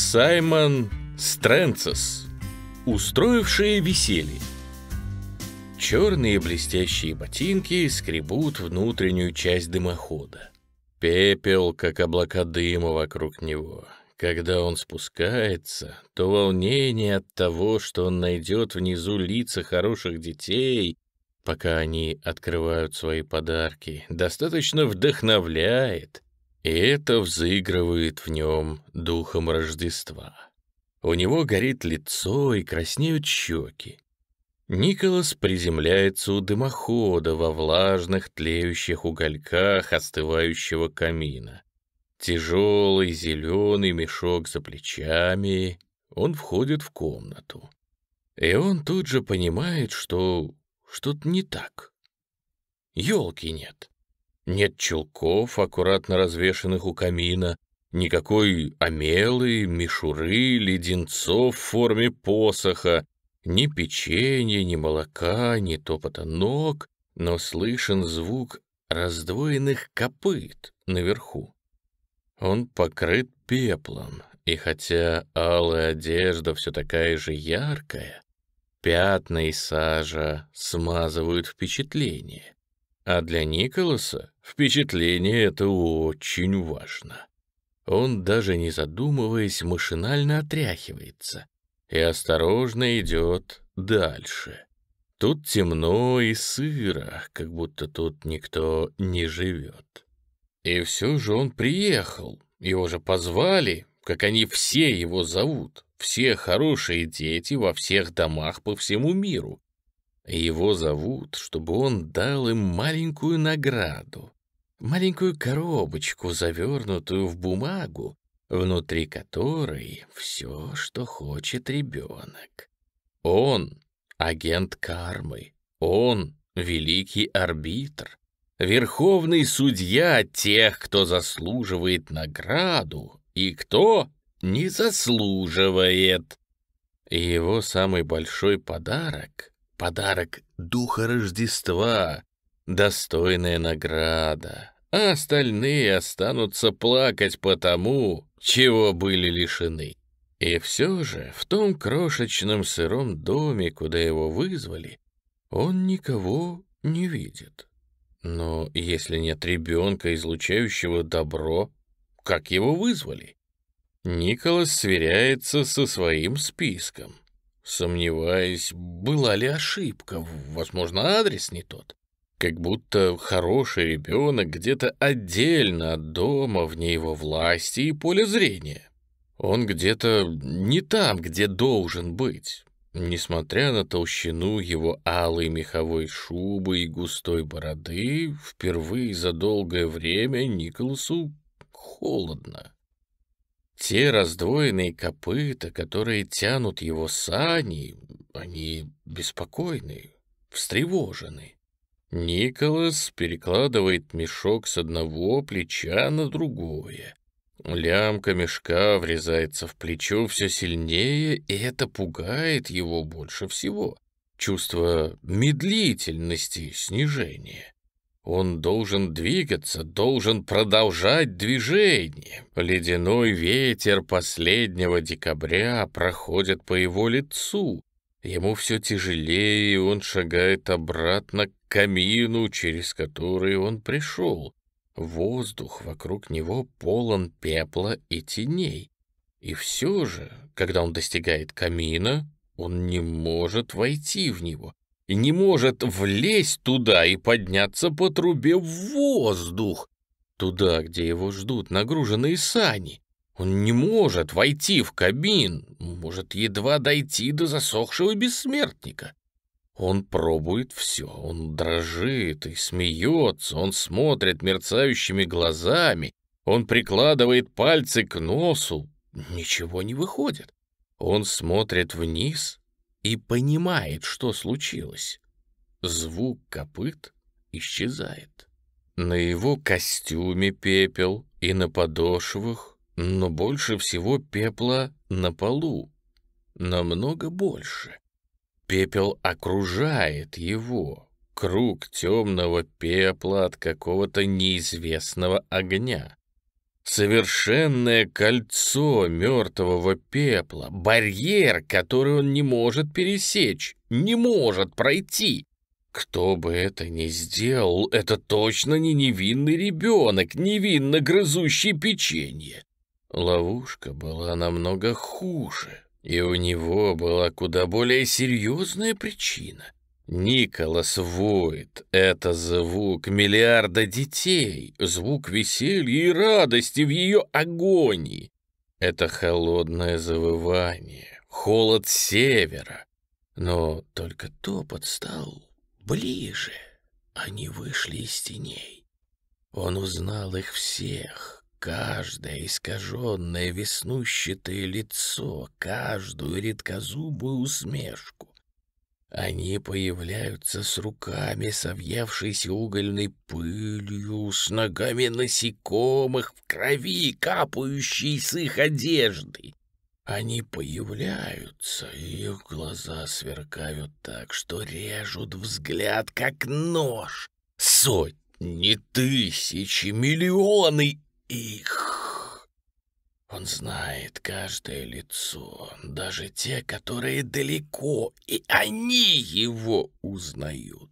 Саймон Стрэнцес. Устроившие веселье. Черные блестящие ботинки скребут внутреннюю часть дымохода. Пепел, как облака дыма вокруг него. Когда он спускается, то волнение от того, что он найдет внизу лица хороших детей, пока они открывают свои подарки, достаточно вдохновляет, и это взыгрывает в нем духом Рождества. У него горит лицо и краснеют щеки. Николас приземляется у дымохода во влажных тлеющих угольках остывающего камина. Тяжелый зеленый мешок за плечами. Он входит в комнату. И он тут же понимает, что что-то не так. Елки нет. Нет чулков, аккуратно развешанных у камина, никакой омелы, мишуры, леденцов в форме посоха, ни печенья, ни молока, ни топота ног, но слышен звук раздвоенных копыт наверху. Он покрыт пеплом, и хотя алая одежда все такая же яркая, пятна и сажа смазывают впечатление. А для Николаса впечатление это очень важно. Он, даже не задумываясь, машинально отряхивается и осторожно идет дальше. Тут темно и сыро, как будто тут никто не живет. И все же он приехал, его же позвали, как они все его зовут, все хорошие дети во всех домах по всему миру. Его зовут, чтобы он дал им маленькую награду, маленькую коробочку, завернутую в бумагу, внутри которой все, что хочет ребенок. Он — агент кармы, он — великий арбитр, верховный судья тех, кто заслуживает награду и кто не заслуживает. его самый большой подарок — подарок Духа Рождества, достойная награда, а остальные останутся плакать по тому, чего были лишены. И все же в том крошечном сыром доме, куда его вызвали, он никого не видит. Но если нет ребенка, излучающего добро, как его вызвали? Николас сверяется со своим списком, сомневаясь, была ли ошибка, возможно, адрес не тот. Как будто хороший ребенок где-то отдельно от дома, вне его власти и поля зрения. Он где-то не там, где должен быть. Несмотря на толщину его алой меховой шубы и густой бороды, впервые за долгое время Николасу холодно. Те раздвоенные копыта, которые тянут его сани, они беспокойны, встревожены. Николас перекладывает мешок с одного плеча на другое. Лямка мешка врезается в плечо все сильнее, и это пугает его больше всего. Чувство медлительности, снижения. Он должен двигаться, должен продолжать движение. Ледяной ветер последнего декабря проходит по его лицу. Ему все тяжелее, и он шагает обратно к камину, через который он пришел. Воздух вокруг него полон пепла и теней. И все же, когда он достигает камина, он не может войти в него и не может влезть туда и подняться по трубе в воздух, туда, где его ждут нагруженные сани. Он не может войти в кабин, может едва дойти до засохшего бессмертника. Он пробует все, он дрожит и смеется, он смотрит мерцающими глазами, он прикладывает пальцы к носу, ничего не выходит. Он смотрит вниз и понимает, что случилось. Звук копыт исчезает. На его костюме пепел и на подошвах, но больше всего пепла на полу. Намного больше. Пепел окружает его, круг темного пепла от какого-то неизвестного огня. Совершенное кольцо мертвого пепла, барьер, который он не может пересечь, не может пройти. Кто бы это ни сделал, это точно не невинный ребенок, невинно грызущий печенье. Ловушка была намного хуже, и у него была куда более серьезная причина. Николас воет. Это звук миллиарда детей, звук веселья и радости в ее агонии. Это холодное завывание, холод севера. Но только топот стал ближе. Они вышли из теней. Он узнал их всех, каждое искаженное веснущатое лицо, каждую редкозубую усмешку. Они появляются с руками, совьявшейся угольной пылью, с ногами насекомых в крови, капающей с их одежды. Они появляются, и их глаза сверкают так, что режут взгляд, как нож. Сотни, тысячи, миллионы их. Он знает каждое лицо, даже те, которые далеко, и они его узнают.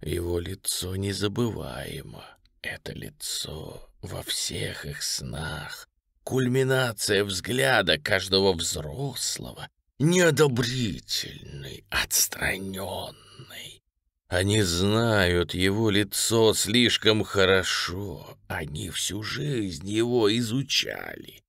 Его лицо незабываемо. Это лицо во всех их снах. Кульминация взгляда каждого взрослого, неодобрительный, отстраненный. Они знают его лицо слишком хорошо, они всю жизнь его изучали.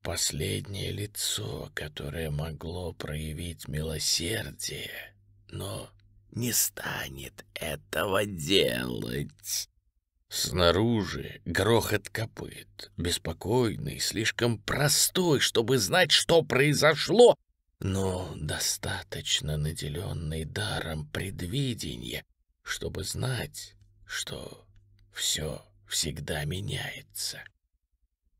Последнее лицо, которое могло проявить милосердие, но не станет этого делать. Снаружи грохот копыт, беспокойный, слишком простой, чтобы знать, что произошло, но достаточно наделенный даром предвидения, чтобы знать, что все всегда меняется.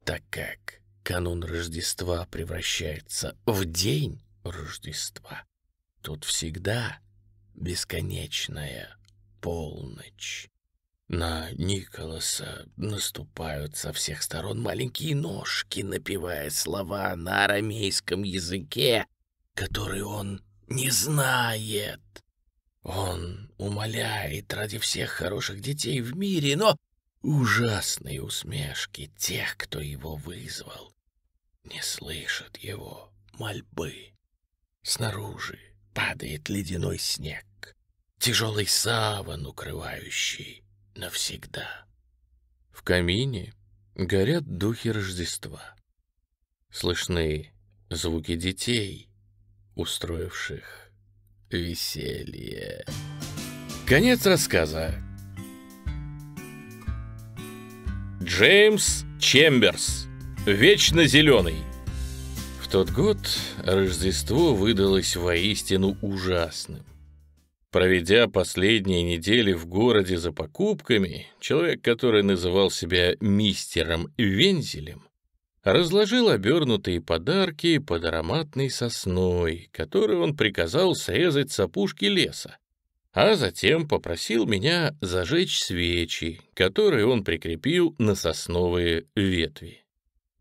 Так как канун Рождества превращается в день Рождества. Тут всегда бесконечная полночь. На Николаса наступают со всех сторон маленькие ножки, напевая слова на арамейском языке, который он не знает. Он умоляет ради всех хороших детей в мире, но ужасные усмешки тех, кто его вызвал, не слышат его мольбы. Снаружи падает ледяной снег, тяжелый саван, укрывающий навсегда. В камине горят духи Рождества. Слышны звуки детей, устроивших веселье. Конец рассказа. Джеймс Чемберс. Вечно зеленый. В тот год Рождество выдалось воистину ужасным. Проведя последние недели в городе за покупками, человек, который называл себя мистером Вензелем, разложил обернутые подарки под ароматной сосной, которую он приказал срезать с опушки леса, а затем попросил меня зажечь свечи, которые он прикрепил на сосновые ветви.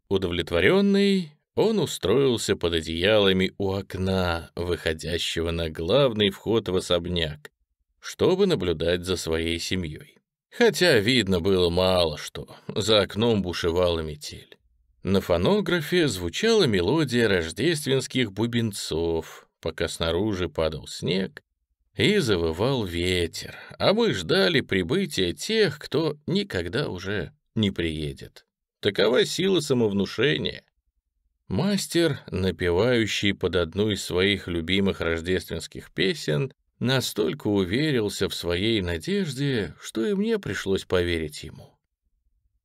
Удовлетворенный, он устроился под одеялами у окна, выходящего на главный вход в особняк, чтобы наблюдать за своей семьей. Хотя видно было мало что, за окном бушевала метель. На фонографе звучала мелодия рождественских бубенцов, пока снаружи падал снег, и завывал ветер, а мы ждали прибытия тех, кто никогда уже не приедет. Такова сила самовнушения. Мастер, напевающий под одну из своих любимых рождественских песен, настолько уверился в своей надежде, что и мне пришлось поверить ему.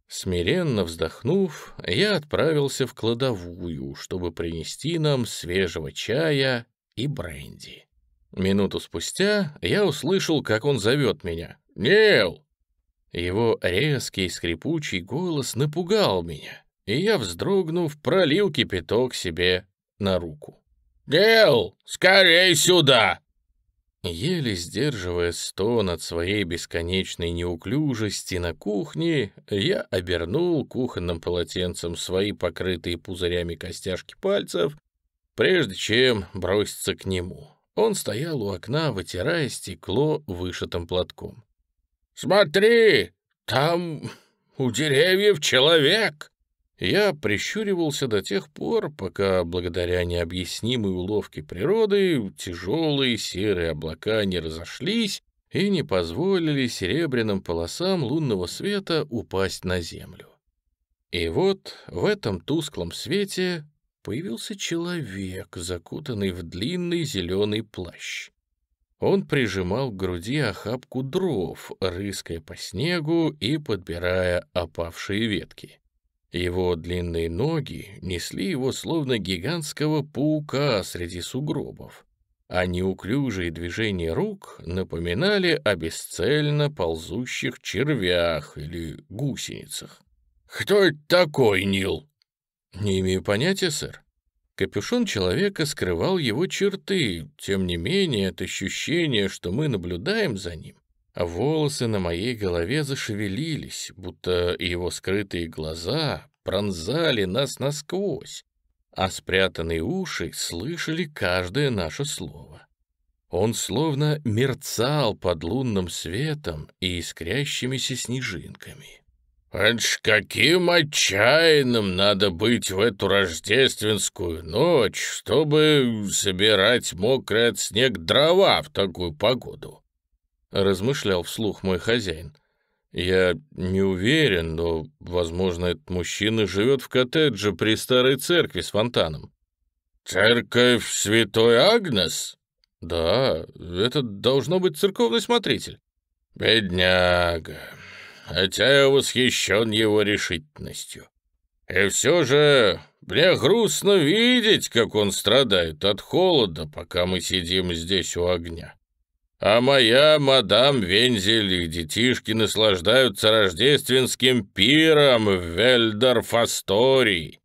Смиренно вздохнув, я отправился в кладовую, чтобы принести нам свежего чая и бренди. Минуту спустя я услышал, как он зовет меня. «Нил!» Его резкий скрипучий голос напугал меня, и я, вздрогнув, пролил кипяток себе на руку. «Нил, скорей сюда!» Еле сдерживая стон от своей бесконечной неуклюжести на кухне, я обернул кухонным полотенцем свои покрытые пузырями костяшки пальцев, прежде чем броситься к нему. Он стоял у окна, вытирая стекло вышитым платком. «Смотри, там у деревьев человек!» Я прищуривался до тех пор, пока, благодаря необъяснимой уловке природы, тяжелые серые облака не разошлись и не позволили серебряным полосам лунного света упасть на землю. И вот в этом тусклом свете появился человек, закутанный в длинный зеленый плащ. Он прижимал к груди охапку дров, рыская по снегу и подбирая опавшие ветки. Его длинные ноги несли его словно гигантского паука среди сугробов, а неуклюжие движения рук напоминали о бесцельно ползущих червях или гусеницах. «Кто это такой, Нил?» «Не имею понятия, сэр». Капюшон человека скрывал его черты, тем не менее от ощущения, что мы наблюдаем за ним, волосы на моей голове зашевелились, будто его скрытые глаза пронзали нас насквозь, а спрятанные уши слышали каждое наше слово. Он словно мерцал под лунным светом и искрящимися снежинками. «Это каким отчаянным надо быть в эту рождественскую ночь, чтобы собирать мокрый от снег дрова в такую погоду!» Размышлял вслух мой хозяин. Я не уверен, но, возможно, этот мужчина живет в коттедже при старой церкви с фонтаном. «Церковь Святой Агнес?» «Да, это должно быть церковный смотритель». «Бедняга, хотя я восхищен его решительностью. И все же мне грустно видеть, как он страдает от холода, пока мы сидим здесь у огня а моя мадам Вензель и детишки наслаждаются рождественским пиром в Вельдорф-Астории.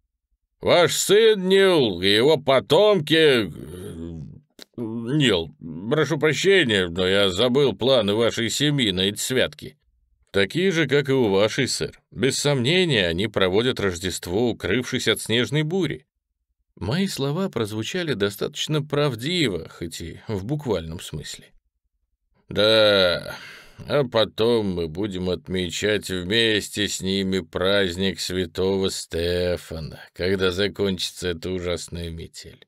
Ваш сын Нил и его потомки... Нил, прошу прощения, но я забыл планы вашей семьи на эти святки. Такие же, как и у вашей, сэр. Без сомнения, они проводят Рождество, укрывшись от снежной бури. Мои слова прозвучали достаточно правдиво, хоть и в буквальном смысле. Да, а потом мы будем отмечать вместе с ними праздник святого Стефана, когда закончится эта ужасная метель.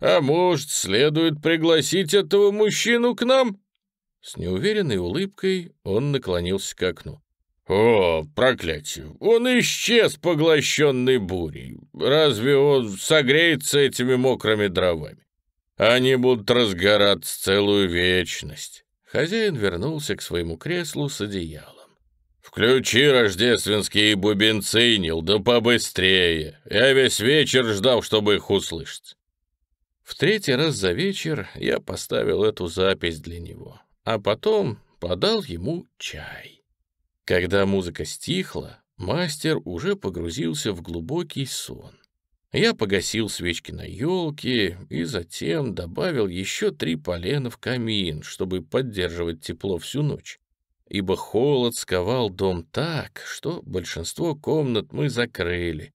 А может, следует пригласить этого мужчину к нам?» С неуверенной улыбкой он наклонился к окну. «О, проклятие! Он исчез, поглощенный бурей. Разве он согреется этими мокрыми дровами? Они будут разгораться целую вечность. Хозяин вернулся к своему креслу с одеялом. «Включи рождественские бубенцы, Нил, да побыстрее. Я весь вечер ждал, чтобы их услышать». В третий раз за вечер я поставил эту запись для него, а потом подал ему чай. Когда музыка стихла, мастер уже погрузился в глубокий сон. Я погасил свечки на елке и затем добавил еще три полена в камин, чтобы поддерживать тепло всю ночь. Ибо холод сковал дом так, что большинство комнат мы закрыли,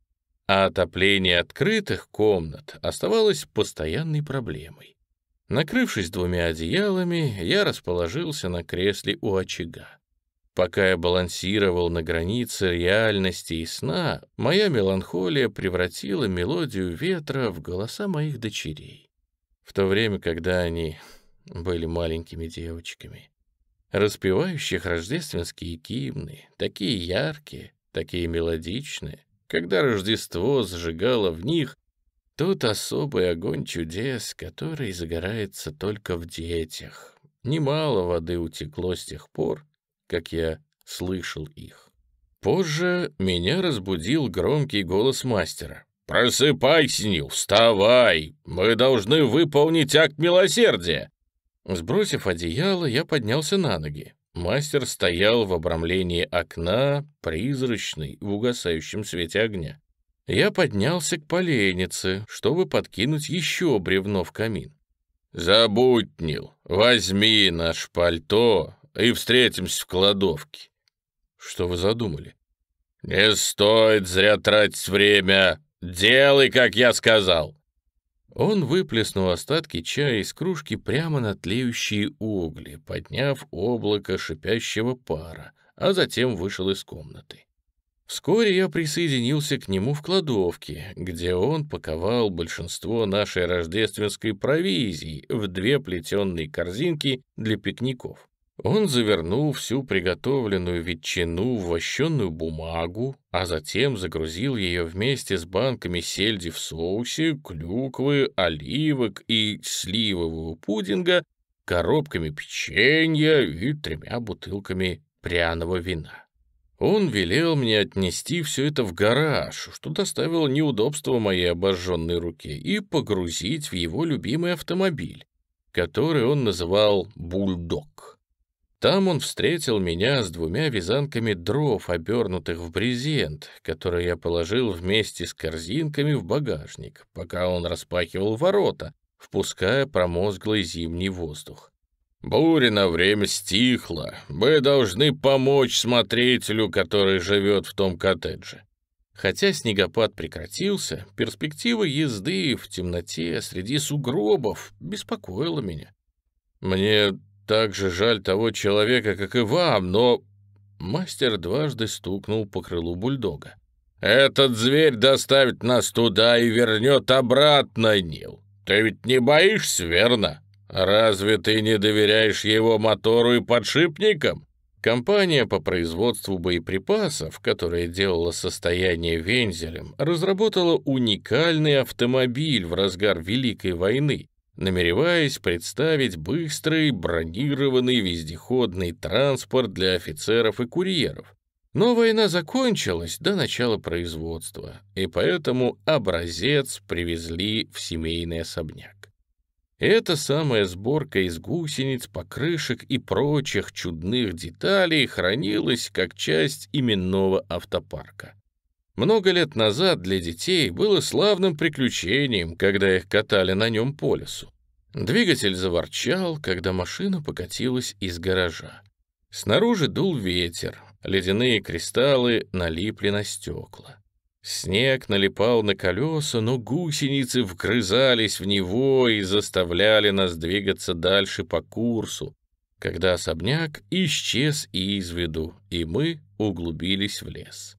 а отопление открытых комнат оставалось постоянной проблемой. Накрывшись двумя одеялами, я расположился на кресле у очага. Пока я балансировал на границе реальности и сна, моя меланхолия превратила мелодию ветра в голоса моих дочерей. В то время, когда они были маленькими девочками, распевающих рождественские гимны, такие яркие, такие мелодичные, когда Рождество зажигало в них тот особый огонь чудес, который загорается только в детях. Немало воды утекло с тех пор, как я слышал их. Позже меня разбудил громкий голос мастера. «Просыпайся, Нил, вставай! Мы должны выполнить акт милосердия!» Сбросив одеяло, я поднялся на ноги. Мастер стоял в обрамлении окна, призрачный, в угасающем свете огня. Я поднялся к поленнице, чтобы подкинуть еще бревно в камин. «Забудь, Нил, возьми наш пальто и встретимся в кладовке». «Что вы задумали?» «Не стоит зря тратить время. Делай, как я сказал». Он выплеснул остатки чая из кружки прямо на тлеющие угли, подняв облако шипящего пара, а затем вышел из комнаты. Вскоре я присоединился к нему в кладовке, где он паковал большинство нашей рождественской провизии в две плетеные корзинки для пикников. Он завернул всю приготовленную ветчину в вощенную бумагу, а затем загрузил ее вместе с банками сельди в соусе, клюквы, оливок и сливового пудинга, коробками печенья и тремя бутылками пряного вина. Он велел мне отнести все это в гараж, что доставило неудобство моей обожженной руке, и погрузить в его любимый автомобиль, который он называл «Бульдог». Там он встретил меня с двумя вязанками дров, обернутых в брезент, которые я положил вместе с корзинками в багажник, пока он распахивал ворота, впуская промозглый зимний воздух. «Буря на время стихла. Мы должны помочь смотрителю, который живет в том коттедже». Хотя снегопад прекратился, перспектива езды в темноте среди сугробов беспокоила меня. Мне так же жаль того человека, как и вам, но...» Мастер дважды стукнул по крылу бульдога. «Этот зверь доставит нас туда и вернет обратно, Нил. Ты ведь не боишься, верно? Разве ты не доверяешь его мотору и подшипникам?» Компания по производству боеприпасов, которая делала состояние вензелем, разработала уникальный автомобиль в разгар Великой войны, намереваясь представить быстрый бронированный вездеходный транспорт для офицеров и курьеров. Но война закончилась до начала производства, и поэтому образец привезли в семейный особняк. Эта самая сборка из гусениц, покрышек и прочих чудных деталей хранилась как часть именного автопарка. Много лет назад для детей было славным приключением, когда их катали на нем по лесу. Двигатель заворчал, когда машина покатилась из гаража. Снаружи дул ветер, ледяные кристаллы налипли на стекла. Снег налипал на колеса, но гусеницы вгрызались в него и заставляли нас двигаться дальше по курсу, когда особняк исчез из виду, и мы углубились в лес.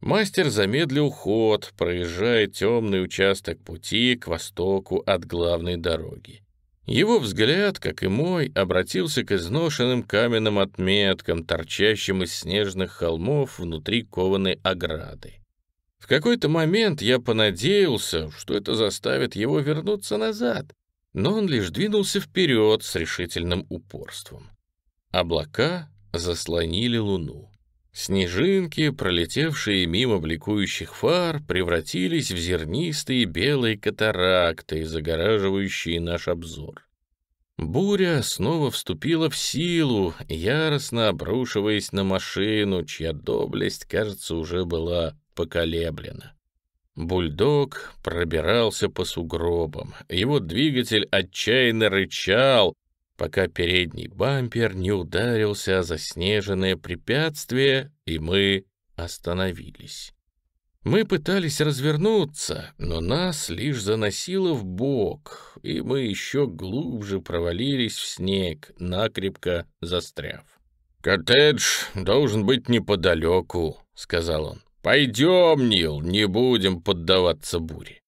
Мастер замедлил ход, проезжая темный участок пути к востоку от главной дороги. Его взгляд, как и мой, обратился к изношенным каменным отметкам, торчащим из снежных холмов внутри кованой ограды. В какой-то момент я понадеялся, что это заставит его вернуться назад, но он лишь двинулся вперед с решительным упорством. Облака заслонили луну. Снежинки, пролетевшие мимо бликующих фар, превратились в зернистые белые катаракты, загораживающие наш обзор. Буря снова вступила в силу, яростно обрушиваясь на машину, чья доблесть, кажется, уже была поколеблена. Бульдог пробирался по сугробам, его двигатель отчаянно рычал, пока передний бампер не ударился о заснеженное препятствие, и мы остановились. Мы пытались развернуться, но нас лишь заносило в бок, и мы еще глубже провалились в снег, накрепко застряв. «Коттедж должен быть неподалеку», — сказал он. «Пойдем, Нил, не будем поддаваться буре».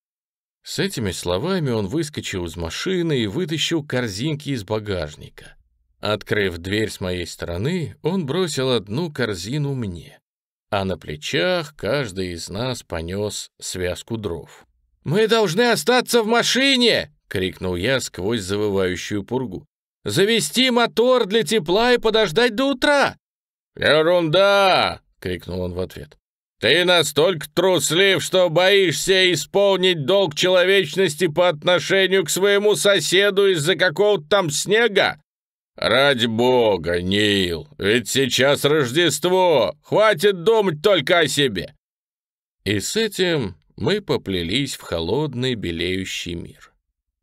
С этими словами он выскочил из машины и вытащил корзинки из багажника. Открыв дверь с моей стороны, он бросил одну корзину мне, а на плечах каждый из нас понес связку дров. «Мы должны остаться в машине!» — крикнул я сквозь завывающую пургу. «Завести мотор для тепла и подождать до утра!» «Ерунда!» — крикнул он в ответ. Ты настолько труслив, что боишься исполнить долг человечности по отношению к своему соседу из-за какого-то там снега? Ради бога, Нил, ведь сейчас Рождество, хватит думать только о себе. И с этим мы поплелись в холодный белеющий мир.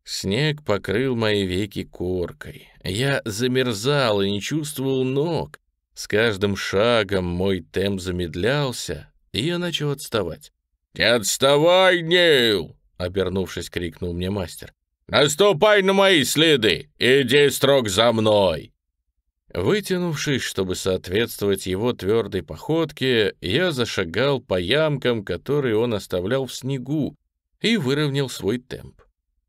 Снег покрыл мои веки коркой. Я замерзал и не чувствовал ног. С каждым шагом мой темп замедлялся, и я начал отставать. «Не отставай, Нил!» — обернувшись, крикнул мне мастер. «Наступай на мои следы! Иди строг за мной!» Вытянувшись, чтобы соответствовать его твердой походке, я зашагал по ямкам, которые он оставлял в снегу, и выровнял свой темп.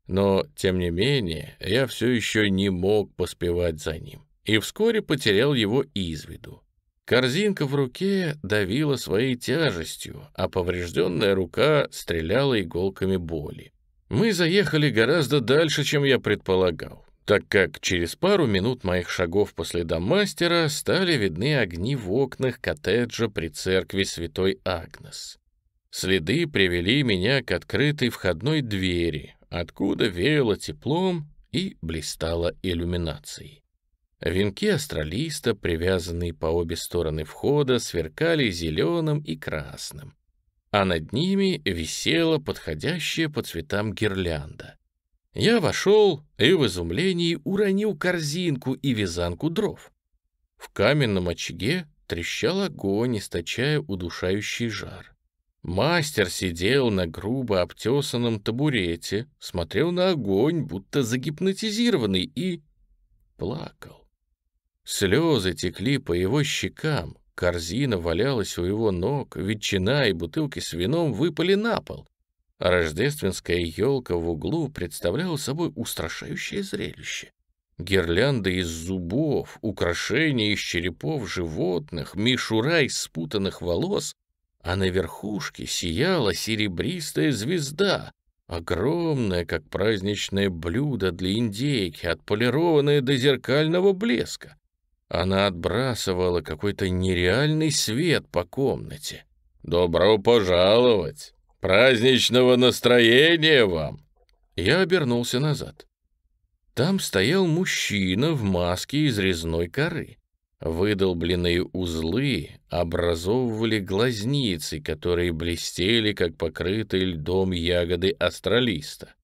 Но, тем не менее, я все еще не мог поспевать за ним, и вскоре потерял его из виду. Корзинка в руке давила своей тяжестью, а поврежденная рука стреляла иголками боли. Мы заехали гораздо дальше, чем я предполагал, так как через пару минут моих шагов по следам мастера стали видны огни в окнах коттеджа при церкви Святой Агнес. Следы привели меня к открытой входной двери, откуда веяло теплом и блистало иллюминацией. Венки астралиста, привязанные по обе стороны входа, сверкали зеленым и красным, а над ними висела подходящая по цветам гирлянда. Я вошел и в изумлении уронил корзинку и вязанку дров. В каменном очаге трещал огонь, источая удушающий жар. Мастер сидел на грубо обтесанном табурете, смотрел на огонь, будто загипнотизированный, и плакал. Слезы текли по его щекам, корзина валялась у его ног, ветчина и бутылки с вином выпали на пол. А рождественская елка в углу представляла собой устрашающее зрелище. Гирлянды из зубов, украшения из черепов животных, мишура из спутанных волос, а на верхушке сияла серебристая звезда, огромная, как праздничное блюдо для индейки, отполированная до зеркального блеска. Она отбрасывала какой-то нереальный свет по комнате. «Добро пожаловать! Праздничного настроения вам!» Я обернулся назад. Там стоял мужчина в маске из резной коры. Выдолбленные узлы образовывали глазницы, которые блестели, как покрытые льдом ягоды астралиста.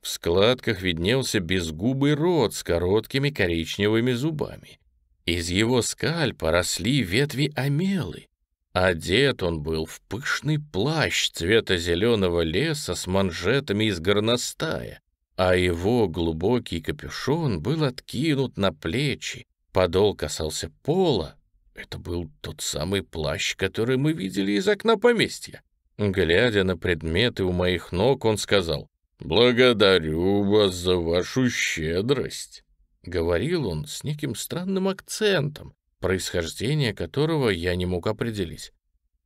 В складках виднелся безгубый рот с короткими коричневыми зубами. Из его скальпа росли ветви амелы. Одет он был в пышный плащ цвета зеленого леса с манжетами из горностая, а его глубокий капюшон был откинут на плечи, подол касался пола. Это был тот самый плащ, который мы видели из окна поместья. Глядя на предметы у моих ног, он сказал, «Благодарю вас за вашу щедрость». Говорил он с неким странным акцентом, происхождение которого я не мог определить.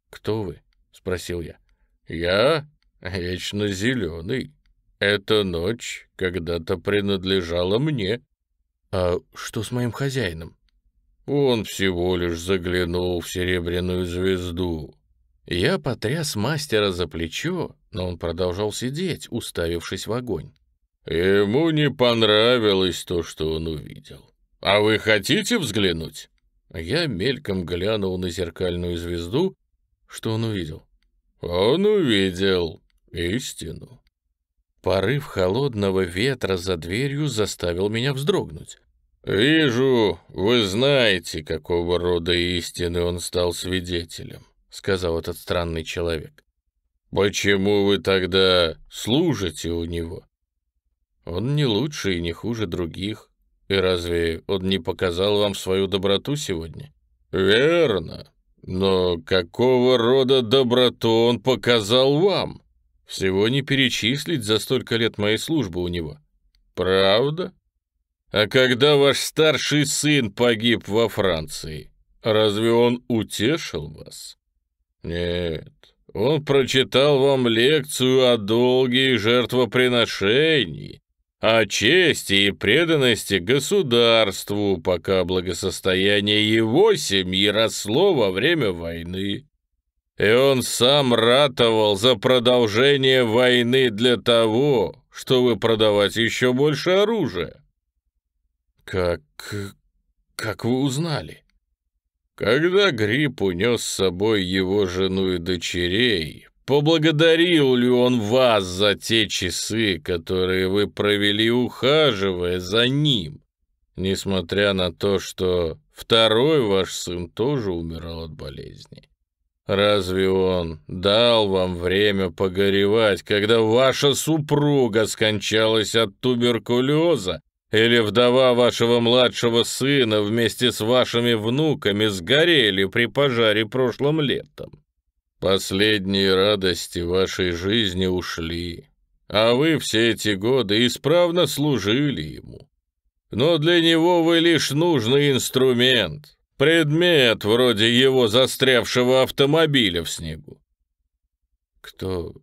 «Кто вы?» — спросил я. «Я вечно зеленый. Эта ночь когда-то принадлежала мне». «А что с моим хозяином?» «Он всего лишь заглянул в серебряную звезду». Я потряс мастера за плечо, но он продолжал сидеть, уставившись в огонь. Ему не понравилось то, что он увидел. А вы хотите взглянуть? Я мельком глянул на зеркальную звезду. Что он увидел? Он увидел истину. Порыв холодного ветра за дверью заставил меня вздрогнуть. «Вижу, вы знаете, какого рода истины он стал свидетелем», — сказал этот странный человек. «Почему вы тогда служите у него?» Он не лучше и не хуже других. И разве он не показал вам свою доброту сегодня? Верно. Но какого рода доброту он показал вам? Всего не перечислить за столько лет моей службы у него. Правда? А когда ваш старший сын погиб во Франции, разве он утешил вас? Нет, он прочитал вам лекцию о долге и жертвоприношении, о чести и преданности государству, пока благосостояние его семьи росло во время войны. И он сам ратовал за продолжение войны для того, чтобы продавать еще больше оружия. Как... как вы узнали? Когда грипп унес с собой его жену и дочерей, поблагодарил ли он вас за те часы, которые вы провели, ухаживая за ним, несмотря на то, что второй ваш сын тоже умирал от болезни? Разве он дал вам время погоревать, когда ваша супруга скончалась от туберкулеза, или вдова вашего младшего сына вместе с вашими внуками сгорели при пожаре прошлым летом? Последние радости вашей жизни ушли, а вы все эти годы исправно служили ему. Но для него вы лишь нужный инструмент, Предмет вроде его застрявшего автомобиля в снегу. «Кто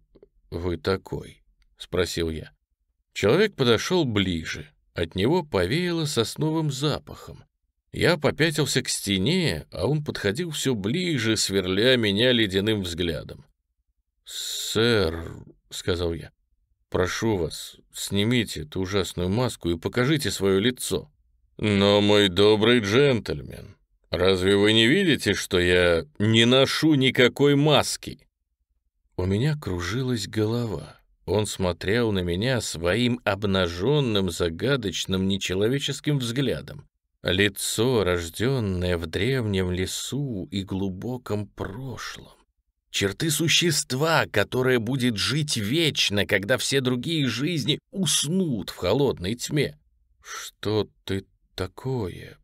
вы такой?» — спросил я. Человек подошел ближе. От него повеяло сосновым запахом. Я попятился к стене, а он подходил все ближе, сверля меня ледяным взглядом. «Сэр», — сказал я, — «прошу вас, снимите эту ужасную маску и покажите свое лицо». «Но, мой добрый джентльмен, «Разве вы не видите, что я не ношу никакой маски?» У меня кружилась голова. Он смотрел на меня своим обнаженным, загадочным, нечеловеческим взглядом. Лицо, рожденное в древнем лесу и глубоком прошлом. Черты существа, которое будет жить вечно, когда все другие жизни уснут в холодной тьме. «Что ты такое?»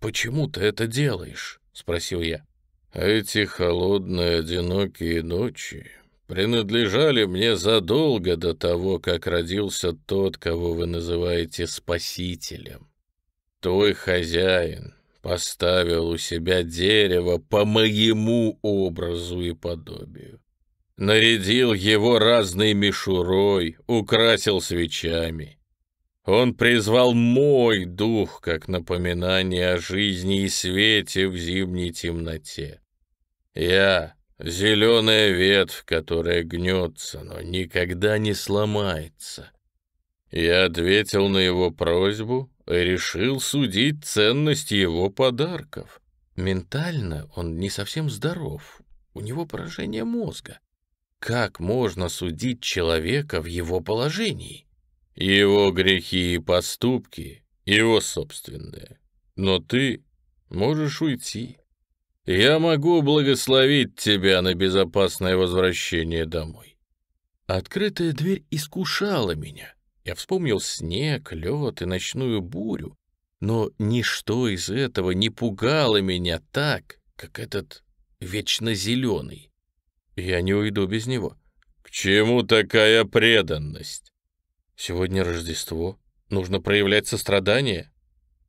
«Почему ты это делаешь?» — спросил я. «Эти холодные, одинокие ночи принадлежали мне задолго до того, как родился тот, кого вы называете спасителем. Твой хозяин поставил у себя дерево по моему образу и подобию. Нарядил его разной мишурой, украсил свечами. Он призвал мой дух, как напоминание о жизни и свете в зимней темноте. Я — зеленая ветвь, которая гнется, но никогда не сломается. Я ответил на его просьбу решил судить ценность его подарков. Ментально он не совсем здоров, у него поражение мозга. Как можно судить человека в его положении? Его грехи и поступки — его собственные. Но ты можешь уйти. Я могу благословить тебя на безопасное возвращение домой. Открытая дверь искушала меня. Я вспомнил снег, лед и ночную бурю, но ничто из этого не пугало меня так, как этот вечно зеленый. Я не уйду без него. К чему такая преданность? Сегодня Рождество. Нужно проявлять сострадание.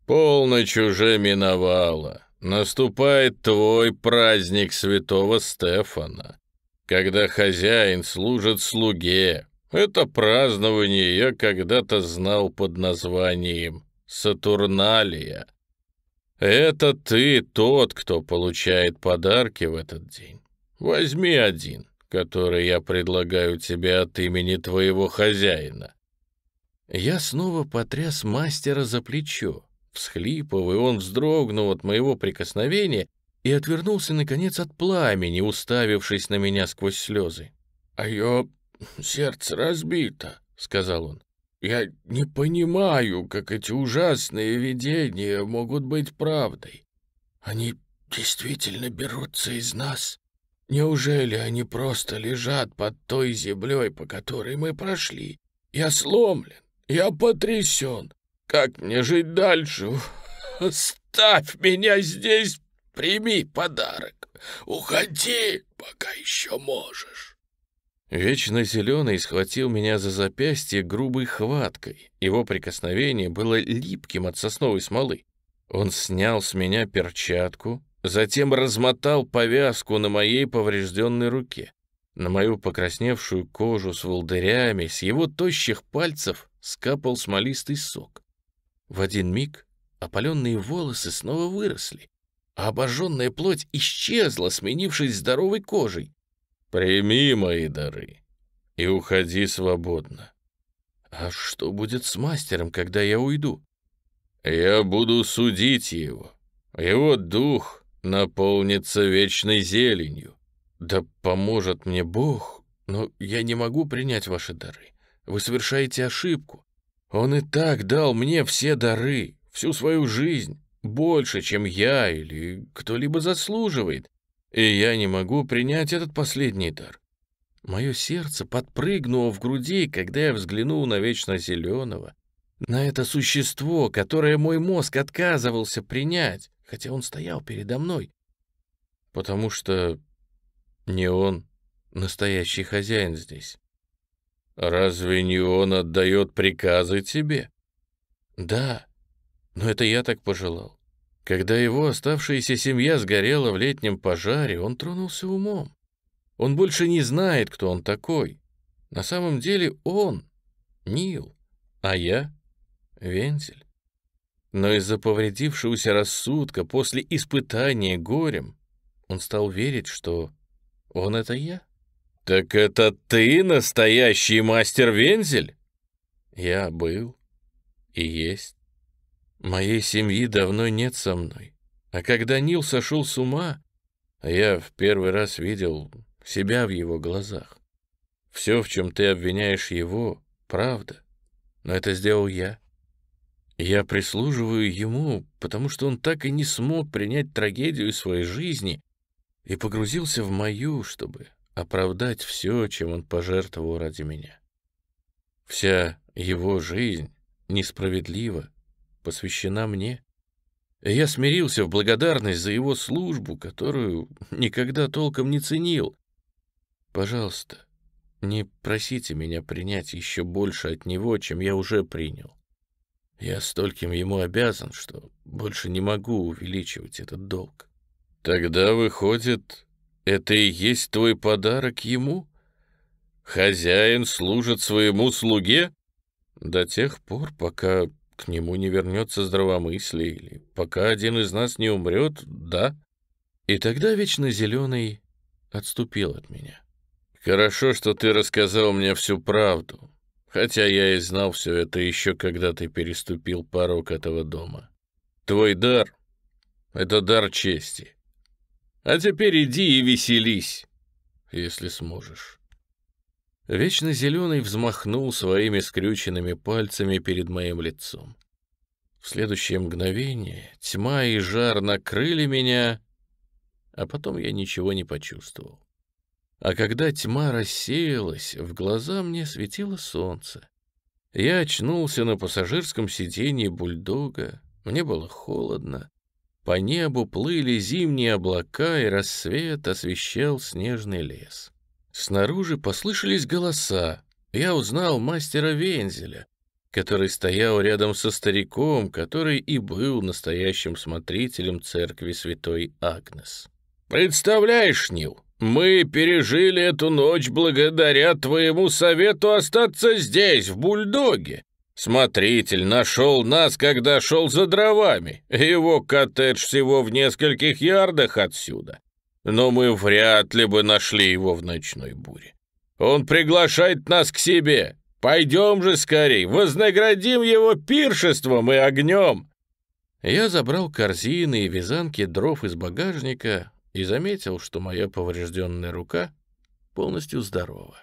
Полночь уже миновала. Наступает твой праздник святого Стефана, когда хозяин служит слуге. Это празднование я когда-то знал под названием Сатурналия. Это ты тот, кто получает подарки в этот день. Возьми один, который я предлагаю тебе от имени твоего хозяина. Я снова потряс мастера за плечо. Всхлипывая, он вздрогнул от моего прикосновения и отвернулся, наконец, от пламени, уставившись на меня сквозь слезы. «А ее сердце разбито», — сказал он. «Я не понимаю, как эти ужасные видения могут быть правдой. Они действительно берутся из нас? Неужели они просто лежат под той землей, по которой мы прошли? Я сломлен, я потрясен. Как мне жить дальше? Ставь меня здесь, прими подарок. Уходи, пока еще можешь. Вечно зеленый схватил меня за запястье грубой хваткой. Его прикосновение было липким от сосновой смолы. Он снял с меня перчатку, затем размотал повязку на моей поврежденной руке. На мою покрасневшую кожу с волдырями с его тощих пальцев скапал смолистый сок. В один миг опаленные волосы снова выросли, а обожженная плоть исчезла, сменившись здоровой кожей. «Прими мои дары и уходи свободно». «А что будет с мастером, когда я уйду?» «Я буду судить его. Его дух наполнится вечной зеленью. Да поможет мне Бог, Но я не могу принять ваши дары. Вы совершаете ошибку. Он и так дал мне все дары, всю свою жизнь, больше, чем я или кто-либо заслуживает. И я не могу принять этот последний дар. Мое сердце подпрыгнуло в груди, когда я взглянул на вечно зеленого, на это существо, которое мой мозг отказывался принять, хотя он стоял передо мной. Потому что не он настоящий хозяин здесь. Разве не он отдает приказы тебе? Да, но это я так пожелал. Когда его оставшаяся семья сгорела в летнем пожаре, он тронулся умом. Он больше не знает, кто он такой. На самом деле он — Нил, а я — Вензель. Но из-за повредившегося рассудка после испытания горем он стал верить, что он — это я. «Так это ты настоящий мастер Вензель?» «Я был и есть. Моей семьи давно нет со мной. А когда Нил сошел с ума, я в первый раз видел себя в его глазах. Все, в чем ты обвиняешь его, правда, но это сделал я. Я прислуживаю ему, потому что он так и не смог принять трагедию своей жизни и погрузился в мою, чтобы оправдать все, чем он пожертвовал ради меня. Вся его жизнь несправедлива, посвящена мне. Я смирился в благодарность за его службу, которую никогда толком не ценил. Пожалуйста, не просите меня принять еще больше от него, чем я уже принял. Я стольким ему обязан, что больше не могу увеличивать этот долг. Тогда, выходит, это и есть твой подарок ему? Хозяин служит своему слуге до тех пор, пока к нему не вернется здравомыслие, или пока один из нас не умрет, да? И тогда Вечно Зеленый отступил от меня. Хорошо, что ты рассказал мне всю правду, хотя я и знал все это еще, когда ты переступил порог этого дома. Твой дар — это дар чести. А теперь иди и веселись, если сможешь. Вечно зеленый взмахнул своими скрюченными пальцами перед моим лицом. В следующее мгновение тьма и жар накрыли меня, а потом я ничего не почувствовал. А когда тьма рассеялась, в глаза мне светило солнце. Я очнулся на пассажирском сиденье бульдога, мне было холодно. По небу плыли зимние облака, и рассвет освещал снежный лес. Снаружи послышались голоса. Я узнал мастера Вензеля, который стоял рядом со стариком, который и был настоящим смотрителем церкви святой Агнес. «Представляешь, Нил, мы пережили эту ночь благодаря твоему совету остаться здесь, в Бульдоге. Смотритель нашел нас, когда шел за дровами. Его коттедж всего в нескольких ярдах отсюда. Но мы вряд ли бы нашли его в ночной буре. Он приглашает нас к себе. Пойдем же скорей, вознаградим его пиршеством и огнем. Я забрал корзины и вязанки дров из багажника, и заметил, что моя поврежденная рука полностью здорова.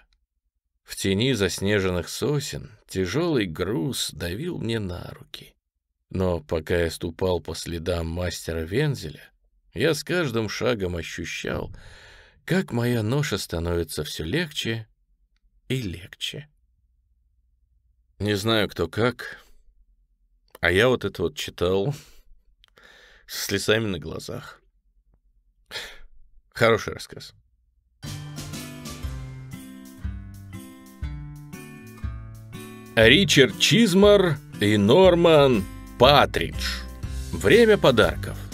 В тени заснеженных сосен тяжелый груз давил мне на руки. Но пока я ступал по следам мастера Вензеля, я с каждым шагом ощущал, как моя ноша становится все легче и легче. Не знаю, кто как, а я вот это вот читал с слезами на глазах. Хороший рассказ. Ричард Чизмар и Норман Патридж. Время подарков.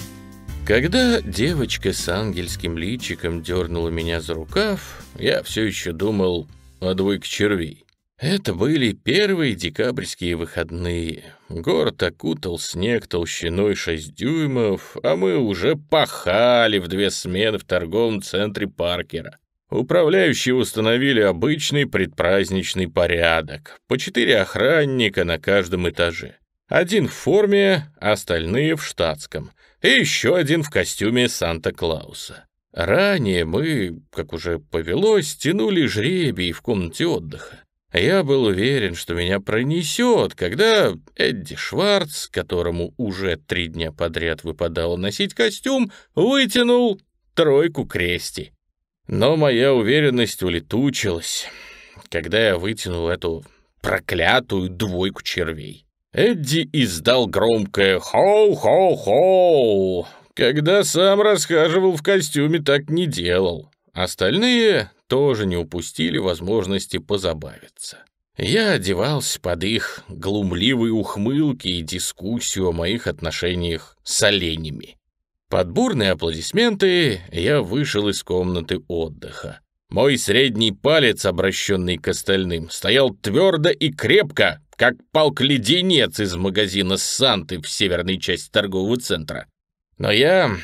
Когда девочка с ангельским личиком дернула меня за рукав, я все еще думал о двойке червей. Это были первые декабрьские выходные. Город окутал снег толщиной 6 дюймов, а мы уже пахали в две смены в торговом центре Паркера. Управляющие установили обычный предпраздничный порядок. По четыре охранника на каждом этаже. Один в форме, остальные в штатском. И еще один в костюме Санта-Клауса. Ранее мы, как уже повелось, тянули жребий в комнате отдыха. Я был уверен, что меня пронесет, когда Эдди Шварц, которому уже три дня подряд выпадало носить костюм, вытянул тройку крести. Но моя уверенность улетучилась, когда я вытянул эту проклятую двойку червей. Эдди издал громкое «Хоу-хоу-хоу», когда сам расхаживал в костюме, так не делал. Остальные тоже не упустили возможности позабавиться. Я одевался под их глумливые ухмылки и дискуссию о моих отношениях с оленями. Под бурные аплодисменты я вышел из комнаты отдыха. Мой средний палец, обращенный к остальным, стоял твердо и крепко, как палк-леденец из магазина «Санты» в северной части торгового центра. Но я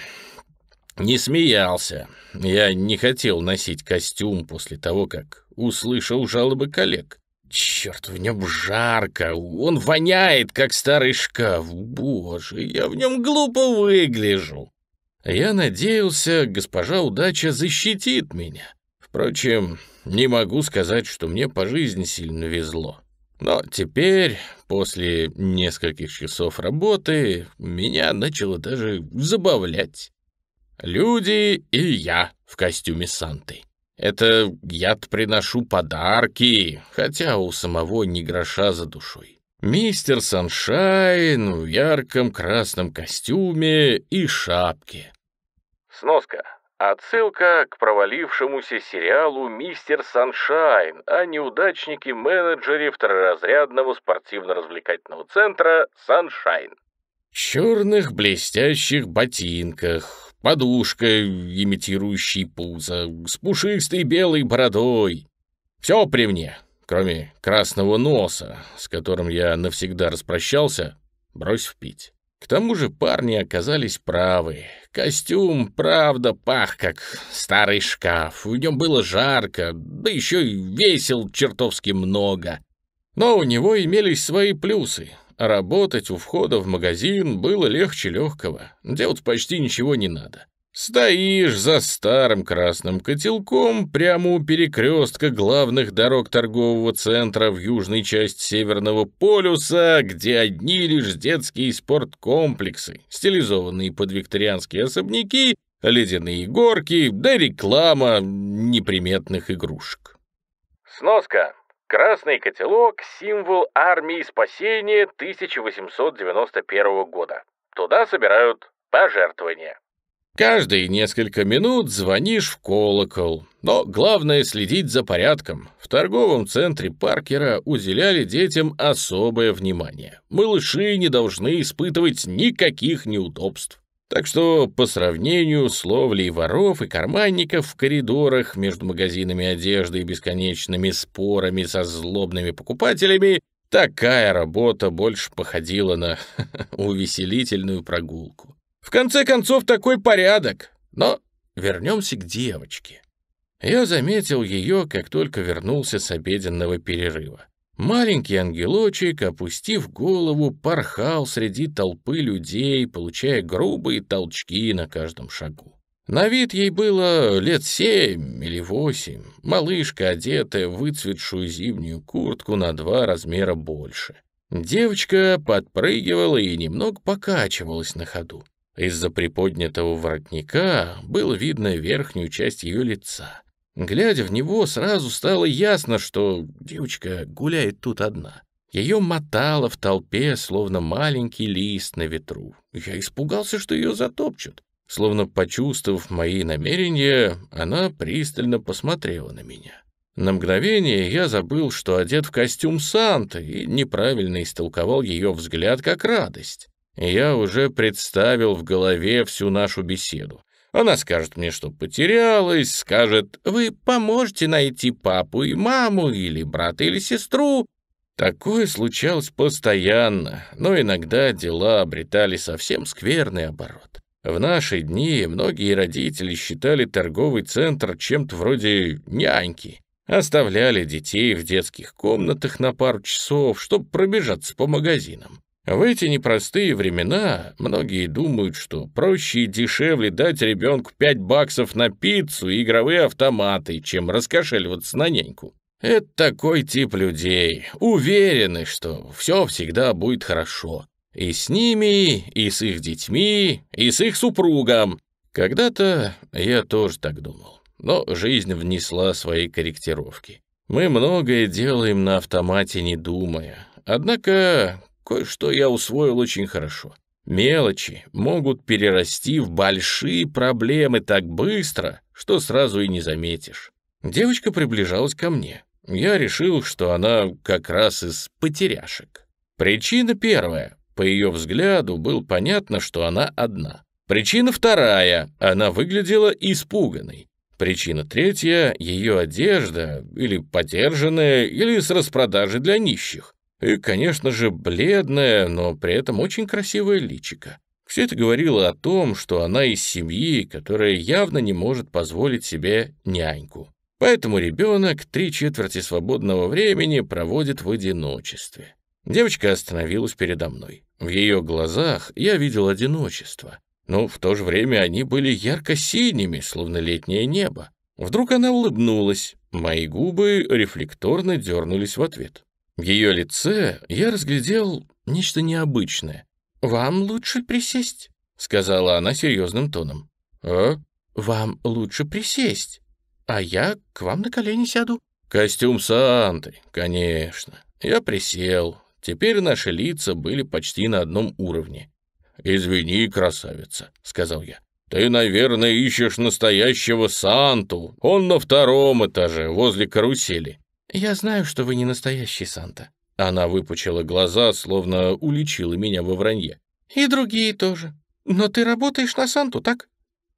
не смеялся. Я не хотел носить костюм после того, как услышал жалобы коллег. Черт, в нем жарко, он воняет, как старый шкаф. Боже, я в нем глупо выгляжу. Я надеялся, госпожа удача защитит меня. Впрочем, не могу сказать, что мне по жизни сильно везло. Но теперь, после нескольких часов работы, меня начало даже забавлять. Люди и я в костюме Санты. Это я приношу подарки, хотя у самого ни гроша за душой. Мистер Саншайн в ярком красном костюме и шапке. Сноска. Отсылка к провалившемуся сериалу «Мистер Саншайн» о неудачнике-менеджере второразрядного спортивно-развлекательного центра «Саншайн». черных блестящих ботинках, подушка, имитирующей пузо, с пушистой белой бородой. Все при мне, кроме красного носа, с которым я навсегда распрощался, бросив пить. К тому же парни оказались правы. Костюм, правда, пах, как старый шкаф. В нем было жарко, да еще и весил чертовски много. Но у него имелись свои плюсы. Работать у входа в магазин было легче легкого. Делать почти ничего не надо. Стоишь за старым красным котелком прямо у перекрестка главных дорог торгового центра в южной части Северного полюса, где одни лишь детские спорткомплексы, стилизованные под викторианские особняки, ледяные горки, да реклама неприметных игрушек. Сноска. Красный котелок — символ армии спасения 1891 года. Туда собирают пожертвования. Каждые несколько минут звонишь в колокол. Но главное следить за порядком. В торговом центре Паркера уделяли детям особое внимание. Малыши не должны испытывать никаких неудобств. Так что по сравнению с ловлей воров и карманников в коридорах между магазинами одежды и бесконечными спорами со злобными покупателями, такая работа больше походила на увеселительную прогулку. В конце концов, такой порядок. Но вернемся к девочке. Я заметил ее, как только вернулся с обеденного перерыва. Маленький ангелочек, опустив голову, порхал среди толпы людей, получая грубые толчки на каждом шагу. На вид ей было лет семь или восемь, малышка, одетая в выцветшую зимнюю куртку на два размера больше. Девочка подпрыгивала и немного покачивалась на ходу. Из-за приподнятого воротника было видно верхнюю часть ее лица. Глядя в него, сразу стало ясно, что девочка гуляет тут одна. Ее мотало в толпе, словно маленький лист на ветру. Я испугался, что ее затопчут. Словно почувствовав мои намерения, она пристально посмотрела на меня. На мгновение я забыл, что одет в костюм Санты, и неправильно истолковал ее взгляд как радость. Я уже представил в голове всю нашу беседу. Она скажет мне, что потерялась, скажет, вы поможете найти папу и маму, или брата, или сестру. Такое случалось постоянно, но иногда дела обретали совсем скверный оборот. В наши дни многие родители считали торговый центр чем-то вроде няньки. Оставляли детей в детских комнатах на пару часов, чтобы пробежаться по магазинам. В эти непростые времена многие думают, что проще и дешевле дать ребенку 5 баксов на пиццу и игровые автоматы, чем раскошеливаться на няньку. Это такой тип людей, уверены, что все всегда будет хорошо. И с ними, и с их детьми, и с их супругом. Когда-то я тоже так думал, но жизнь внесла свои корректировки. Мы многое делаем на автомате, не думая. Однако кое-что я усвоил очень хорошо. Мелочи могут перерасти в большие проблемы так быстро, что сразу и не заметишь. Девочка приближалась ко мне. Я решил, что она как раз из потеряшек. Причина первая. По ее взгляду было понятно, что она одна. Причина вторая. Она выглядела испуганной. Причина третья — ее одежда, или подержанная, или с распродажи для нищих. И, конечно же, бледная, но при этом очень красивая личико. Все это говорило о том, что она из семьи, которая явно не может позволить себе няньку. Поэтому ребенок три четверти свободного времени проводит в одиночестве. Девочка остановилась передо мной. В ее глазах я видел одиночество, но в то же время они были ярко-синими, словно летнее небо. Вдруг она улыбнулась, мои губы рефлекторно дернулись в ответ. В ее лице я разглядел нечто необычное. «Вам лучше присесть», — сказала она серьезным тоном. «А? Вам лучше присесть а я к вам на колени сяду». «Костюм Санты, конечно. Я присел. Теперь наши лица были почти на одном уровне. «Извини, красавица», — сказал я. «Ты, наверное, ищешь настоящего Санту. Он на втором этаже, возле карусели». «Я знаю, что вы не настоящий Санта». Она выпучила глаза, словно уличила меня во вранье. «И другие тоже. Но ты работаешь на Санту, так?»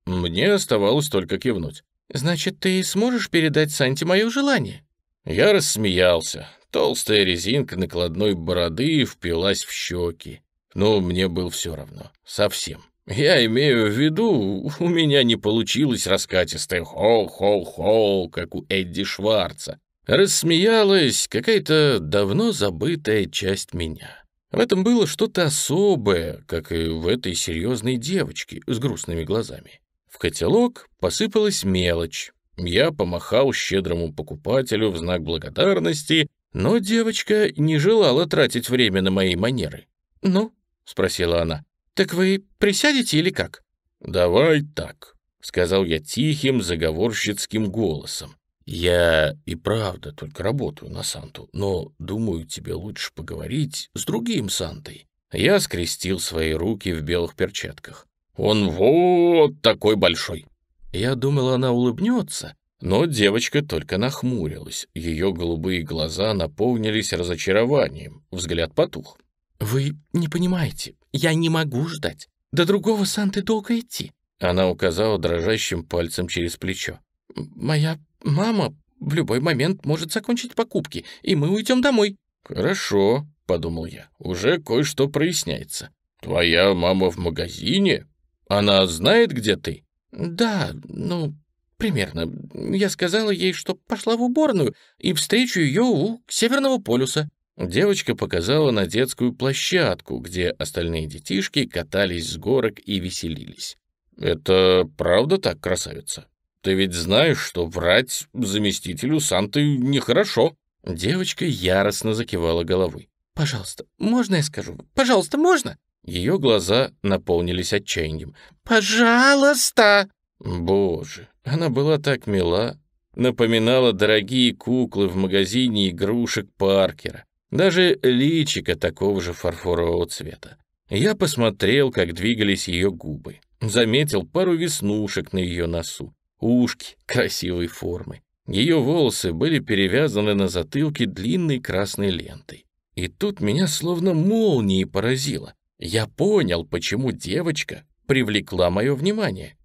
Мне оставалось только кивнуть. «Значит, ты сможешь передать Санте мое желание?» Я рассмеялся. Толстая резинка накладной бороды впилась в щеки. Но мне было все равно. Совсем. Я имею в виду, у меня не получилось раскатистое «хол-хол-хол», как у Эдди Шварца. Рассмеялась какая-то давно забытая часть меня. В этом было что-то особое, как и в этой серьезной девочке с грустными глазами. В котелок посыпалась мелочь. Я помахал щедрому покупателю в знак благодарности, но девочка не желала тратить время на мои манеры. «Ну?» — спросила она. «Так вы присядете или как?» «Давай так», — сказал я тихим, заговорщицким голосом. «Я и правда только работаю на Санту, но, думаю, тебе лучше поговорить с другим Сантой». Я скрестил свои руки в белых перчатках. Он вот такой большой». Я думал, она улыбнется, но девочка только нахмурилась. Ее голубые глаза наполнились разочарованием, взгляд потух. «Вы не понимаете, я не могу ждать. До другого Санты долго идти». Она указала дрожащим пальцем через плечо. «Моя мама в любой момент может закончить покупки, и мы уйдем домой». «Хорошо», — подумал я, — «уже кое-что проясняется». «Твоя мама в магазине?» Она знает, где ты?» «Да, ну, примерно. Я сказала ей, что пошла в уборную и встречу ее у Северного полюса». Девочка показала на детскую площадку, где остальные детишки катались с горок и веселились. «Это правда так, красавица? Ты ведь знаешь, что врать заместителю Санты нехорошо». Девочка яростно закивала головой. «Пожалуйста, можно я скажу? Пожалуйста, можно?» Ее глаза наполнились отчаянием. «Пожалуйста!» Боже, она была так мила. Напоминала дорогие куклы в магазине игрушек Паркера. Даже личика такого же фарфорового цвета. Я посмотрел, как двигались ее губы. Заметил пару веснушек на ее носу. Ушки красивой формы. Ее волосы были перевязаны на затылке длинной красной лентой. И тут меня словно молнией поразило. Я понял, почему девочка привлекла мое внимание.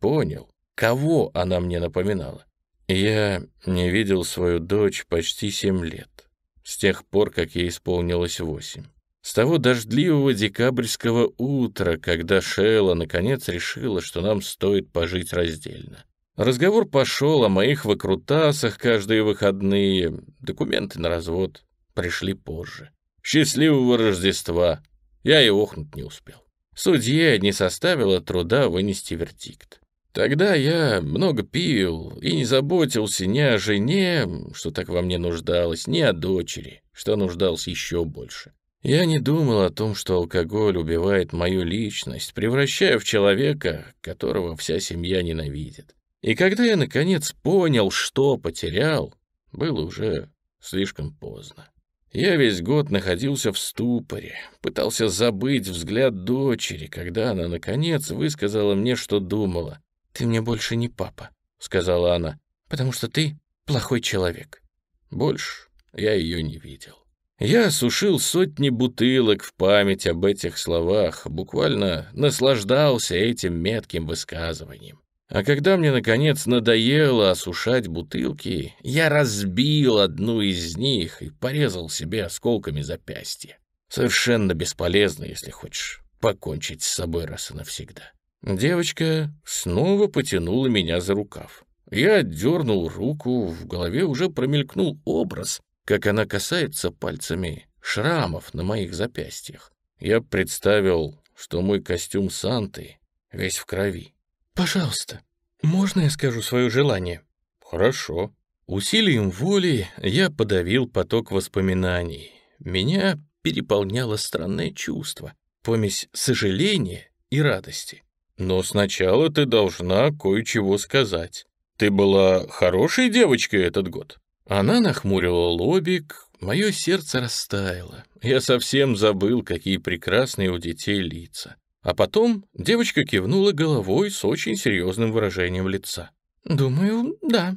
Понял, кого она мне напоминала. Я не видел свою дочь почти семь лет, с тех пор, как ей исполнилось восемь. С того дождливого декабрьского утра, когда Шейла наконец решила, что нам стоит пожить раздельно. Разговор пошел о моих выкрутасах каждые выходные. Документы на развод пришли позже. Счастливого Рождества! Я и охнуть не успел. Судье не составило труда вынести вердикт. Тогда я много пил и не заботился ни о жене, что так во мне нуждалось, ни о дочери, что нуждался еще больше. Я не думал о том, что алкоголь убивает мою личность, превращая в человека, которого вся семья ненавидит. И когда я, наконец, понял, что потерял, было уже слишком поздно. Я весь год находился в ступоре, пытался забыть взгляд дочери, когда она, наконец, высказала мне, что думала. «Ты мне больше не папа», — сказала она, «потому что ты плохой человек». Больше я ее не видел. Я осушил сотни бутылок в память об этих словах, буквально наслаждался этим метким высказыванием. А когда мне, наконец, надоело осушать бутылки, я разбил одну из них и порезал себе осколками запястья. Совершенно бесполезно, если хочешь покончить с собой раз и навсегда. Девочка снова потянула меня за рукав. Я отдернул руку, в голове уже промелькнул образ, как она касается пальцами шрамов на моих запястьях. Я представил, что мой костюм Санты весь в крови. «Пожалуйста, можно я скажу свое желание?» «Хорошо». Усилием воли я подавил поток воспоминаний. Меня переполняло странное чувство, помесь сожаления и радости. Но сначала ты должна кое-чего сказать. Ты была хорошей девочкой этот год?» Она нахмурила лобик, мое сердце растаяло. Я совсем забыл, какие прекрасные у детей лица. А потом девочка кивнула головой с очень серьезным выражением лица. «Думаю, да.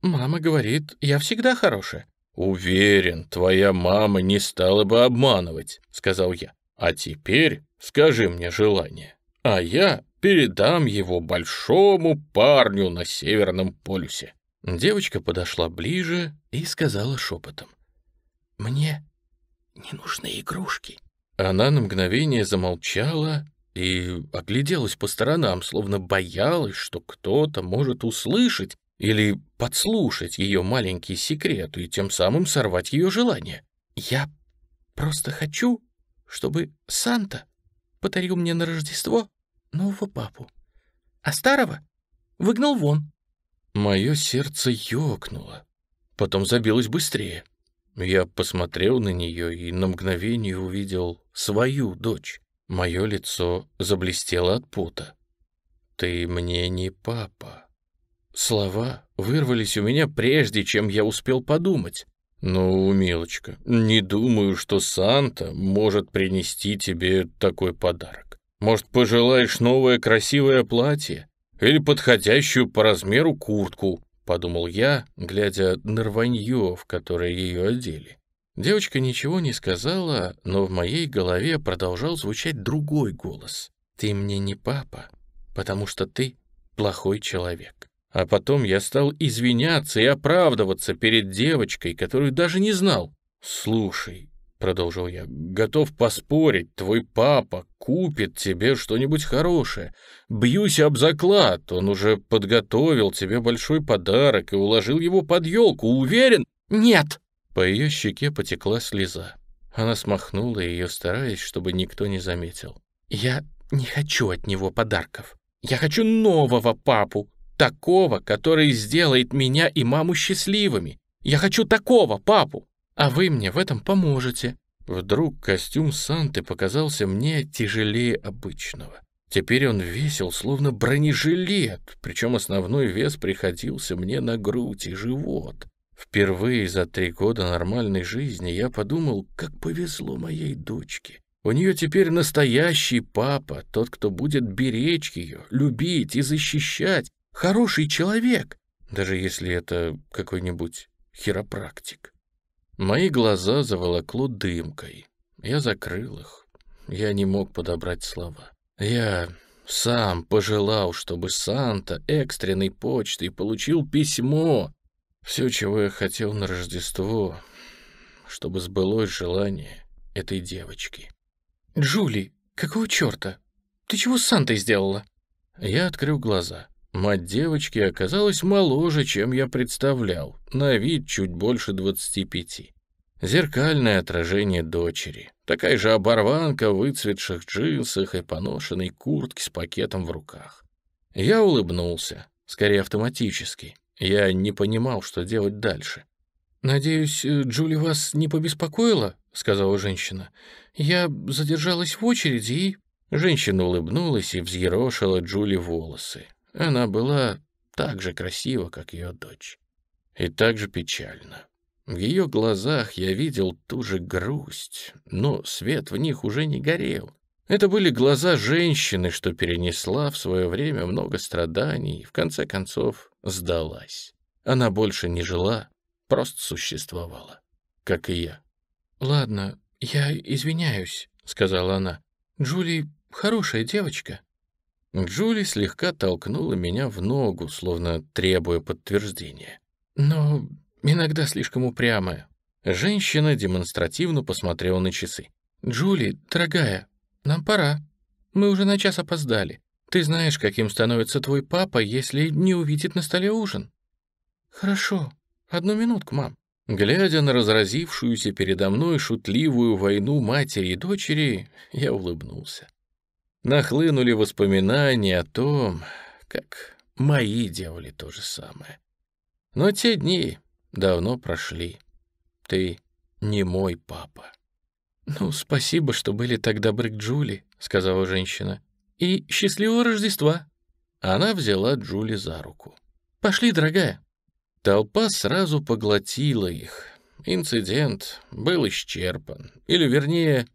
Мама говорит, я всегда хорошая». «Уверен, твоя мама не стала бы обманывать», — сказал я. «А теперь скажи мне желание, а я передам его большому парню на Северном полюсе». Девочка подошла ближе и сказала шепотом. «Мне не нужны игрушки». Она на мгновение замолчала и огляделась по сторонам, словно боялась, что кто-то может услышать или подслушать ее маленький секрет и тем самым сорвать ее желание. «Я просто хочу, чтобы Санта подарил мне на Рождество нового папу, а старого выгнал вон». Мое сердце ёкнуло, потом забилось быстрее. Я посмотрел на нее и на мгновение увидел свою дочь. Мое лицо заблестело от пота. «Ты мне не папа». Слова вырвались у меня прежде, чем я успел подумать. «Ну, милочка, не думаю, что Санта может принести тебе такой подарок. Может, пожелаешь новое красивое платье или подходящую по размеру куртку?» — подумал я, глядя на рванье, в которое ее одели. Девочка ничего не сказала, но в моей голове продолжал звучать другой голос. «Ты мне не папа, потому что ты плохой человек». А потом я стал извиняться и оправдываться перед девочкой, которую даже не знал. «Слушай, продолжил я, — «готов поспорить, твой папа купит тебе что-нибудь хорошее. Бьюсь об заклад, он уже подготовил тебе большой подарок и уложил его под елку, уверен?» «Нет!» По ее щеке потекла слеза. Она смахнула ее, стараясь, чтобы никто не заметил. «Я не хочу от него подарков. Я хочу нового папу, такого, который сделает меня и маму счастливыми. Я хочу такого папу, а вы мне в этом поможете». Вдруг костюм Санты показался мне тяжелее обычного. Теперь он весил, словно бронежилет, причем основной вес приходился мне на грудь и живот. Впервые за три года нормальной жизни я подумал, как повезло моей дочке. У нее теперь настоящий папа, тот, кто будет беречь ее, любить и защищать. Хороший человек, даже если это какой-нибудь хиропрактик. Мои глаза заволокло дымкой. Я закрыл их. Я не мог подобрать слова. Я сам пожелал, чтобы Санта экстренной почтой получил письмо. Все, чего я хотел на Рождество, чтобы сбылось желание этой девочки. «Джули, какого черта? Ты чего с Сантой сделала?» Я открыл глаза. Мать девочки оказалась моложе, чем я представлял, на вид чуть больше двадцати пяти. Зеркальное отражение дочери. Такая же оборванка в выцветших джинсах и поношенной куртке с пакетом в руках. Я улыбнулся, скорее автоматически. Я не понимал, что делать дальше. «Надеюсь, э, Джули вас не побеспокоила?» — сказала женщина. «Я задержалась в очереди и...» Женщина улыбнулась и взъерошила Джули волосы. Она была так же красива, как ее дочь. И так же печально. В ее глазах я видел ту же грусть, но свет в них уже не горел. Это были глаза женщины, что перенесла в свое время много страданий и, в конце концов, сдалась. Она больше не жила, просто существовала, как и я. «Ладно, я извиняюсь», — сказала она. «Джули хорошая девочка». Джули слегка толкнула меня в ногу, словно требуя подтверждения. «Но иногда слишком упрямая». Женщина демонстративно посмотрела на часы. «Джули, дорогая, нам пора. Мы уже на час опоздали. Ты знаешь, каким становится твой папа, если не увидит на столе ужин». «Хорошо. Одну минутку, мам». Глядя на разразившуюся передо мной шутливую войну матери и дочери, я улыбнулся. Нахлынули воспоминания о том, как мои делали то же самое. Но те дни давно прошли. Ты не мой папа. «Ну, спасибо, что были так добры к Джули», — сказала женщина. «И счастливого Рождества!» Она взяла Джули за руку. «Пошли, дорогая!» Толпа сразу поглотила их. Инцидент был исчерпан. Или, вернее,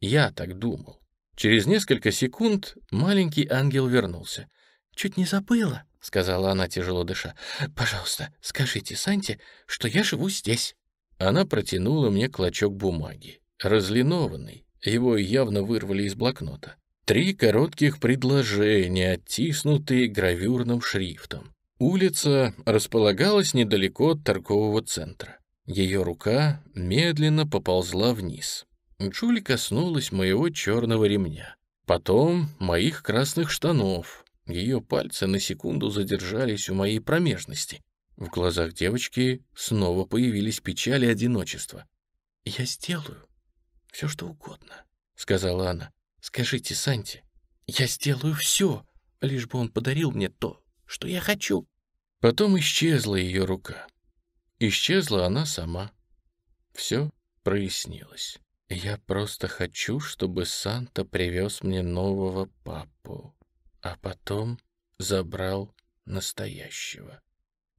я так думал. Через несколько секунд маленький ангел вернулся. «Чуть не забыла», — сказала она, тяжело дыша. «Пожалуйста, скажите Санте, что я живу здесь». Она протянула мне клочок бумаги, разлинованный. Его явно вырвали из блокнота. Три коротких предложения, оттиснутые гравюрным шрифтом. Улица располагалась недалеко от торгового центра. Ее рука медленно поползла вниз. Джули коснулась моего черного ремня. Потом моих красных штанов. Ее пальцы на секунду задержались у моей промежности. В глазах девочки снова появились печали и одиночество. «Я сделаю все, что угодно», — сказала она. «Скажите Санте, я сделаю все, лишь бы он подарил мне то, что я хочу». Потом исчезла ее рука. Исчезла она сама. Все прояснилось. Я просто хочу, чтобы Санта привез мне нового папу, а потом забрал настоящего.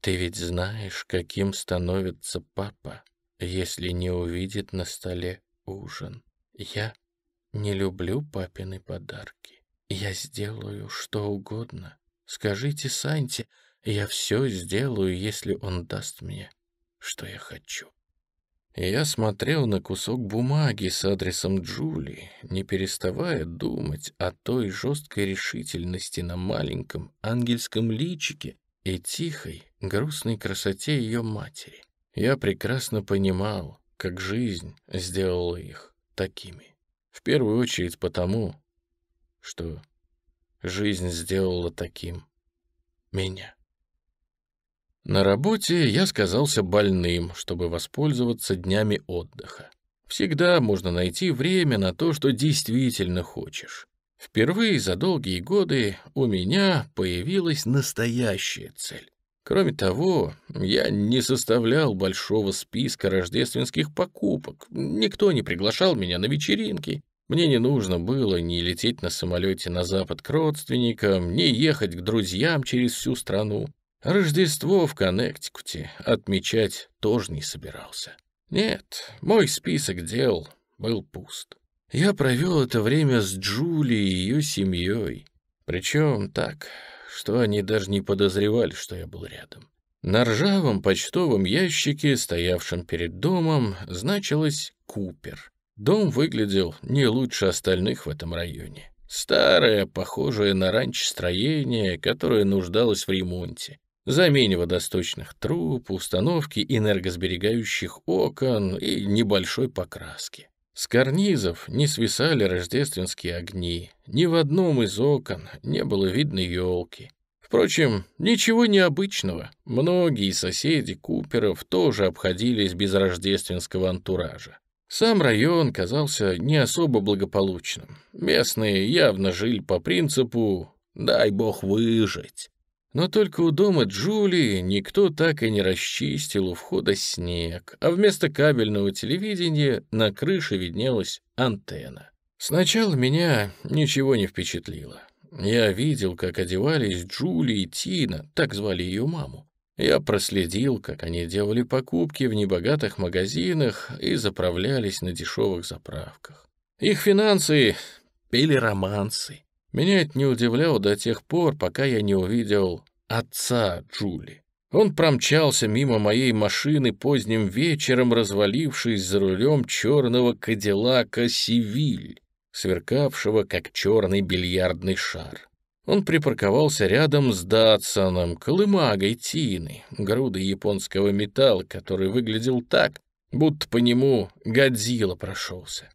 Ты ведь знаешь, каким становится папа, если не увидит на столе ужин. Я не люблю папины подарки. Я сделаю что угодно. Скажите Санте, я все сделаю, если он даст мне, что я хочу. Я смотрел на кусок бумаги с адресом Джули, не переставая думать о той жесткой решительности на маленьком ангельском личике и тихой, грустной красоте ее матери. Я прекрасно понимал, как жизнь сделала их такими. В первую очередь потому, что жизнь сделала таким меня. На работе я сказался больным, чтобы воспользоваться днями отдыха. Всегда можно найти время на то, что действительно хочешь. Впервые за долгие годы у меня появилась настоящая цель. Кроме того, я не составлял большого списка рождественских покупок. Никто не приглашал меня на вечеринки. Мне не нужно было ни лететь на самолете на запад к родственникам, ни ехать к друзьям через всю страну. Рождество в Коннектикуте отмечать тоже не собирался. Нет, мой список дел был пуст. Я провел это время с Джули и ее семьей. Причем так, что они даже не подозревали, что я был рядом. На ржавом почтовом ящике, стоявшем перед домом, значилось «Купер». Дом выглядел не лучше остальных в этом районе. Старое, похожее на ранч строение, которое нуждалось в ремонте замене водосточных труб, установке энергосберегающих окон и небольшой покраски. С карнизов не свисали рождественские огни, ни в одном из окон не было видно елки. Впрочем, ничего необычного. Многие соседи Куперов тоже обходились без рождественского антуража. Сам район казался не особо благополучным. Местные явно жили по принципу «дай бог выжить». Но только у дома Джулии никто так и не расчистил у входа снег, а вместо кабельного телевидения на крыше виднелась антенна. Сначала меня ничего не впечатлило. Я видел, как одевались Джули и Тина, так звали ее маму. Я проследил, как они делали покупки в небогатых магазинах и заправлялись на дешевых заправках. Их финансы пели романсы. Меня это не удивляло до тех пор, пока я не увидел отца Джули. Он промчался мимо моей машины поздним вечером, развалившись за рулем черного кадиллака «Сивиль», сверкавшего, как черный бильярдный шар. Он припарковался рядом с Датсоном, колымагой Тины, грудой японского металла, который выглядел так, будто по нему Годзилла прошелся.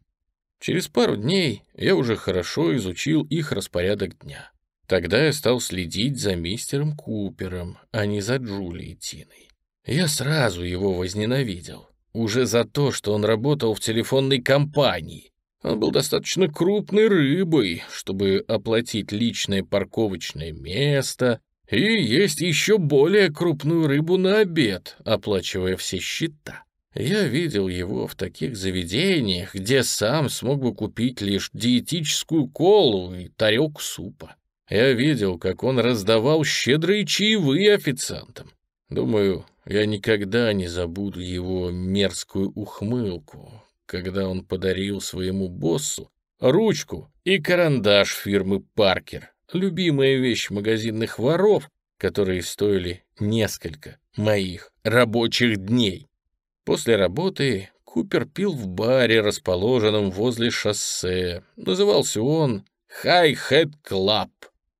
Через пару дней я уже хорошо изучил их распорядок дня. Тогда я стал следить за мистером Купером, а не за Джулией Тиной. Я сразу его возненавидел. Уже за то, что он работал в телефонной компании, он был достаточно крупной рыбой, чтобы оплатить личное парковочное место и есть еще более крупную рыбу на обед, оплачивая все счета. Я видел его в таких заведениях, где сам смог бы купить лишь диетическую колу и тарелку супа. Я видел, как он раздавал щедрые чаевые официантам. Думаю, я никогда не забуду его мерзкую ухмылку, когда он подарил своему боссу ручку и карандаш фирмы «Паркер», любимая вещь магазинных воров, которые стоили несколько моих рабочих дней. После работы Купер пил в баре, расположенном возле шоссе. Назывался он «High Head Club».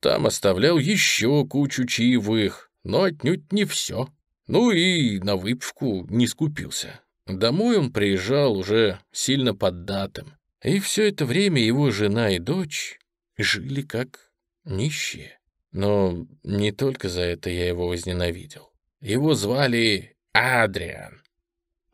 Там оставлял еще кучу чаевых, но отнюдь не все. Ну и на выпивку не скупился. Домой он приезжал уже сильно поддатым, и все это время его жена и дочь жили как нищие. Но не только за это я его возненавидел. Его звали Адриан.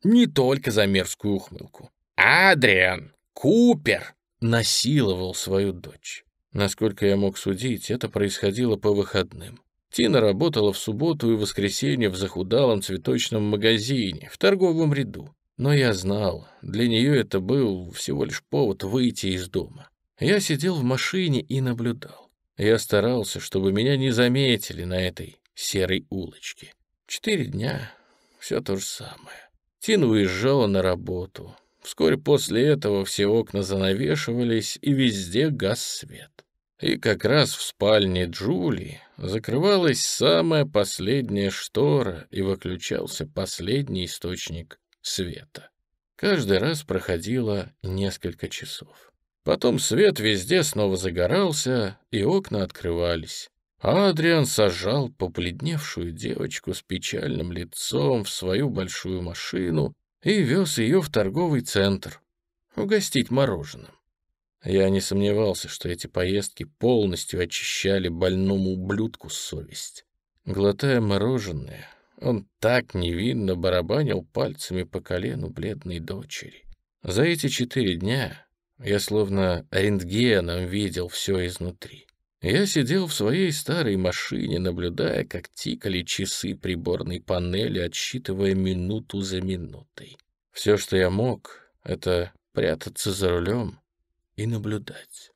Не только за мерзкую ухмылку. Адриан Купер насиловал свою дочь. Насколько я мог судить, это происходило по выходным. Тина работала в субботу и воскресенье в захудалом цветочном магазине, в торговом ряду. Но я знал, для нее это был всего лишь повод выйти из дома. Я сидел в машине и наблюдал. Я старался, чтобы меня не заметили на этой серой улочке. Четыре дня — все то же самое. Тина уезжала на работу. Вскоре после этого все окна занавешивались, и везде гас свет. И как раз в спальне Джули закрывалась самая последняя штора и выключался последний источник света. Каждый раз проходило несколько часов. Потом свет везде снова загорался, и окна открывались. Адриан сажал побледневшую девочку с печальным лицом в свою большую машину и вез ее в торговый центр угостить мороженым. Я не сомневался, что эти поездки полностью очищали больному ублюдку совесть. Глотая мороженое, он так невинно барабанил пальцами по колену бледной дочери. За эти четыре дня я словно рентгеном видел все изнутри. Я сидел в своей старой машине, наблюдая, как тикали часы приборной панели, отсчитывая минуту за минутой. Все, что я мог, — это прятаться за рулем и наблюдать.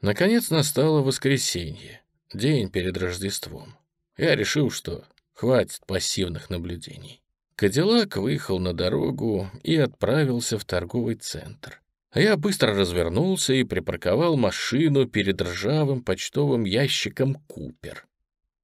Наконец настало воскресенье, день перед Рождеством. Я решил, что хватит пассивных наблюдений. Кадиллак выехал на дорогу и отправился в торговый центр. Я быстро развернулся и припарковал машину перед ржавым почтовым ящиком «Купер».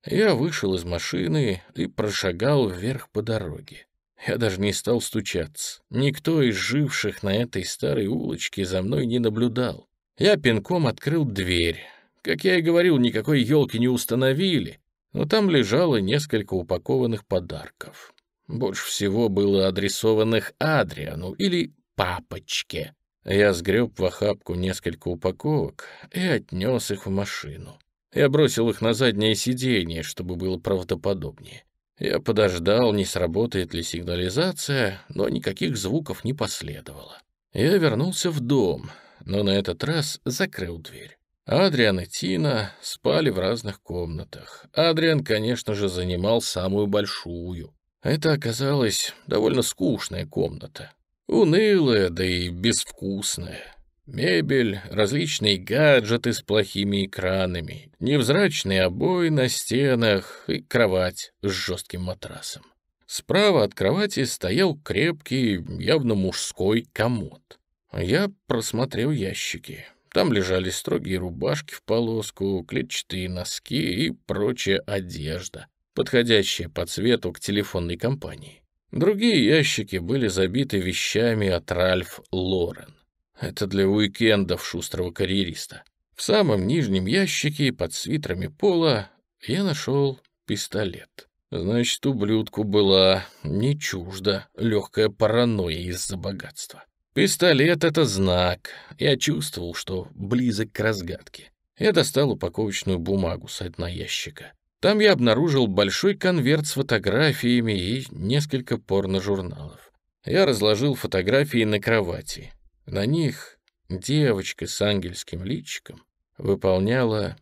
Я вышел из машины и прошагал вверх по дороге. Я даже не стал стучаться. Никто из живших на этой старой улочке за мной не наблюдал. Я пинком открыл дверь. Как я и говорил, никакой елки не установили, но там лежало несколько упакованных подарков. Больше всего было адресованных Адриану или папочке. Я сгреб в охапку несколько упаковок и отнес их в машину. Я бросил их на заднее сиденье, чтобы было правдоподобнее. Я подождал, не сработает ли сигнализация, но никаких звуков не последовало. Я вернулся в дом, но на этот раз закрыл дверь. Адриан и Тина спали в разных комнатах. Адриан, конечно же, занимал самую большую. Это оказалась довольно скучная комната. Унылая, да и безвкусная. Мебель, различные гаджеты с плохими экранами, невзрачные обои на стенах и кровать с жестким матрасом. Справа от кровати стоял крепкий, явно мужской комод. Я просмотрел ящики. Там лежали строгие рубашки в полоску, клетчатые носки и прочая одежда, подходящая по цвету к телефонной компании. Другие ящики были забиты вещами от Ральф Лорен. Это для уикендов шустрого карьериста. В самом нижнем ящике под свитерами пола я нашел пистолет. Значит, ублюдку была не чужда легкая паранойя из-за богатства. Пистолет — это знак. Я чувствовал, что близок к разгадке. Я достал упаковочную бумагу с дна ящика. Там я обнаружил большой конверт с фотографиями и несколько порножурналов. Я разложил фотографии на кровати. На них девочка с ангельским личиком выполняла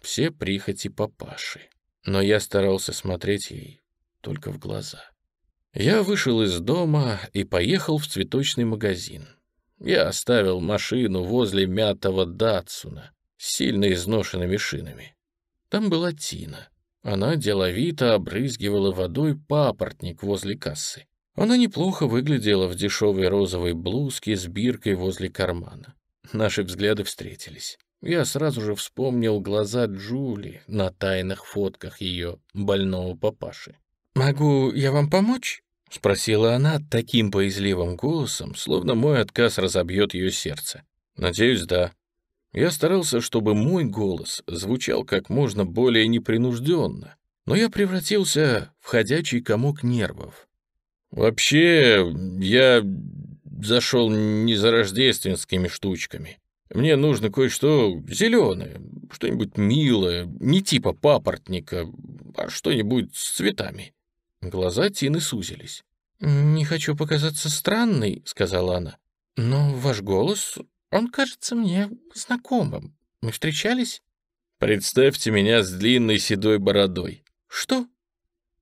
все прихоти папаши. Но я старался смотреть ей только в глаза. Я вышел из дома и поехал в цветочный магазин. Я оставил машину возле мятого Датсуна с сильно изношенными шинами. Там была Тина. Она деловито обрызгивала водой папоротник возле кассы. Она неплохо выглядела в дешевой розовой блузке с биркой возле кармана. Наши взгляды встретились. Я сразу же вспомнил глаза Джули на тайных фотках ее больного папаши. «Могу я вам помочь?» — спросила она таким боязливым голосом, словно мой отказ разобьет ее сердце. «Надеюсь, да». Я старался, чтобы мой голос звучал как можно более непринужденно, но я превратился в ходячий комок нервов. «Вообще, я зашел не за рождественскими штучками. Мне нужно кое-что зеленое, что-нибудь милое, не типа папоротника, а что-нибудь с цветами». Глаза Тины сузились. «Не хочу показаться странной», — сказала она, — «но ваш голос, он кажется мне знакомым. Мы встречались?» «Представьте меня с длинной седой бородой». «Что?»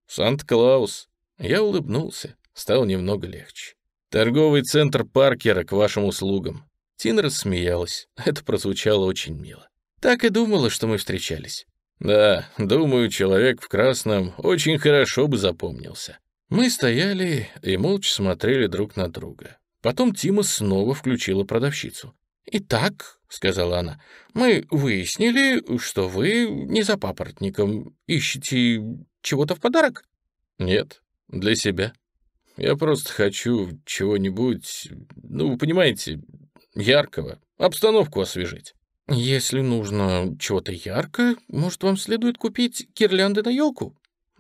«Санта-Клаус». Я улыбнулся, стало немного легче. «Торговый центр Паркера к вашим услугам». Тина рассмеялась. Это прозвучало очень мило. Так и думала, что мы встречались. Да, думаю, человек в красном очень хорошо бы запомнился. Мы стояли и молча смотрели друг на друга. Потом Тима снова включила продавщицу. «Итак», — сказала она, — «мы выяснили, что вы не за папоротником ищете чего-то в подарок?» «Нет, для себя. Я просто хочу чего-нибудь, ну, вы понимаете, яркого, обстановку освежить». «Если нужно чего-то яркое, может, вам следует купить гирлянды на елку?»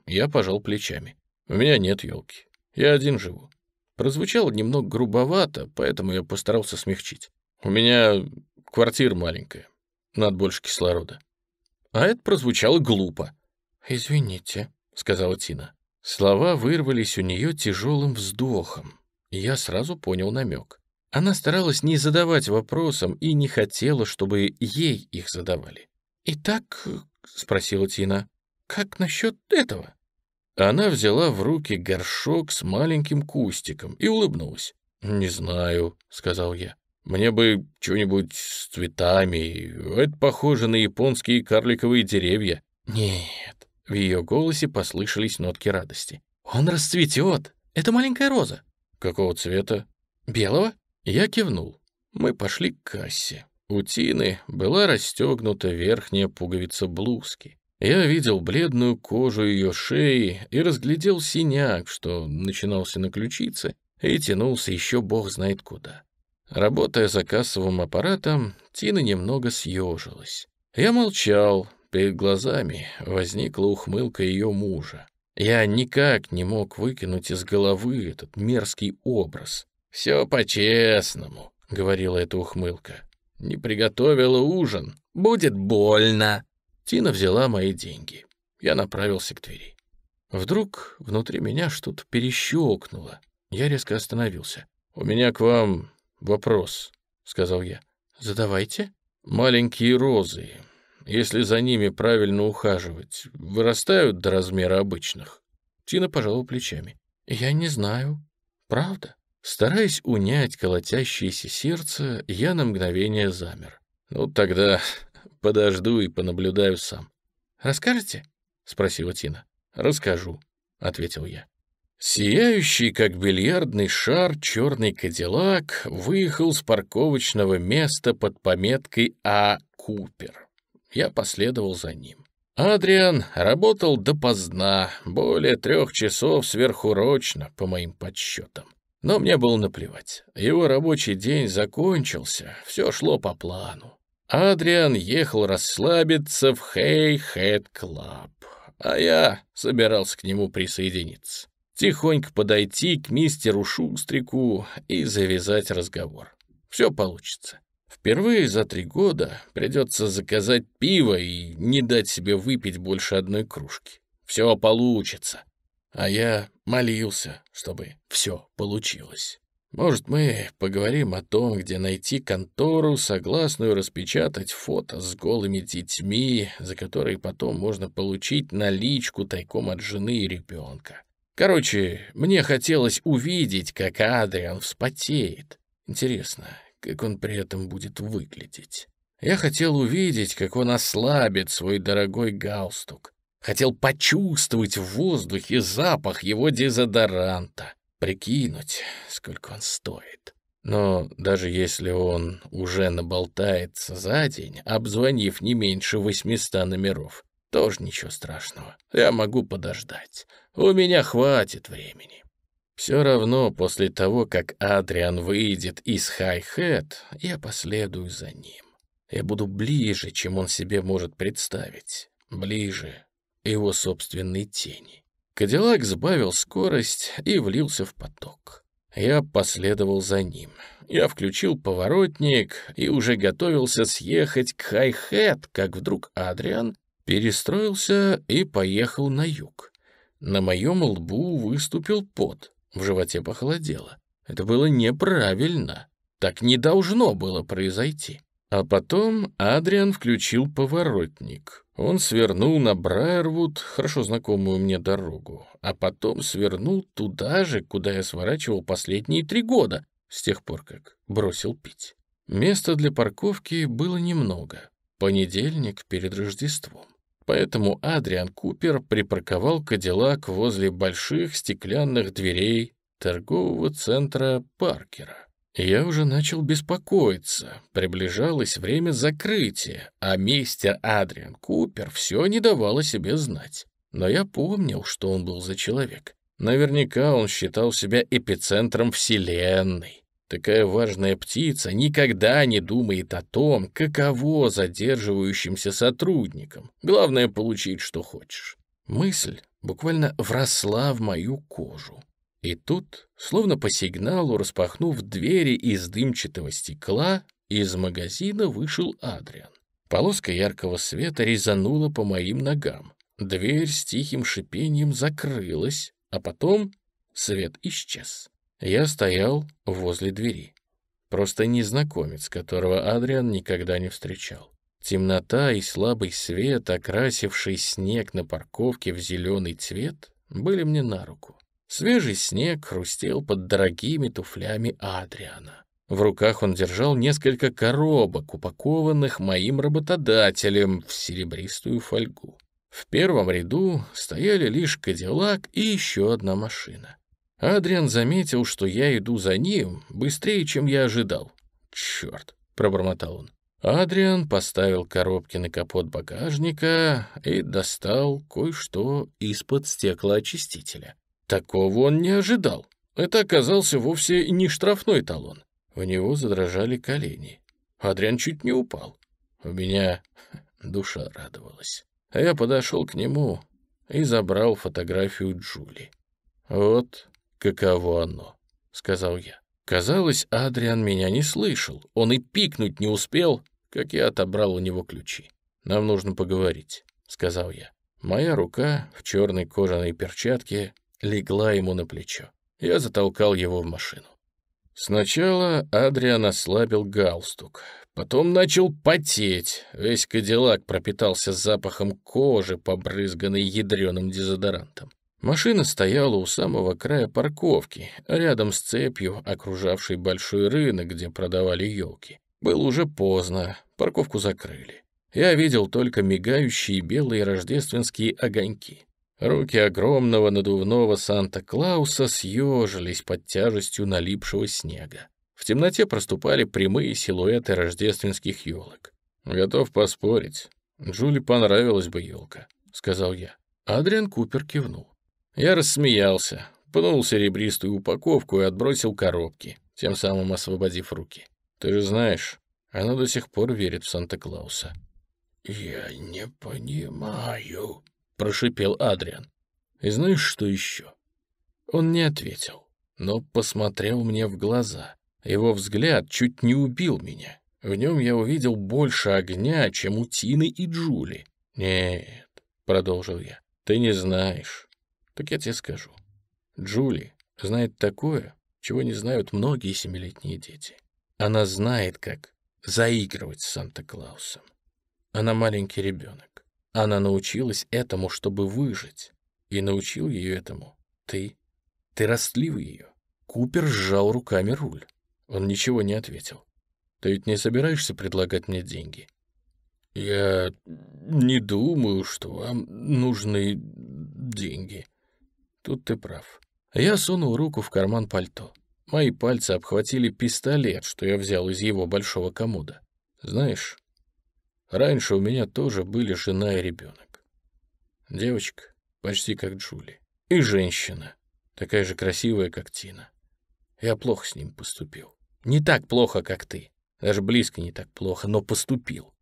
Я пожал плечами. «У меня нет елки. Я один живу». Прозвучало немного грубовато, поэтому я постарался смягчить. «У меня квартира маленькая. Надо больше кислорода». А это прозвучало глупо. «Извините», — сказала Тина. Слова вырвались у нее тяжелым вздохом. Я сразу понял намек. Она старалась не задавать вопросом и не хотела, чтобы ей их задавали. «Итак», — спросила Тина, — «как насчет этого?» Она взяла в руки горшок с маленьким кустиком и улыбнулась. «Не знаю», — сказал я. «Мне бы чего-нибудь с цветами. Это похоже на японские карликовые деревья». «Нет», — в ее голосе послышались нотки радости. «Он расцветет. Это маленькая роза». «Какого цвета?» «Белого?» Я кивнул. Мы пошли к кассе. У Тины была расстегнута верхняя пуговица блузки. Я видел бледную кожу ее шеи и разглядел синяк, что начинался на ключице и тянулся еще бог знает куда. Работая за кассовым аппаратом, Тина немного съежилась. Я молчал, перед глазами возникла ухмылка ее мужа. Я никак не мог выкинуть из головы этот мерзкий образ. «Все по-честному», — говорила эта ухмылка. «Не приготовила ужин. Будет больно». Тина взяла мои деньги. Я направился к двери. Вдруг внутри меня что-то перещелкнуло. Я резко остановился. «У меня к вам вопрос», — сказал я. «Задавайте». «Маленькие розы, если за ними правильно ухаживать, вырастают до размера обычных?» Тина пожала плечами. «Я не знаю. Правда?» Стараясь унять колотящееся сердце, я на мгновение замер. «Ну, тогда подожду и понаблюдаю сам». «Расскажете?» — спросила Тина. «Расскажу», — ответил я. Сияющий, как бильярдный шар, черный кадиллак выехал с парковочного места под пометкой «А. Купер». Я последовал за ним. Адриан работал допоздна, более трех часов сверхурочно, по моим подсчетам. Но мне было наплевать. Его рабочий день закончился, все шло по плану. Адриан ехал расслабиться в Hi-Hat Club, а я собирался к нему присоединиться. Тихонько подойти к мистеру Шустрику и завязать разговор. Все получится. Впервые за три года придется заказать пиво и не дать себе выпить больше одной кружки. Все получится. А я молился, чтобы все получилось. Может, мы поговорим о том, где найти контору, согласную распечатать фото с голыми детьми, за которые потом можно получить наличку тайком от жены и ребенка. Короче, мне хотелось увидеть, как Адриан вспотеет. Интересно, как он при этом будет выглядеть. Я хотел увидеть, как он ослабит свой дорогой галстук. Хотел почувствовать в воздухе запах его дезодоранта прикинуть, сколько он стоит. Но даже если он уже наболтается за день, обзвонив не меньше 800 номеров, тоже ничего страшного. Я могу подождать. У меня хватит времени. Все равно после того, как Адриан выйдет из Хай-Хэт, я последую за ним. Я буду ближе, чем он себе может представить. Ближе его собственной тени. Кадиллак сбавил скорость и влился в поток. Я последовал за ним. Я включил поворотник и уже готовился съехать к Хай-Хэт, как вдруг Адриан перестроился и поехал на юг. На моем лбу выступил пот, в животе похолодело. Это было неправильно. Так не должно было произойти. А потом Адриан включил поворотник. Он свернул на Брайервуд, хорошо знакомую мне дорогу, а потом свернул туда же, куда я сворачивал последние три года, с тех пор, как бросил пить. Места для парковки было немного. Понедельник перед Рождеством. Поэтому Адриан Купер припарковал Кадиллак возле больших стеклянных дверей торгового центра Паркера. Я уже начал беспокоиться. Приближалось время закрытия, а мистер Адриан Купер все не давал о себе знать. Но я помнил, что он был за человек. Наверняка он считал себя эпицентром Вселенной. Такая важная птица никогда не думает о том, каково задерживающимся сотрудникам. Главное — получить, что хочешь. Мысль буквально вросла в мою кожу. И тут, словно по сигналу, распахнув двери из дымчатого стекла, из магазина вышел Адриан. Полоска яркого света резанула по моим ногам. Дверь с тихим шипением закрылась, а потом свет исчез. Я стоял возле двери. Просто незнакомец, которого Адриан никогда не встречал. Темнота и слабый свет, окрасивший снег на парковке в зеленый цвет, были мне на руку. Свежий снег хрустел под дорогими туфлями Адриана. В руках он держал несколько коробок, упакованных моим работодателем в серебристую фольгу. В первом ряду стояли лишь Кадиллак и еще одна машина. Адриан заметил, что я иду за ним быстрее, чем я ожидал. «Черт!» — пробормотал он. Адриан поставил коробки на капот багажника и достал кое-что из-под стеклоочистителя. Такого он не ожидал. Это оказался вовсе не штрафной талон. У него задрожали колени. Адриан чуть не упал. У меня душа радовалась. Я подошел к нему и забрал фотографию Джули. «Вот каково оно», — сказал я. Казалось, Адриан меня не слышал. Он и пикнуть не успел, как я отобрал у него ключи. нам нужно поговорить», — сказал я. Моя рука в черной кожаной перчатке легла ему на плечо. Я затолкал его в машину. Сначала Адриан ослабил галстук, потом начал потеть. Весь кадиллак пропитался запахом кожи, побрызганной ядреным дезодорантом. Машина стояла у самого края парковки, рядом с цепью, окружавшей большой рынок, где продавали елки. Было уже поздно, парковку закрыли. Я видел только мигающие белые рождественские огоньки. Руки огромного надувного Санта-Клауса съежились под тяжестью налипшего снега. В темноте проступали прямые силуэты рождественских елок. «Готов поспорить. Джули понравилась бы елка», — сказал я. Адриан Купер кивнул. Я рассмеялся, пнул серебристую упаковку и отбросил коробки, тем самым освободив руки. «Ты же знаешь, она до сих пор верит в Санта-Клауса». «Я не понимаю», прошипел Адриан. И знаешь, что еще? Он не ответил, но посмотрел мне в глаза. Его взгляд чуть не убил меня. В нем я увидел больше огня, чем у Тины и Джули. «Нет», — продолжил я, — «ты не знаешь. Так я тебе скажу. Джули знает такое, чего не знают многие семилетние дети. Она знает, как заигрывать с Санта-Клаусом. Она маленький ребенок. Она научилась этому, чтобы выжить. И научил ее этому ты. Ты растлил ее. Купер сжал руками руль. Он ничего не ответил. Ты ведь не собираешься предлагать мне деньги? Я не думаю, что вам нужны деньги. Тут ты прав. Я сунул руку в карман пальто. Мои пальцы обхватили пистолет, что я взял из его большого комода. Знаешь, Раньше у меня тоже были жена и ребенок. Девочка, почти как Джули. И женщина, такая же красивая, как Тина. Я плохо с ним поступил. Не так плохо, как ты. Даже близко не так плохо, но поступил.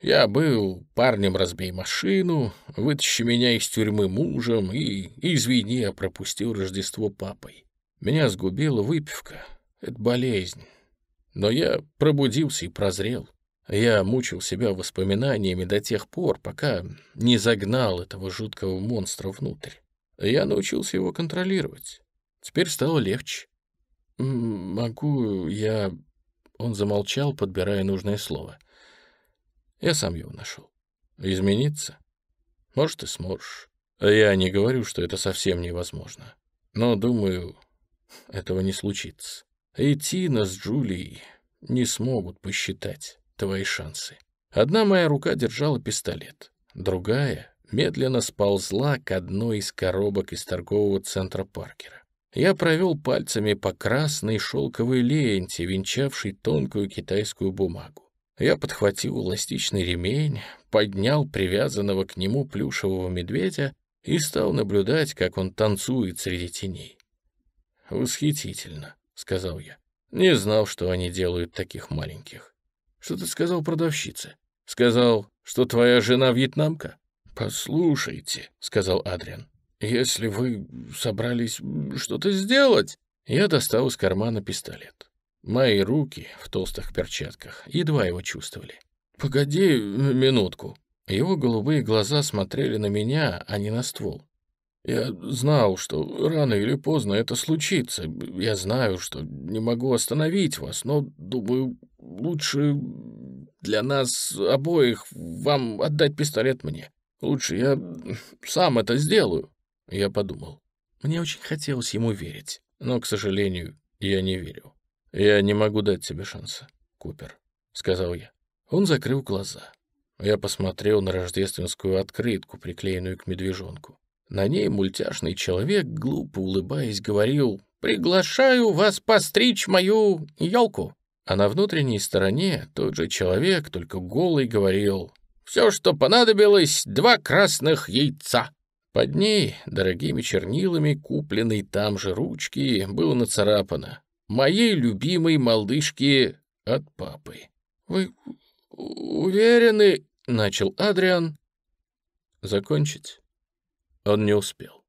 Я был парнем «разбей машину», вытащи меня из тюрьмы мужем и, извини, я пропустил Рождество папой. Меня сгубила выпивка. Это болезнь. Но я пробудился и прозрел. Я мучил себя воспоминаниями до тех пор, пока не загнал этого жуткого монстра внутрь. Я научился его контролировать. Теперь стало легче. «Могу я...» Он замолчал, подбирая нужное слово. Я сам его нашел. «Измениться? Может, и сможешь. Я не говорю, что это совсем невозможно. Но, думаю, этого не случится. И Тина с Джулией не смогут посчитать, твои шансы. Одна моя рука держала пистолет, другая медленно сползла к одной из коробок из торгового центра Паркера. Я провел пальцами по красной шелковой ленте, венчавшей тонкую китайскую бумагу. Я подхватил эластичный ремень, поднял привязанного к нему плюшевого медведя и стал наблюдать, как он танцует среди теней. «Восхитительно», — сказал я. «Не знал, что они делают таких маленьких». Что ты сказал продавщице? Сказал, что твоя жена вьетнамка? Послушайте, сказал Адриан, если вы собрались что-то сделать... Я достал из кармана пистолет. Мои руки в толстых перчатках едва его чувствовали. «Погоди минутку». Его голубые глаза смотрели на меня, а не на ствол. «Я знал, что рано или поздно это случится. Я знаю, что не могу остановить вас, но, думаю, лучше для нас обоих вам отдать пистолет мне. Лучше я сам это сделаю. Я подумал. Мне очень хотелось ему верить, но, к сожалению, я не верил. Я не могу дать тебе шанса, Купер, сказал я. Он закрыл глаза. Я посмотрел на рождественскую открытку, приклеенную к медвежонку. На ней мультяшный человек, глупо улыбаясь, говорил «Приглашаю вас постричь мою елку». А на внутренней стороне тот же человек, только голый, говорил «Все, что понадобилось, два красных яйца». Под ней, дорогими чернилами, купленной там же ручки, было нацарапано «Моей любимой малышке от папы». «Вы уверены?» — начал Адриан. «Закончить?» Он не успел.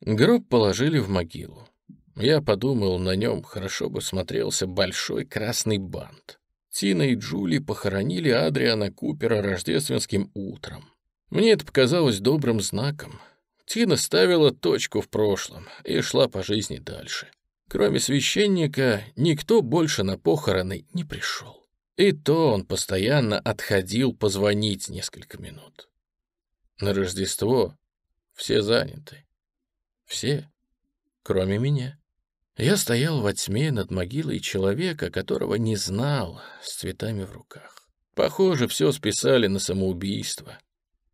Гроб положили в могилу. Я подумал, на нем хорошо бы смотрелся большой красный бант. Тина и Джули похоронили Адриана Купера рождественским утром. Мне это показалось добрым знаком. Тина ставила точку в прошлом и шла по жизни дальше. Кроме священника, никто больше на похороны не пришел. И то он постоянно отходил позвонить несколько минут. На Рождество все заняты. Все, кроме меня. Я стоял во тьме над могилой человека, которого не знал, с цветами в руках. Похоже, все списали на самоубийство.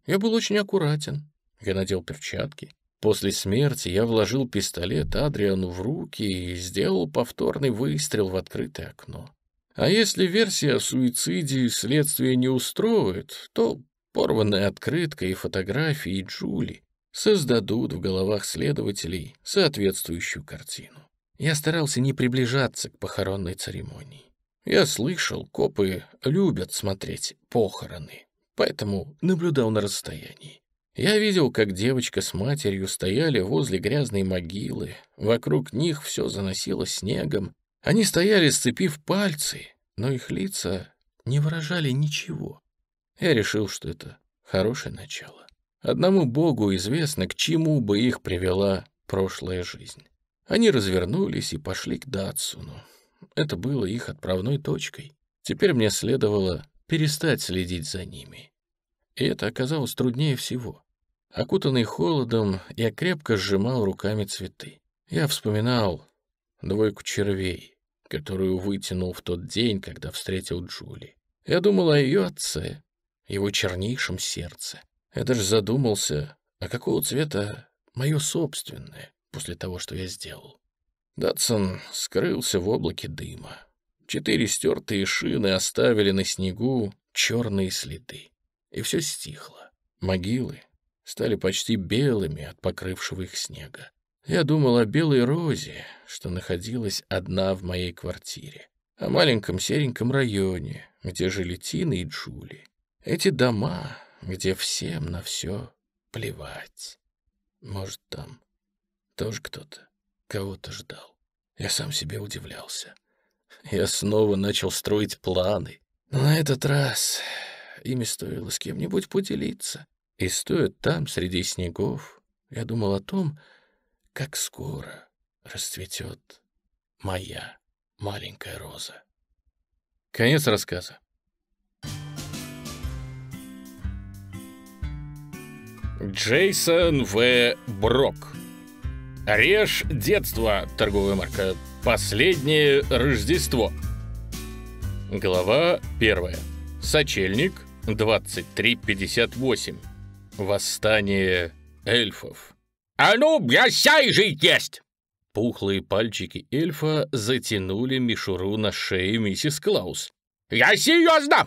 Я был очень аккуратен. Я надел перчатки. После смерти я вложил пистолет Адриану в руки и сделал повторный выстрел в открытое окно. А если версия о суициде следствие не устроит, то порванная открытка и фотографии Джули создадут в головах следователей соответствующую картину. Я старался не приближаться к похоронной церемонии. Я слышал, копы любят смотреть похороны, поэтому наблюдал на расстоянии. Я видел, как девочка с матерью стояли возле грязной могилы, вокруг них все заносило снегом. Они стояли, сцепив пальцы, но их лица не выражали ничего. Я решил, что это хорошее начало. Одному Богу известно, к чему бы их привела прошлая жизнь. Они развернулись и пошли к Датсуну. Это было их отправной точкой. Теперь мне следовало перестать следить за ними. И это оказалось труднее всего. Окутанный холодом, я крепко сжимал руками цветы. Я вспоминал двойку червей, которую вытянул в тот день, когда встретил Джули. Я думал о ее отце, его чернейшем сердце. Я даже задумался, а какого цвета мое собственное после того, что я сделал. Датсон скрылся в облаке дыма. Четыре стертые шины оставили на снегу черные следы. И все стихло. Могилы стали почти белыми от покрывшего их снега. Я думал о белой розе, что находилась одна в моей квартире, о маленьком сереньком районе, где жили Тина и Джули. Эти дома, где всем на все плевать. Может, там тоже кто-то кого-то ждал. Я сам себе удивлялся. Я снова начал строить планы. Но на этот раз ими стоило с кем-нибудь поделиться. И стоя там, среди снегов, я думал о том, как скоро расцветет моя маленькая роза. Конец рассказа. Джейсон В. Брок Режь детство, торговая марка. Последнее Рождество. Глава первая. Сочельник 2358. Восстание эльфов. «А ну, бросай же есть!» Пухлые пальчики эльфа затянули мишуру на шее миссис Клаус. «Я серьезно!»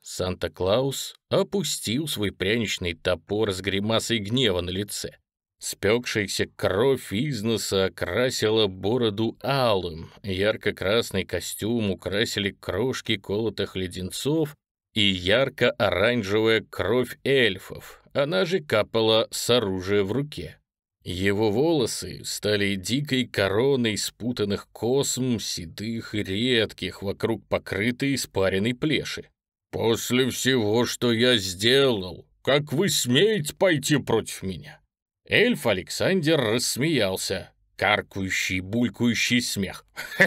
Санта-Клаус опустил свой пряничный топор с гримасой гнева на лице. Спекшаяся кровь из носа окрасила бороду алым, ярко-красный костюм украсили крошки колотых леденцов и ярко-оранжевая кровь эльфов, она же капала с оружия в руке. Его волосы стали дикой короной спутанных косм, седых и редких, вокруг покрытой испаренной плеши. «После всего, что я сделал, как вы смеете пойти против меня?» Эльф Александр рассмеялся. Каркающий, булькающий смех.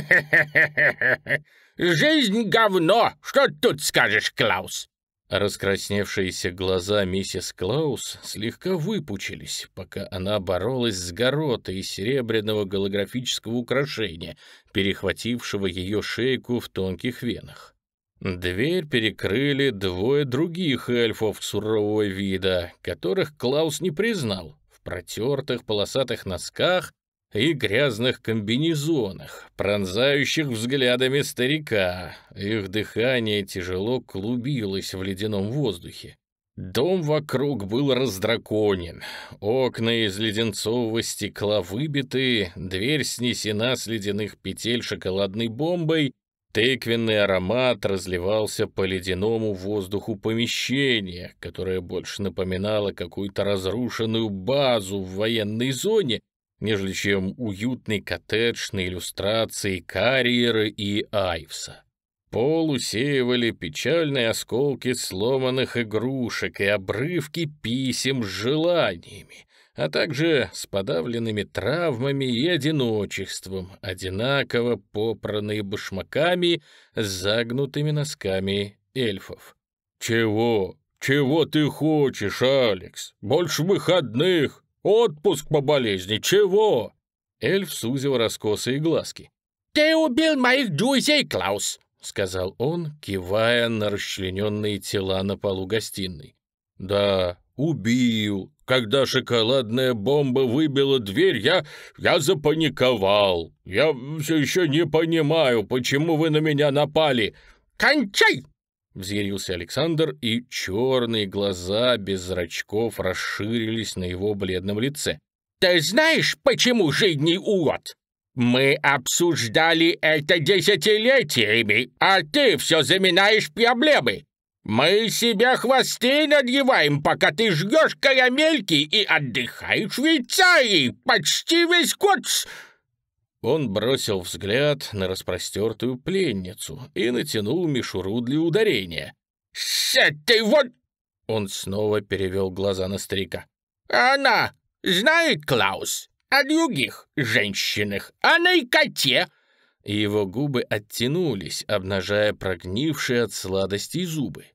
«Жизнь — говно! Что тут скажешь, Клаус?» Раскрасневшиеся глаза миссис Клаус слегка выпучились, пока она боролась с горотой из серебряного голографического украшения, перехватившего ее шейку в тонких венах. Дверь перекрыли двое других эльфов сурового вида, которых Клаус не признал, протертых полосатых носках и грязных комбинезонах, пронзающих взглядами старика. Их дыхание тяжело клубилось в ледяном воздухе. Дом вокруг был раздраконен, окна из леденцового стекла выбиты, дверь снесена с ледяных петель шоколадной бомбой, Тыквенный аромат разливался по ледяному воздуху помещения, которое больше напоминало какую-то разрушенную базу в военной зоне, нежели чем уютный коттедж на иллюстрации Карьера и Айвса. Пол усеивали печальные осколки сломанных игрушек и обрывки писем с желаниями, а также с подавленными травмами и одиночеством, одинаково попранные башмаками с загнутыми носками эльфов. «Чего? Чего ты хочешь, Алекс? Больше выходных? Отпуск по болезни? Чего?» Эльф сузил раскосые глазки. «Ты убил моих друзей, Клаус!» — сказал он, кивая на расчлененные тела на полу гостиной. «Да, убил. Когда шоколадная бомба выбила дверь, я... я запаниковал. Я все еще не понимаю, почему вы на меня напали. Кончай!» Взъярился Александр, и черные глаза без зрачков расширились на его бледном лице. «Ты знаешь, почему жидний урод? Мы обсуждали это десятилетиями, а ты все заминаешь проблемы. Мы себе хвосты надеваем, пока ты жгешь карамельки и отдыхаешь в Швейцарии почти весь год. Он бросил взгляд на распростертую пленницу и натянул мишуру для ударения. «С этой вот...» Он снова перевел глаза на старика. «Она знает, Клаус, о других женщинах, о найкоте». Его губы оттянулись, обнажая прогнившие от сладости зубы.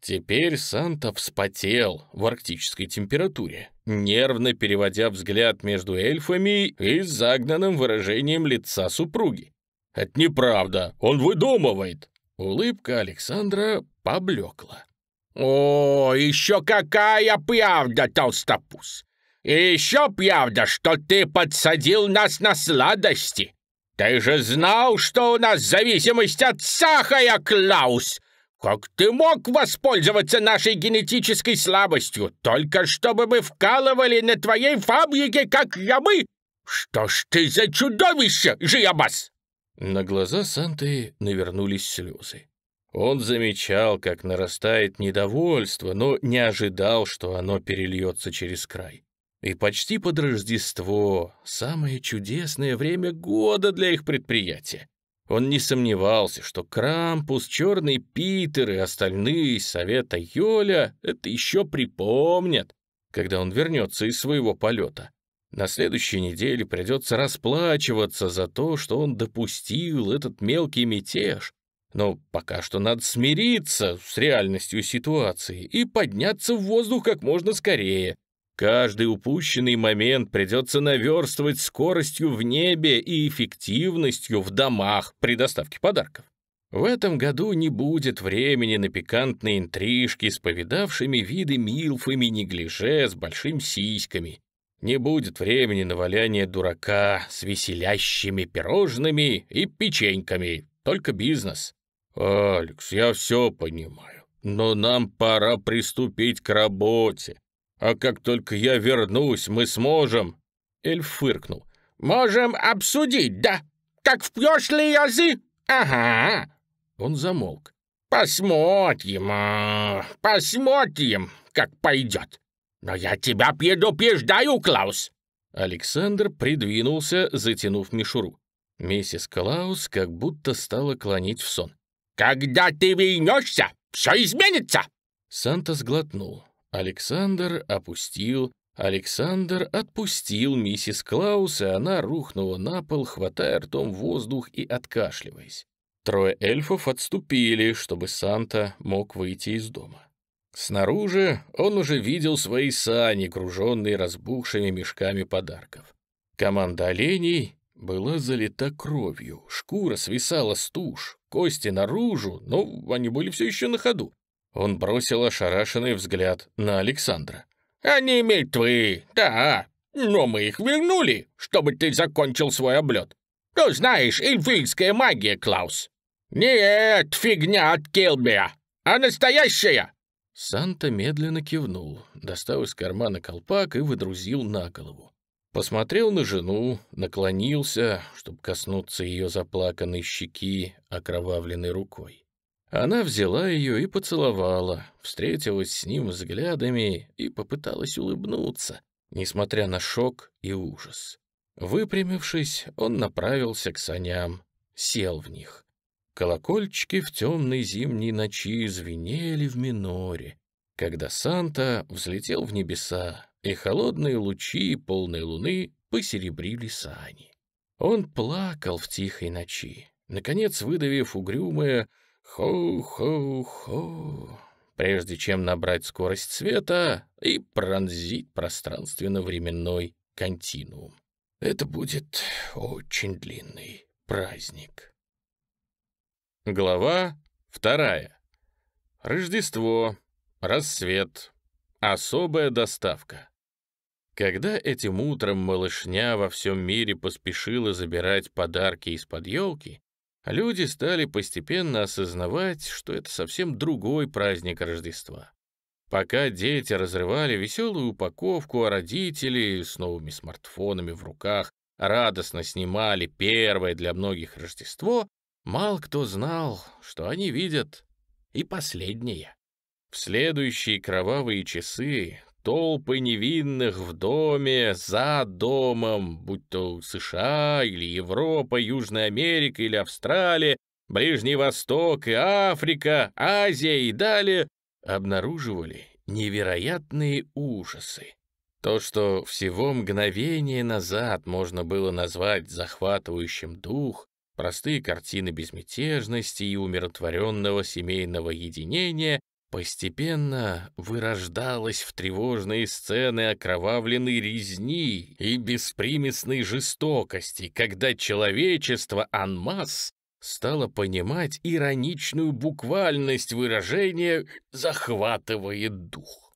Теперь Санта вспотел в арктической температуре, нервно переводя взгляд между эльфами и загнанным выражением лица супруги. «Это неправда, он выдумывает!» Улыбка Александра поблекла. «О, еще какая правда, толстопуз! И еще правда, что ты подсадил нас на сладости! Ты же знал, что у нас зависимость от сахара, Клаус! Как ты мог воспользоваться нашей генетической слабостью, только чтобы мы вкалывали на твоей фабрике, как рабы? Что ж ты за чудовище, Жиабас?» На глаза Санты навернулись слезы. Он замечал, как нарастает недовольство, но не ожидал, что оно перельется через край. И почти под Рождество, самое чудесное время года для их предприятия. Он не сомневался, что Крампус, Черный Питер и остальные из Совета Йоля это еще припомнят, когда он вернется из своего полета. На следующей неделе придется расплачиваться за то, что он допустил этот мелкий мятеж. Но пока что надо смириться с реальностью ситуации и подняться в воздух как можно скорее, Каждый упущенный момент придется наверстывать скоростью в небе и эффективностью в домах при доставке подарков. В этом году не будет времени на пикантные интрижки с повидавшими виды милфами неглиже с большими сиськами. Не будет времени на валяние дурака с веселящими пирожными и печеньками. Только бизнес. «Алекс, я все понимаю, но нам пора приступить к работе. А как только я вернусь, мы сможем...» Эльф фыркнул. «Можем обсудить, да? Как в прошлые разы? Ага!» Он замолк. «Посмотрим, а, посмотрим, как пойдет. Но я тебя предупреждаю, Клаус!» Александр придвинулся, затянув мишуру. Миссис Клаус как будто стала клонить в сон. «Когда ты вернешься, все изменится!» Санта сглотнул. Александр опустил... Александр отпустил миссис Клаус, и она рухнула на пол, хватая ртом воздух и откашливаясь. Трое эльфов отступили, чтобы Санта мог выйти из дома. Снаружи он уже видел свои сани, груженные разбухшими мешками подарков. Команда оленей была залита кровью, шкура свисала с туш, кости наружу, но они были все еще на ходу. Он бросил ошарашенный взгляд на Александра. «Они мертвы, да, но мы их вернули, чтобы ты закончил свой облет. Ну, знаешь, эльфийская магия, Клаус. Нет, фигня от Келбера, а настоящая!» Санта медленно кивнул, достал из кармана колпак и выдрузил на голову. Посмотрел на жену, наклонился, чтобы коснуться ее заплаканной щеки окровавленной рукой. Она взяла ее и поцеловала, встретилась с ним взглядами и попыталась улыбнуться, несмотря на шок и ужас. Выпрямившись, он направился к саням, сел в них. Колокольчики в темной зимней ночи звенели в миноре, когда Санта взлетел в небеса, и холодные лучи полной луны посеребрили сани. Он плакал в тихой ночи, наконец выдавив угрюмое «хо-хо-хо», прежде чем набрать скорость света и пронзить пространственно-временной континуум. Это будет очень длинный праздник. Глава вторая. Рождество, рассвет, особая доставка. Когда этим утром малышня во всем мире поспешила забирать подарки из-под елки, люди стали постепенно осознавать, что это совсем другой праздник Рождества. Пока дети разрывали веселую упаковку, а родители с новыми смартфонами в руках радостно снимали первое для многих Рождество, мало кто знал, что они видят и последнее. В следующие кровавые часы толпы невинных в доме, за домом, будь то США или Европа, Южная Америка или Австралия, Ближний Восток и Африка, Азия и далее, обнаруживали невероятные ужасы. То, что всего мгновение назад можно было назвать захватывающим дух, простые картины безмятежности и умиротворенного семейного единения, постепенно вырождалась в тревожные сцены окровавленной резни и беспримесной жестокости, когда человечество анмасс стало понимать ироничную буквальность выражения «захватывает дух».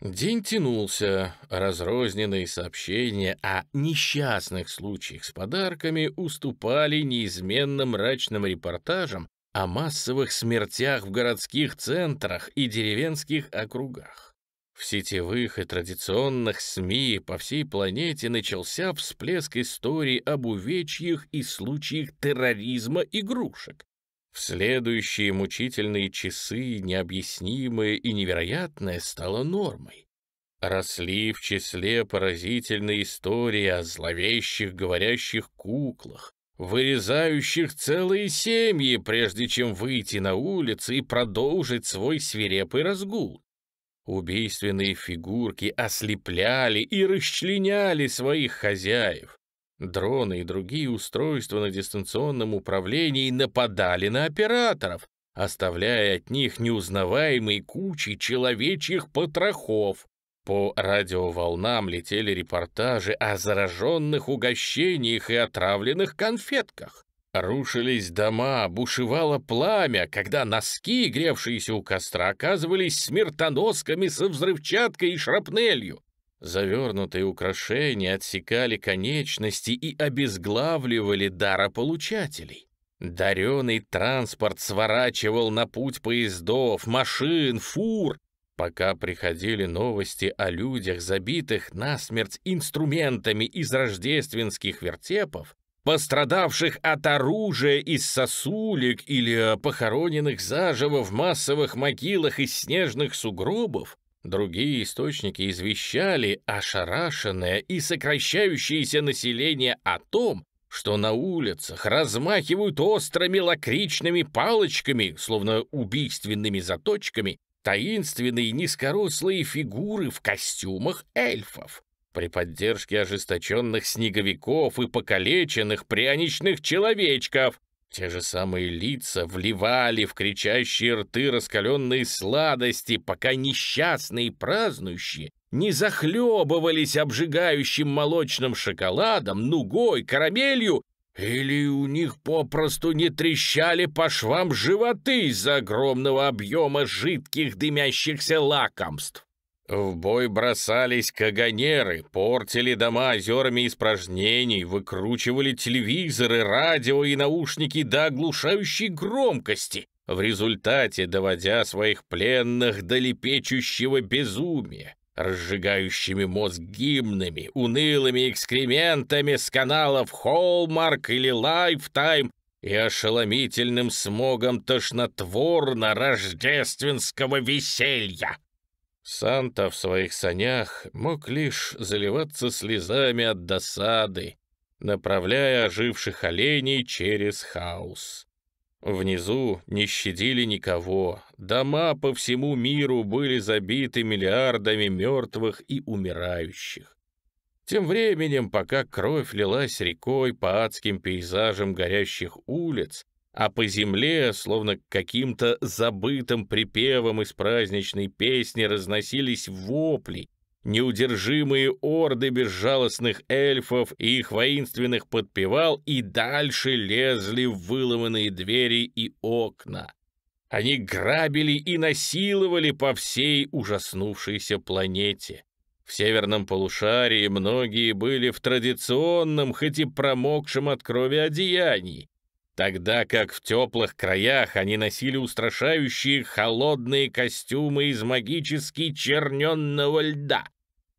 День тянулся, разрозненные сообщения о несчастных случаях с подарками уступали неизменно мрачным репортажам о массовых смертях в городских центрах и деревенских округах. В сетевых и традиционных СМИ по всей планете начался всплеск историй об увечьях и случаях терроризма игрушек. В следующие мучительные часы необъяснимое и невероятное стало нормой. Росли в числе поразительные истории о зловещих говорящих куклах, вырезающих целые семьи, прежде чем выйти на улицы и продолжить свой свирепый разгул. Убийственные фигурки ослепляли и расчленяли своих хозяев. Дроны и другие устройства на дистанционном управлении нападали на операторов, оставляя от них неузнаваемые кучи человечьих потрохов. По радиоволнам летели репортажи о зараженных угощениях и отравленных конфетках. Рушились дома, бушевало пламя, когда носки, гревшиеся у костра, оказывались смертоносками со взрывчаткой и шрапнелью. Завернутые украшения отсекали конечности и обезглавливали дарополучателей. Даренный транспорт сворачивал на путь поездов, машин, фур, Пока приходили новости о людях, забитых насмерть инструментами из рождественских вертепов, пострадавших от оружия из сосулек или похороненных заживо в массовых могилах из снежных сугробов, другие источники извещали ошарашенное и сокращающееся население о том, что на улицах размахивают острыми лакричными палочками, словно убийственными заточками, таинственные низкорослые фигуры в костюмах эльфов. При поддержке ожесточенных снеговиков и покалеченных пряничных человечков те же самые лица вливали в кричащие рты раскаленные сладости, пока несчастные празднующие не захлебывались обжигающим молочным шоколадом, нугой, карамелью или у них попросту не трещали по швам животы из-за огромного объема жидких дымящихся лакомств. В бой бросались каганеры, портили дома озерами испражнений, выкручивали телевизоры, радио и наушники до оглушающей громкости, в результате доводя своих пленных до лепечущего безумия разжигающими мозг гимнами, унылыми экскрементами с каналов Hallmark или Lifetime и ошеломительным смогом тошнотворно-рождественского веселья. Санта в своих санях мог лишь заливаться слезами от досады, направляя оживших оленей через хаос. Внизу не щадили никого, дома по всему миру были забиты миллиардами мертвых и умирающих. Тем временем, пока кровь лилась рекой по адским пейзажам горящих улиц, а по земле, словно каким-то забытым припевом из праздничной песни, разносились вопли, неудержимые орды безжалостных эльфов и их воинственных подпевал и дальше лезли в выломанные двери и окна. Они грабили и насиловали по всей ужаснувшейся планете. В северном полушарии многие были в традиционном, хоть и промокшем от крови одеянии, тогда как в теплых краях они носили устрашающие холодные костюмы из магически черненного льда,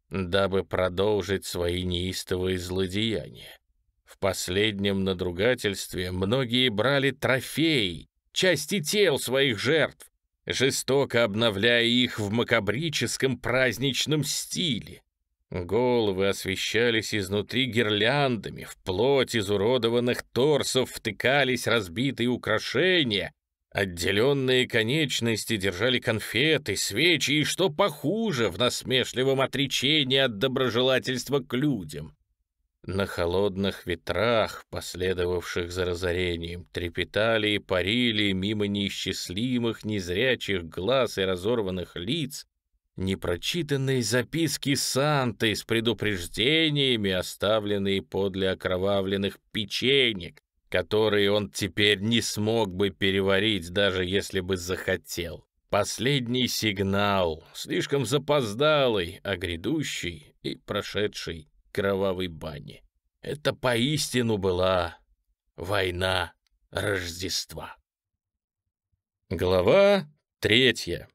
дабы продолжить свои неистовые злодеяния. В последнем надругательстве многие брали трофеи, части тел своих жертв, жестоко обновляя их в макабрическом праздничном стиле. Головы освещались изнутри гирляндами, в плоть изуродованных торсов втыкались разбитые украшения, отделенные конечности держали конфеты, свечи и, что похуже, в насмешливом отречении от доброжелательства к людям. На холодных ветрах, последовавших за разорением, трепетали и парили мимо неисчислимых незрячих глаз и разорванных лиц непрочитанные записки Санты с предупреждениями, оставленные подле окровавленных печенек, которые он теперь не смог бы переварить, даже если бы захотел. Последний сигнал, слишком запоздалый, а грядущий и прошедший кровавой бани. Это поистину была война Рождества. Глава третья.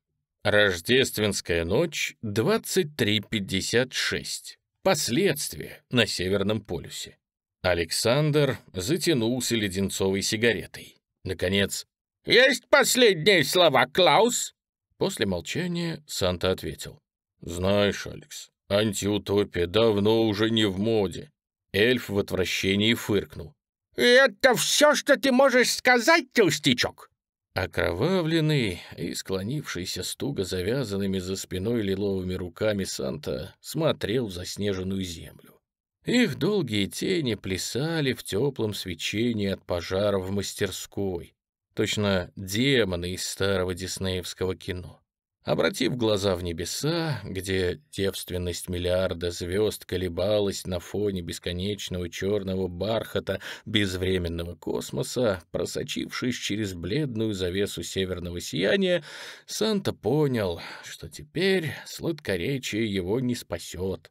Рождественская ночь, 23.56. Последствия на Северном полюсе. Александр затянулся леденцовой сигаретой. Наконец, «Есть последние слова, Клаус?» После молчания Санта ответил. «Знаешь, Алекс, Антиутопия давно уже не в моде. Эльф в отвращении фыркнул. «Это все, что ты можешь сказать, толстячок?» Окровавленный и склонившийся с туго завязанными за спиной лиловыми руками Санта смотрел в заснеженную землю. Их долгие тени плясали в теплом свечении от пожара в мастерской, точно демоны из старого диснеевского кино. Обратив глаза в небеса, где девственность миллиарда звезд колебалась на фоне бесконечного черного бархата безвременного космоса, просочившись через бледную завесу северного сияния, Санта понял, что теперь сладкоречие его не спасет.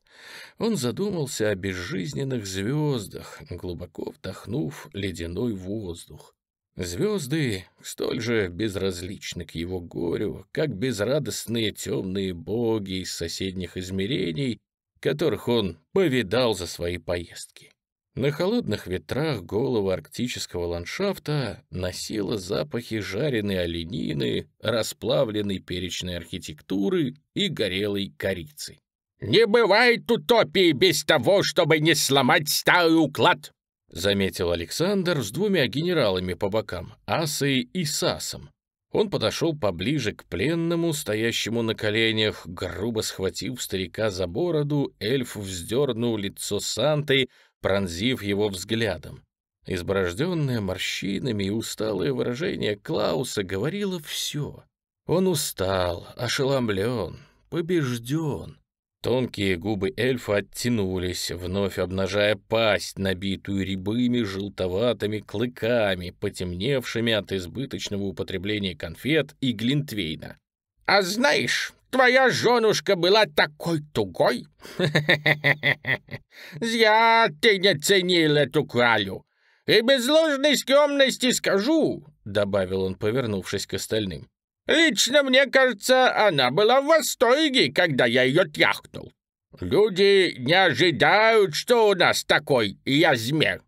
Он задумался о безжизненных звездах, глубоко вдохнув ледяной воздух. Звезды столь же безразличны к его горю, как безрадостные темные боги из соседних измерений, которых он повидал за свои поездки. На холодных ветрах голого арктического ландшафта носило запахи жареной оленины, расплавленной перечной архитектуры и горелой корицы. «Не бывает утопии без того, чтобы не сломать старый уклад!» Заметил Александр с двумя генералами по бокам, Асой и Сасом. Он подошел поближе к пленному, стоящему на коленях, грубо схватив старика за бороду, эльф вздернул лицо Санты, пронзив его взглядом. Изборожденное морщинами и усталое выражение Клауса говорило все. Он устал, ошеломлен, побежден. Тонкие губы эльфа оттянулись, вновь обнажая пасть, набитую рябыми желтоватыми клыками, потемневшими от избыточного употребления конфет и глинтвейна. «А знаешь, твоя женушка была такой тугой! Зря ты не ценил эту кралю! И без ложной скромности скажу!» — добавил он, повернувшись к остальным. Лично мне кажется, она была в восторге, когда я ее тряхнул. Люди не ожидают, что у нас такой язмер.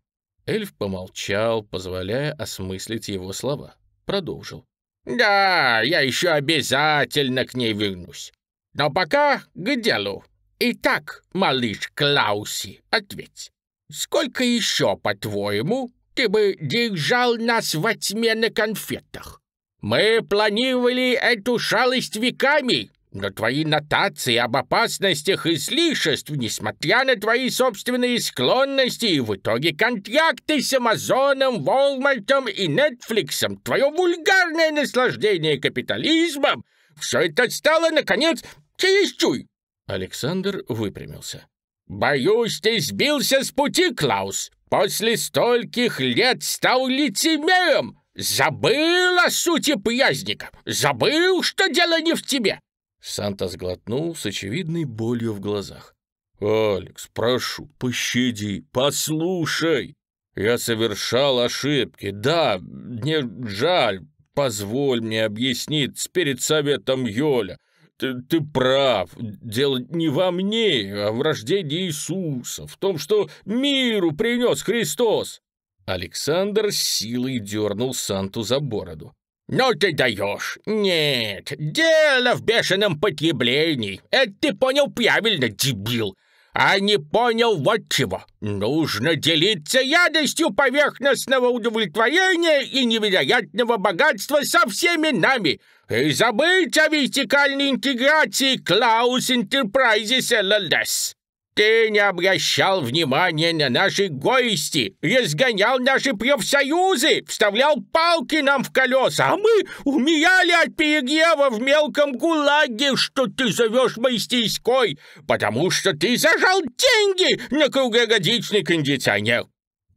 Эльф помолчал, позволяя осмыслить его слова. Продолжил. «Да, я еще обязательно к ней вернусь. Но пока к делу. Итак, малыш Клауси, ответь, сколько еще, по-твоему, ты бы держал нас во тьме на конфетах. Мы планировали эту шалость веками, но твои нотации об опасностях излишеств, несмотря на твои собственные склонности, и в итоге контракты с Амазоном, Волмартом и Нетфликсом, твое вульгарное наслаждение капитализмом, все это стало, наконец, чересчур. Александр выпрямился. «Боюсь, ты сбился с пути, Клаус. После стольких лет стал лицемером. Забыл о сути праздника. Забыл, что дело не в тебе. Санта сглотнул с очевидной болью в глазах. «Алекс, прошу, пощади, послушай. Я совершал ошибки. Да, мне жаль. Позволь мне объяснить перед советом Йоля. Ты, ты прав. Дело не во мне, а в рождении Иисуса, в том, что миру принес Христос». Александр силой дернул Санту за бороду. «Ну ты даешь! Нет, дело в бешеном потреблении. Это ты понял правильно, дебил. А не понял вот чего. Нужно делиться ядостью поверхностного удовлетворения и невероятного богатства со всеми нами. И забыть о вертикальной интеграции Клаус Enterprises LLS. Ты не обращал внимания на наши гости, разгонял наши профсоюзы, вставлял палки нам в колеса, а мы умирали от перегрева в мелком гулаге, что ты зовешь мастерской, потому что ты зажал деньги на круглогодичный кондиционер.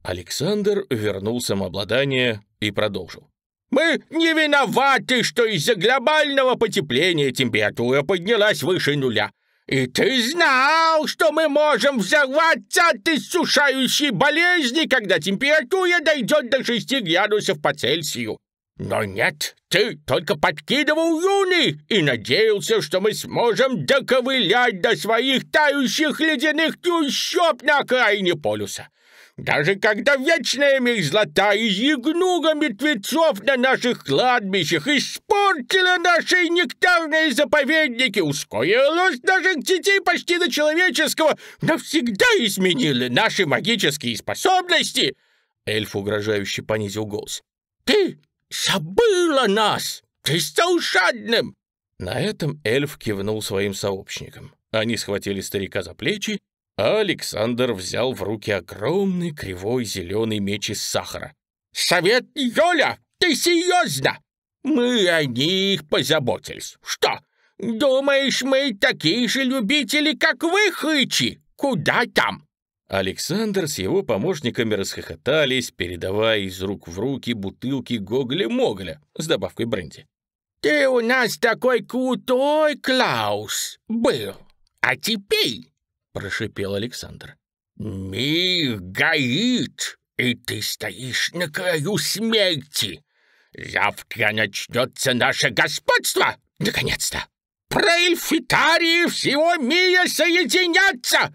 Александр вернул самообладание и продолжил. Мы не виноваты, что из-за глобального потепления температура поднялась выше нуля. И ты знал, что мы можем взорваться от иссушающей болезни, когда температура дойдет до 6 градусов по Цельсию. Но нет, ты только подкидывал юни и надеялся, что мы сможем доковылять до своих тающих ледяных трущоб на окраине полюса. Даже когда вечная мерзлота изъягнула мертвецов на наших кладбищах, испортила наши нектарные заповедники, ускорила даже детей почти до человеческого, навсегда изменила наши магические способности, эльф угрожающе понизил голос. Ты забыла нас! Ты стал жадным! На этом эльф кивнул своим сообщникам. Они схватили старика за плечи а Александр взял в руки огромный кривой зеленый меч из сахара. «Совет Йоля, ты серьезно? Мы о них позаботились. Что, думаешь, мы такие же любители, как вы, хычи? Куда там?» Александр с его помощниками расхохотались, передавая из рук в руки бутылки Гогля-Могля с добавкой бренди. «Ты у нас такой крутой, Клаус, был. А теперь — прошипел Александр. «Мир горит, и ты стоишь на краю смерти. Завтра начнется наше господство, наконец-то. Проэльфитарии всего мира соединятся!»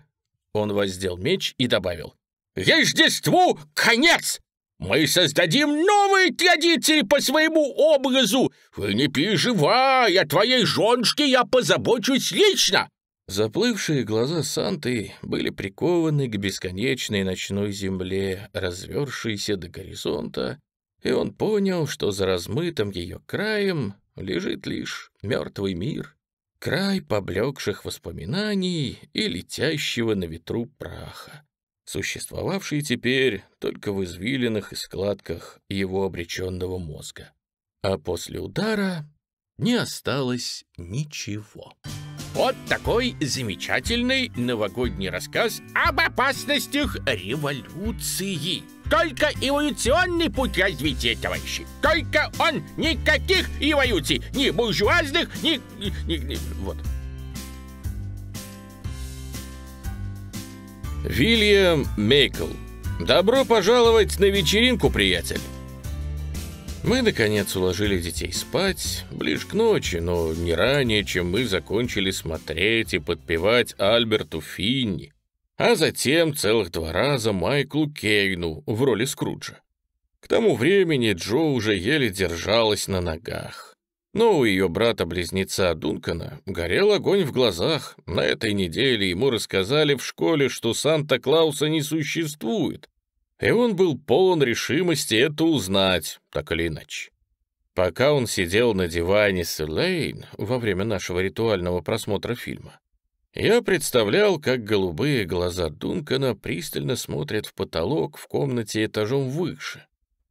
Он воздел меч и добавил. «Рождеству конец! Мы создадим новые традиции по своему образу! Вы не переживай, о твоей женушке я позабочусь лично!» Заплывшие глаза Санты были прикованы к бесконечной ночной земле, развершейся до горизонта, и он понял, что за размытым ее краем лежит лишь мертвый мир, край поблекших воспоминаний и летящего на ветру праха, существовавший теперь только в извилинах и складках его обреченного мозга. А после удара не осталось ничего. Вот такой замечательный новогодний рассказ об опасностях революции. Только эволюционный путь развития, товарищи. Только он. Никаких эволюций. Ни буржуазных, ни... ни, ни вот. Вильям Мейкл. Добро пожаловать на вечеринку, приятель. Мы, наконец, уложили детей спать, ближе к ночи, но не ранее, чем мы закончили смотреть и подпевать Альберту Финни, а затем целых два раза Майклу Кейну в роли Скруджа. К тому времени Джо уже еле держалась на ногах. Но у ее брата-близнеца Дункана горел огонь в глазах. На этой неделе ему рассказали в школе, что Санта-Клауса не существует, И он был полон решимости это узнать, так или иначе. Пока он сидел на диване с Элейн во время нашего ритуального просмотра фильма, я представлял, как голубые глаза Дункана пристально смотрят в потолок в комнате этажом выше.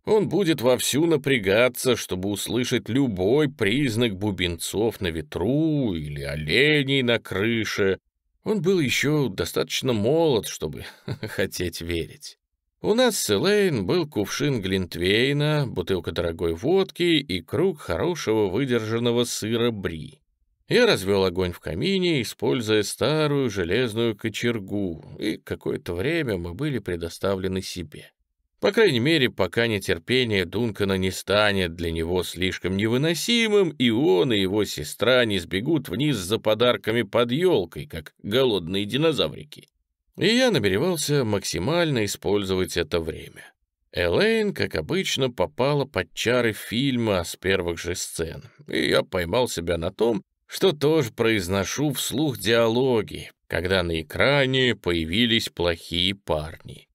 Он будет вовсю напрягаться, чтобы услышать любой признак бубенцов на ветру или оленей на крыше. Он был еще достаточно молод, чтобы хотеть верить. У нас с Элейн был кувшин глинтвейна, бутылка дорогой водки и круг хорошего выдержанного сыра бри. Я развел огонь в камине, используя старую железную кочергу, и какое-то время мы были предоставлены себе. По крайней мере, пока нетерпение Дункана не станет для него слишком невыносимым, и он и его сестра не сбегут вниз за подарками под елкой, как голодные динозаврики и я намеревался максимально использовать это время. Элейн, как обычно, попала под чары фильма с первых же сцен, и я поймал себя на том, что тоже произношу вслух диалоги, когда на экране появились плохие парни.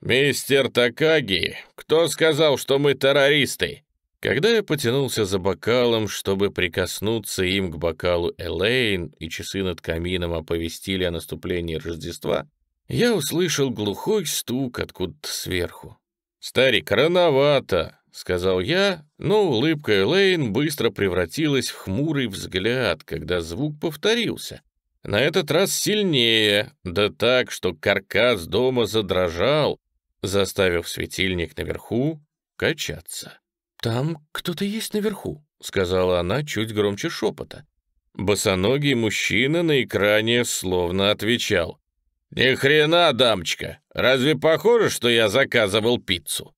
«Мистер Такаги, кто сказал, что мы террористы?» Когда я потянулся за бокалом, чтобы прикоснуться им к бокалу Элейн, и часы над камином оповестили о наступлении Рождества, я услышал глухой стук откуда-то сверху. «Старик, рановато!» — сказал я, но улыбка Элейн быстро превратилась в хмурый взгляд, когда звук повторился. На этот раз сильнее, да так, что каркас дома задрожал, заставив светильник наверху качаться. «Там кто-то есть наверху», — сказала она чуть громче шепота. Босоногий мужчина на экране словно отвечал. «Ни хрена, дамочка! Разве похоже, что я заказывал пиццу?»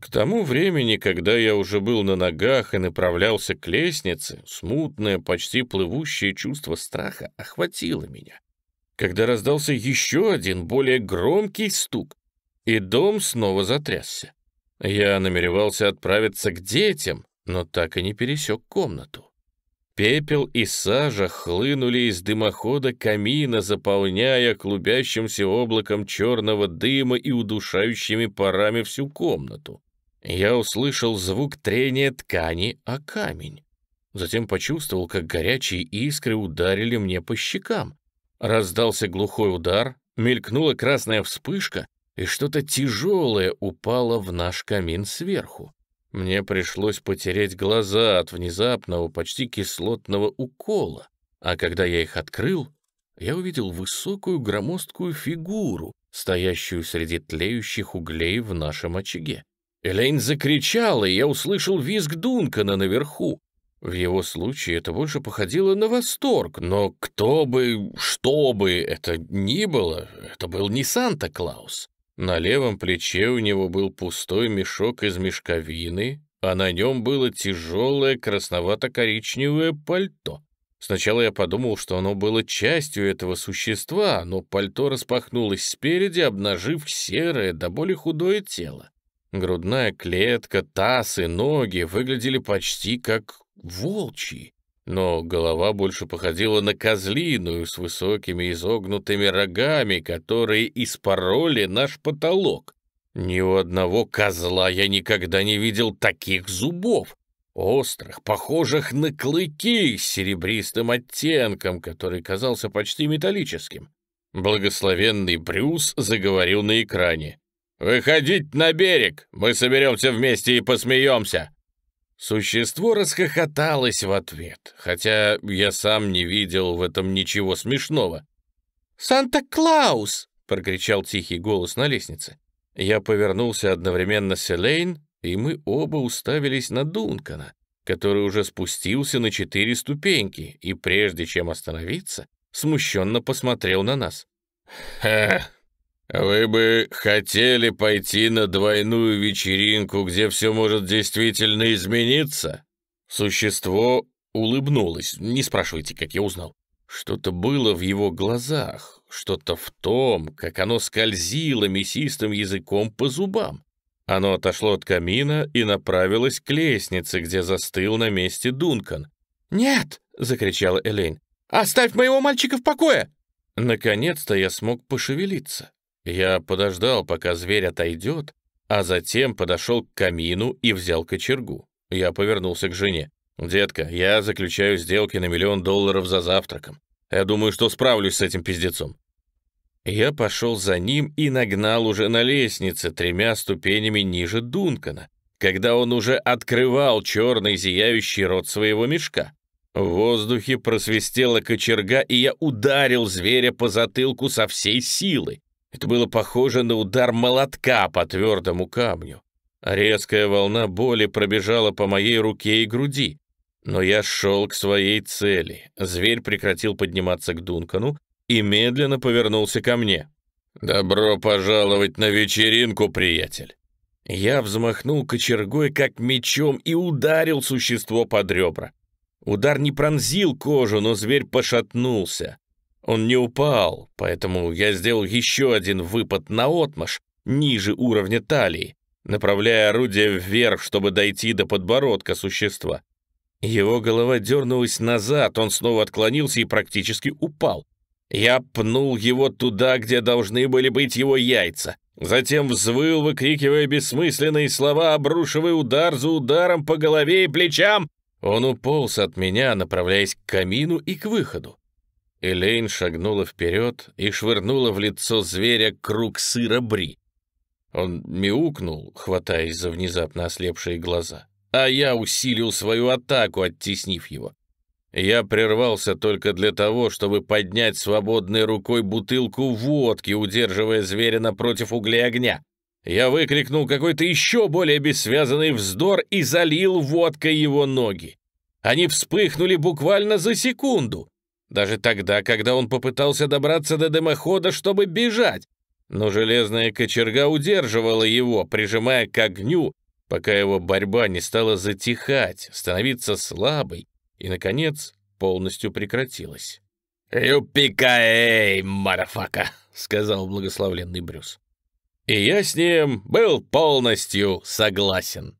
К тому времени, когда я уже был на ногах и направлялся к лестнице, смутное, почти плывущее чувство страха охватило меня. Когда раздался еще один, более громкий стук, и дом снова затрясся. Я намеревался отправиться к детям, но так и не пересек комнату. Пепел и сажа хлынули из дымохода камина, заполняя клубящимся облаком черного дыма и удушающими парами всю комнату. Я услышал звук трения ткани о камень. Затем почувствовал, как горячие искры ударили мне по щекам. Раздался глухой удар, мелькнула красная вспышка, и что-то тяжелое упало в наш камин сверху. Мне пришлось потереть глаза от внезапного, почти кислотного укола, а когда я их открыл, я увидел высокую громоздкую фигуру, стоящую среди тлеющих углей в нашем очаге. Элейн закричала, и я услышал визг Дункана наверху. В его случае это больше походило на восторг, но кто бы, что бы это ни было, это был не Санта-Клаус. На левом плече у него был пустой мешок из мешковины, а на нем было тяжелое красновато-коричневое пальто. Сначала я подумал, что оно было частью этого существа, но пальто распахнулось спереди, обнажив серое, да более худое тело. Грудная клетка, таз и ноги выглядели почти как волчьи но голова больше походила на козлиную с высокими изогнутыми рогами, которые испороли наш потолок. Ни у одного козла я никогда не видел таких зубов, острых, похожих на клыки с серебристым оттенком, который казался почти металлическим. Благословенный Брюс заговорил на экране. «Выходить на берег! Мы соберемся вместе и посмеемся!» Существо расхохоталось в ответ, хотя я сам не видел в этом ничего смешного. «Санта-Клаус!» — прокричал тихий голос на лестнице. Я повернулся одновременно с Элейн, и мы оба уставились на Дункана, который уже спустился на четыре ступеньки и, прежде чем остановиться, смущенно посмотрел на нас. «Ха! «Вы бы хотели пойти на двойную вечеринку, где все может действительно измениться?» Существо улыбнулось. Не спрашивайте, как я узнал. Что-то было в его глазах, что-то в том, как оно скользило мясистым языком по зубам. Оно отошло от камина и направилось к лестнице, где застыл на месте Дункан. «Нет!» — закричала Элейн. «Оставь моего мальчика в покое!» Наконец-то я смог пошевелиться. Я подождал, пока зверь отойдет, а затем подошел к камину и взял кочергу. Я повернулся к жене. «Детка, я заключаю сделки на миллион долларов за завтраком. Я думаю, что справлюсь с этим пиздецом». Я пошел за ним и нагнал уже на лестнице тремя ступенями ниже Дункана, когда он уже открывал черный зияющий рот своего мешка. В воздухе просвистела кочерга, и я ударил зверя по затылку со всей силы. Это было похоже на удар молотка по твердому камню. Резкая волна боли пробежала по моей руке и груди. Но я шел к своей цели. Зверь прекратил подниматься к Дункану и медленно повернулся ко мне. «Добро пожаловать на вечеринку, приятель!» Я взмахнул кочергой, как мечом, и ударил существо под ребра. Удар не пронзил кожу, но зверь пошатнулся. Он не упал, поэтому я сделал еще один выпад на отмаш, ниже уровня талии, направляя орудие вверх, чтобы дойти до подбородка существа. Его голова дернулась назад, он снова отклонился и практически упал. Я пнул его туда, где должны были быть его яйца. Затем взвыл, выкрикивая бессмысленные слова, обрушивая удар за ударом по голове и плечам. Он уполз от меня, направляясь к камину и к выходу. Элейн шагнула вперед и швырнула в лицо зверя круг сыра бри. Он мяукнул, хватаясь за внезапно ослепшие глаза, а я усилил свою атаку, оттеснив его. Я прервался только для того, чтобы поднять свободной рукой бутылку водки, удерживая зверя напротив углей огня. Я выкрикнул какой-то еще более бессвязанный вздор и залил водкой его ноги. Они вспыхнули буквально за секунду. Даже тогда, когда он попытался добраться до дымохода, чтобы бежать. Но железная кочерга удерживала его, прижимая к огню, пока его борьба не стала затихать, становиться слабой и, наконец, полностью прекратилась. «Юпикаэй, марафака!» — сказал благословленный Брюс. И я с ним был полностью согласен.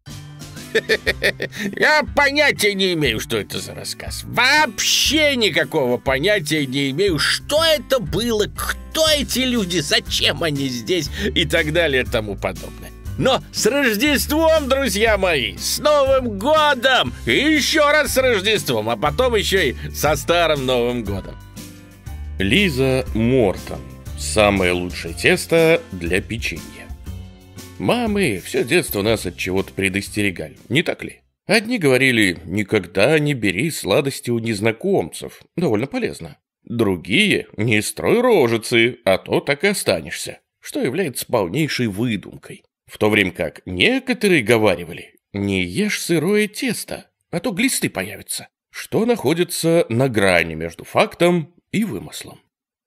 Я понятия не имею, что это за рассказ. Вообще никакого понятия не имею, что это было, кто эти люди, зачем они здесь и так далее и тому подобное. Но с Рождеством, друзья мои! С Новым годом! И еще раз с Рождеством, а потом еще и со Старым Новым годом. Лиза Мортон. Самое лучшее тесто для печенья. Мамы все детство нас от чего-то предостерегали, не так ли? Одни говорили, никогда не бери сладости у незнакомцев, довольно полезно. Другие, не строй рожицы, а то так и останешься, что является полнейшей выдумкой. В то время как некоторые говаривали, не ешь сырое тесто, а то глисты появятся, что находится на грани между фактом и вымыслом.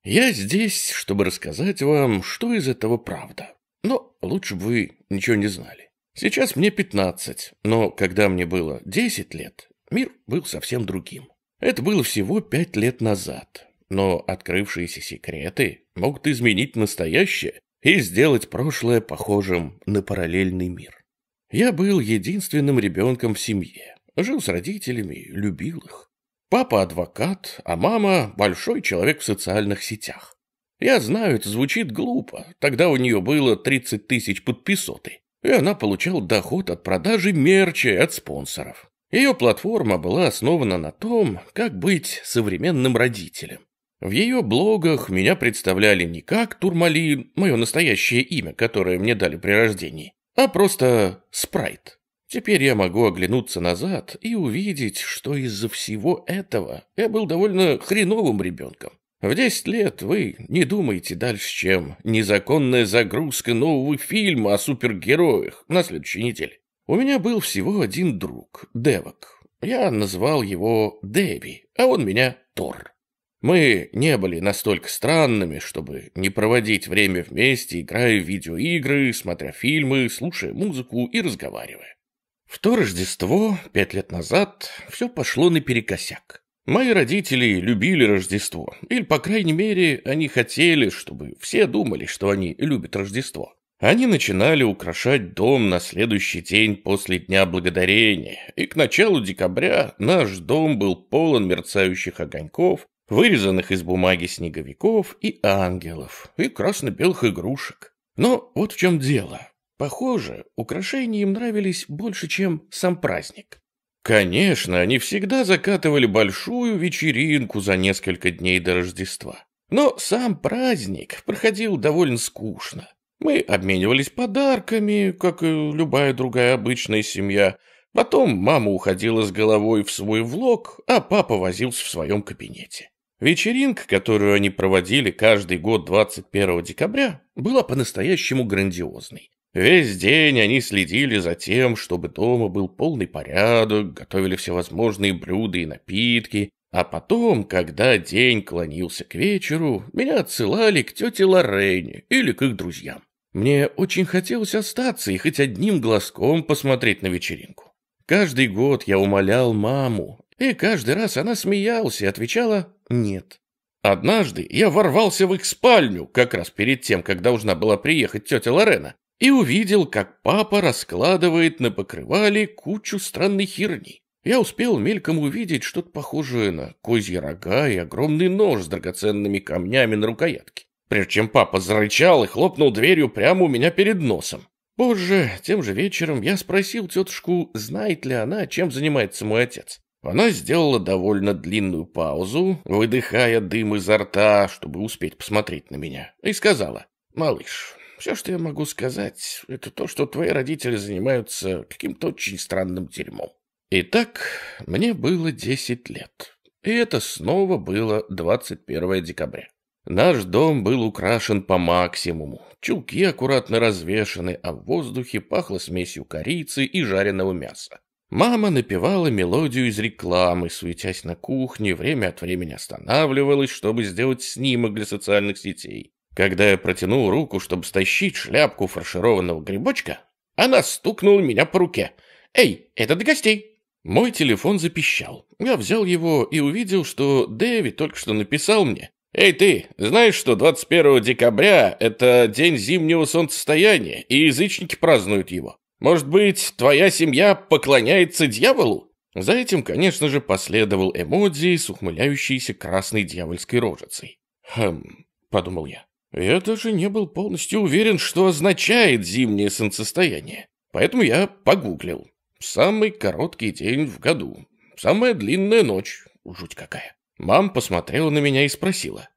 Я здесь, чтобы рассказать вам, что из этого правда. Но лучше бы вы ничего не знали. Сейчас мне 15, но когда мне было 10 лет, мир был совсем другим. Это было всего 5 лет назад. Но открывшиеся секреты могут изменить настоящее и сделать прошлое похожим на параллельный мир. Я был единственным ребенком в семье, жил с родителями, любил их. Папа адвокат, а мама большой человек в социальных сетях. Я знаю, это звучит глупо. Тогда у нее было 30 тысяч подписоты, и она получала доход от продажи мерча от спонсоров. Ее платформа была основана на том, как быть современным родителем. В ее блогах меня представляли не как Турмалин, мое настоящее имя, которое мне дали при рождении, а просто Спрайт. Теперь я могу оглянуться назад и увидеть, что из-за всего этого я был довольно хреновым ребенком. В 10 лет вы не думаете дальше, чем незаконная загрузка нового фильма о супергероях на следующей неделе. У меня был всего один друг, Девок. Я назвал его Дэви, а он меня Тор. Мы не были настолько странными, чтобы не проводить время вместе, играя в видеоигры, смотря фильмы, слушая музыку и разговаривая. В то Рождество, пять лет назад, все пошло наперекосяк. Мои родители любили Рождество, или, по крайней мере, они хотели, чтобы все думали, что они любят Рождество. Они начинали украшать дом на следующий день после Дня Благодарения, и к началу декабря наш дом был полон мерцающих огоньков, вырезанных из бумаги снеговиков и ангелов, и красно-белых игрушек. Но вот в чем дело. Похоже, украшения им нравились больше, чем сам праздник. Конечно, они всегда закатывали большую вечеринку за несколько дней до Рождества. Но сам праздник проходил довольно скучно. Мы обменивались подарками, как и любая другая обычная семья. Потом мама уходила с головой в свой влог, а папа возился в своем кабинете. Вечеринка, которую они проводили каждый год 21 декабря, была по-настоящему грандиозной. Весь день они следили за тем, чтобы дома был полный порядок, готовили всевозможные блюда и напитки, а потом, когда день клонился к вечеру, меня отсылали к тете Лоррейне или к их друзьям. Мне очень хотелось остаться и хоть одним глазком посмотреть на вечеринку. Каждый год я умолял маму, и каждый раз она смеялась и отвечала «нет». Однажды я ворвался в их спальню, как раз перед тем, как должна была приехать тетя Лорена, и увидел, как папа раскладывает на покрывале кучу странной херни. Я успел мельком увидеть что-то похожее на козьи рога и огромный нож с драгоценными камнями на рукоятке, прежде чем папа зарычал и хлопнул дверью прямо у меня перед носом. Позже, тем же вечером, я спросил тетушку, знает ли она, чем занимается мой отец. Она сделала довольно длинную паузу, выдыхая дым изо рта, чтобы успеть посмотреть на меня, и сказала, «Малыш, все, что я могу сказать, это то, что твои родители занимаются каким-то очень странным дерьмом. Итак, мне было 10 лет. И это снова было 21 декабря. Наш дом был украшен по максимуму. Чулки аккуратно развешаны, а в воздухе пахло смесью корицы и жареного мяса. Мама напевала мелодию из рекламы, суетясь на кухне, время от времени останавливалась, чтобы сделать снимок для социальных сетей. Когда я протянул руку, чтобы стащить шляпку фаршированного грибочка, она стукнула меня по руке. «Эй, это для гостей!» Мой телефон запищал. Я взял его и увидел, что Дэви только что написал мне. «Эй ты, знаешь, что 21 декабря — это день зимнего солнцестояния, и язычники празднуют его? Может быть, твоя семья поклоняется дьяволу?» За этим, конечно же, последовал эмодзи с ухмыляющейся красной дьявольской рожицей. «Хм», — подумал я. Я даже не был полностью уверен, что означает зимнее солнцестояние. Поэтому я погуглил. Самый короткий день в году. Самая длинная ночь. Жуть какая. Мам посмотрела на меня и спросила.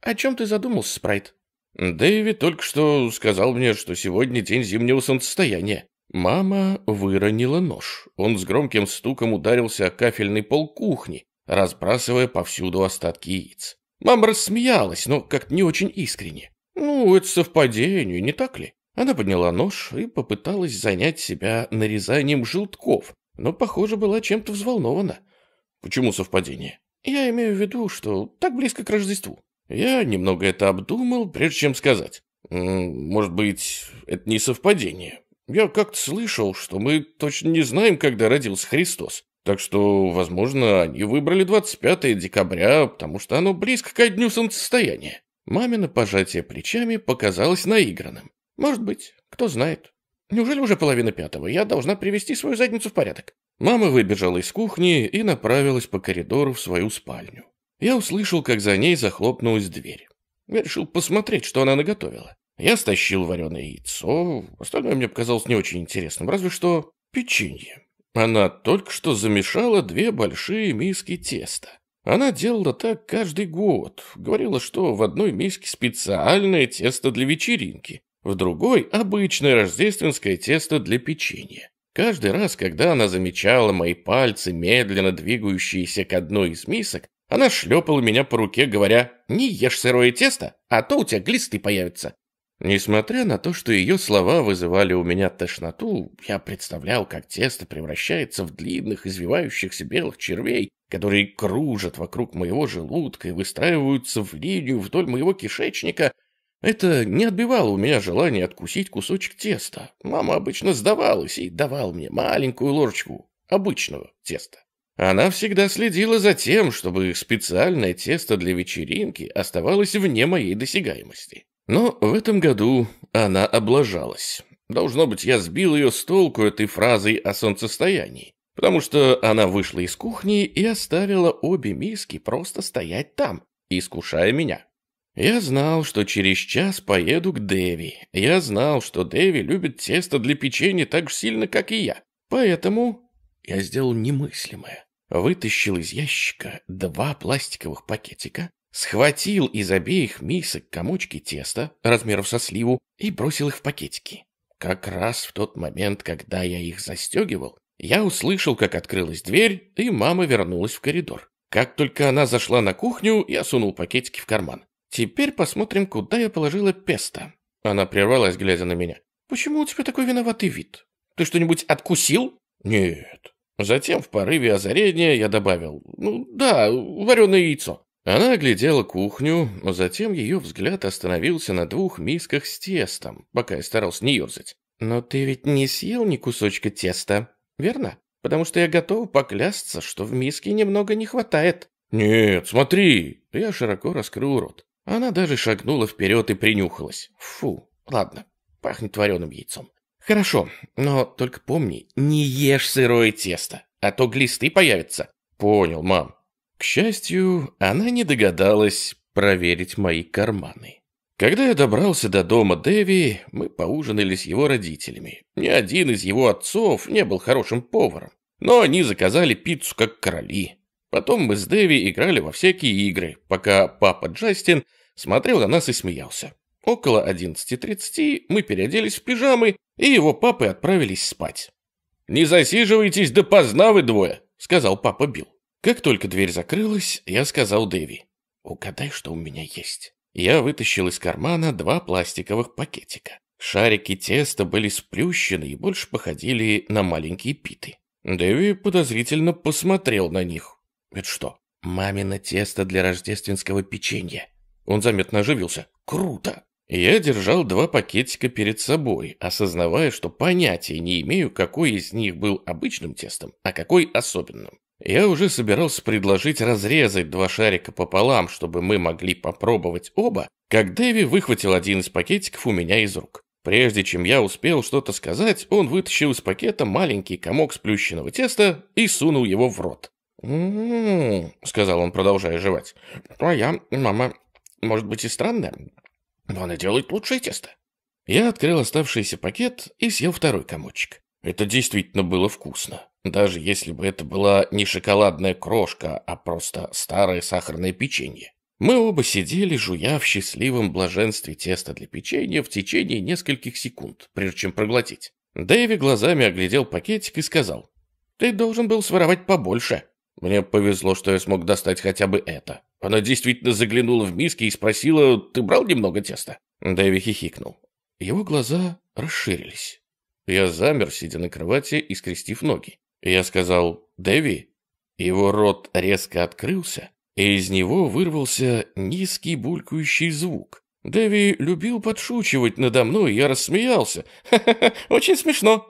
«О чем ты задумался, Спрайт?» «Дэвид только что сказал мне, что сегодня день зимнего солнцестояния». Мама выронила нож. Он с громким стуком ударился о кафельный пол кухни, разбрасывая повсюду остатки яиц. Мама рассмеялась, но как-то не очень искренне. «Ну, это совпадение, не так ли?» Она подняла нож и попыталась занять себя нарезанием желтков, но, похоже, была чем-то взволнована. «Почему совпадение?» «Я имею в виду, что так близко к Рождеству». Я немного это обдумал, прежде чем сказать. «Может быть, это не совпадение. Я как-то слышал, что мы точно не знаем, когда родился Христос. Так что, возможно, они выбрали 25 декабря, потому что оно близко ко дню солнцестояния. Мамино пожатие плечами показалось наигранным. Может быть, кто знает. Неужели уже половина пятого? Я должна привести свою задницу в порядок. Мама выбежала из кухни и направилась по коридору в свою спальню. Я услышал, как за ней захлопнулась дверь. Я решил посмотреть, что она наготовила. Я стащил вареное яйцо, остальное мне показалось не очень интересным, разве что печенье. Она только что замешала две большие миски теста. Она делала так каждый год. Говорила, что в одной миске специальное тесто для вечеринки, в другой – обычное рождественское тесто для печенья. Каждый раз, когда она замечала мои пальцы, медленно двигающиеся к одной из мисок, она шлепала меня по руке, говоря «Не ешь сырое тесто, а то у тебя глисты появятся». Несмотря на то, что ее слова вызывали у меня тошноту, я представлял, как тесто превращается в длинных извивающихся белых червей, которые кружат вокруг моего желудка и выстраиваются в линию вдоль моего кишечника. Это не отбивало у меня желания откусить кусочек теста. Мама обычно сдавалась и давала мне маленькую ложечку обычного теста. Она всегда следила за тем, чтобы специальное тесто для вечеринки оставалось вне моей досягаемости. Но в этом году она облажалась. Должно быть, я сбил ее с толку этой фразой о солнцестоянии. потому что она вышла из кухни и оставила обе миски просто стоять там, искушая меня. Я знал, что через час поеду к Дэви. Я знал, что Дэви любит тесто для печенья так же сильно, как и я. Поэтому я сделал немыслимое. Вытащил из ящика два пластиковых пакетика, схватил из обеих мисок комочки теста размеров со сливу и бросил их в пакетики. Как раз в тот момент, когда я их застегивал, я услышал, как открылась дверь, и мама вернулась в коридор. Как только она зашла на кухню, я сунул пакетики в карман. Теперь посмотрим, куда я положила песто. Она прервалась, глядя на меня. Почему у тебя такой виноватый вид? Ты что-нибудь откусил? Нет. Затем в порыве озарения я добавил. Ну да, вареное яйцо. Она оглядела кухню, но затем ее взгляд остановился на двух мисках с тестом, пока я старался не ерзать. «Но ты ведь не съел ни кусочка теста, верно? Потому что я готов поклясться, что в миске немного не хватает». «Нет, смотри!» Я широко раскрыл рот. Она даже шагнула вперед и принюхалась. Фу, ладно, пахнет вареным яйцом. Хорошо, но только помни, не ешь сырое тесто, а то глисты появятся. Понял, мам. К счастью, она не догадалась проверить мои карманы. Когда я добрался до дома Дэви, мы поужинали с его родителями. Ни один из его отцов не был хорошим поваром, но они заказали пиццу как короли. Потом мы с Дэви играли во всякие игры, пока папа Джастин смотрел на нас и смеялся. Около 11.30 мы переоделись в пижамы, и его папы отправились спать. «Не засиживайтесь допоздна вы двое», — сказал папа Билл. Как только дверь закрылась, я сказал Дэви, «Угадай, что у меня есть». Я вытащил из кармана два пластиковых пакетика. Шарики теста были сплющены и больше походили на маленькие питы. Дэви подозрительно посмотрел на них. Это что, мамино тесто для рождественского печенья? Он заметно оживился. Круто! Я держал два пакетика перед собой, осознавая, что понятия не имею, какой из них был обычным тестом, а какой особенным. Я уже собирался предложить разрезать два шарика пополам, чтобы мы могли попробовать оба, как Дэви выхватил один из пакетиков у меня из рук. Прежде чем я успел что-то сказать, он вытащил из пакета маленький комок сплющенного теста и сунул его в рот. «М-м-м», сказал он, продолжая жевать. «Твоя мама, может быть, и странная, но она делает лучшее тесто». Я открыл оставшийся пакет и съел второй комочек. Это действительно было вкусно. Даже если бы это была не шоколадная крошка, а просто старое сахарное печенье. Мы оба сидели, жуя в счастливом блаженстве теста для печенья в течение нескольких секунд, прежде чем проглотить. Дэви глазами оглядел пакетик и сказал, «Ты должен был своровать побольше». Мне повезло, что я смог достать хотя бы это. Она действительно заглянула в миски и спросила, «Ты брал немного теста?» Дэви хихикнул. Его глаза расширились. Я замер, сидя на кровати и скрестив ноги. Я сказал «Дэви». Его рот резко открылся, и из него вырвался низкий булькающий звук. Дэви любил подшучивать надо мной, я рассмеялся. «Ха-ха-ха, очень смешно».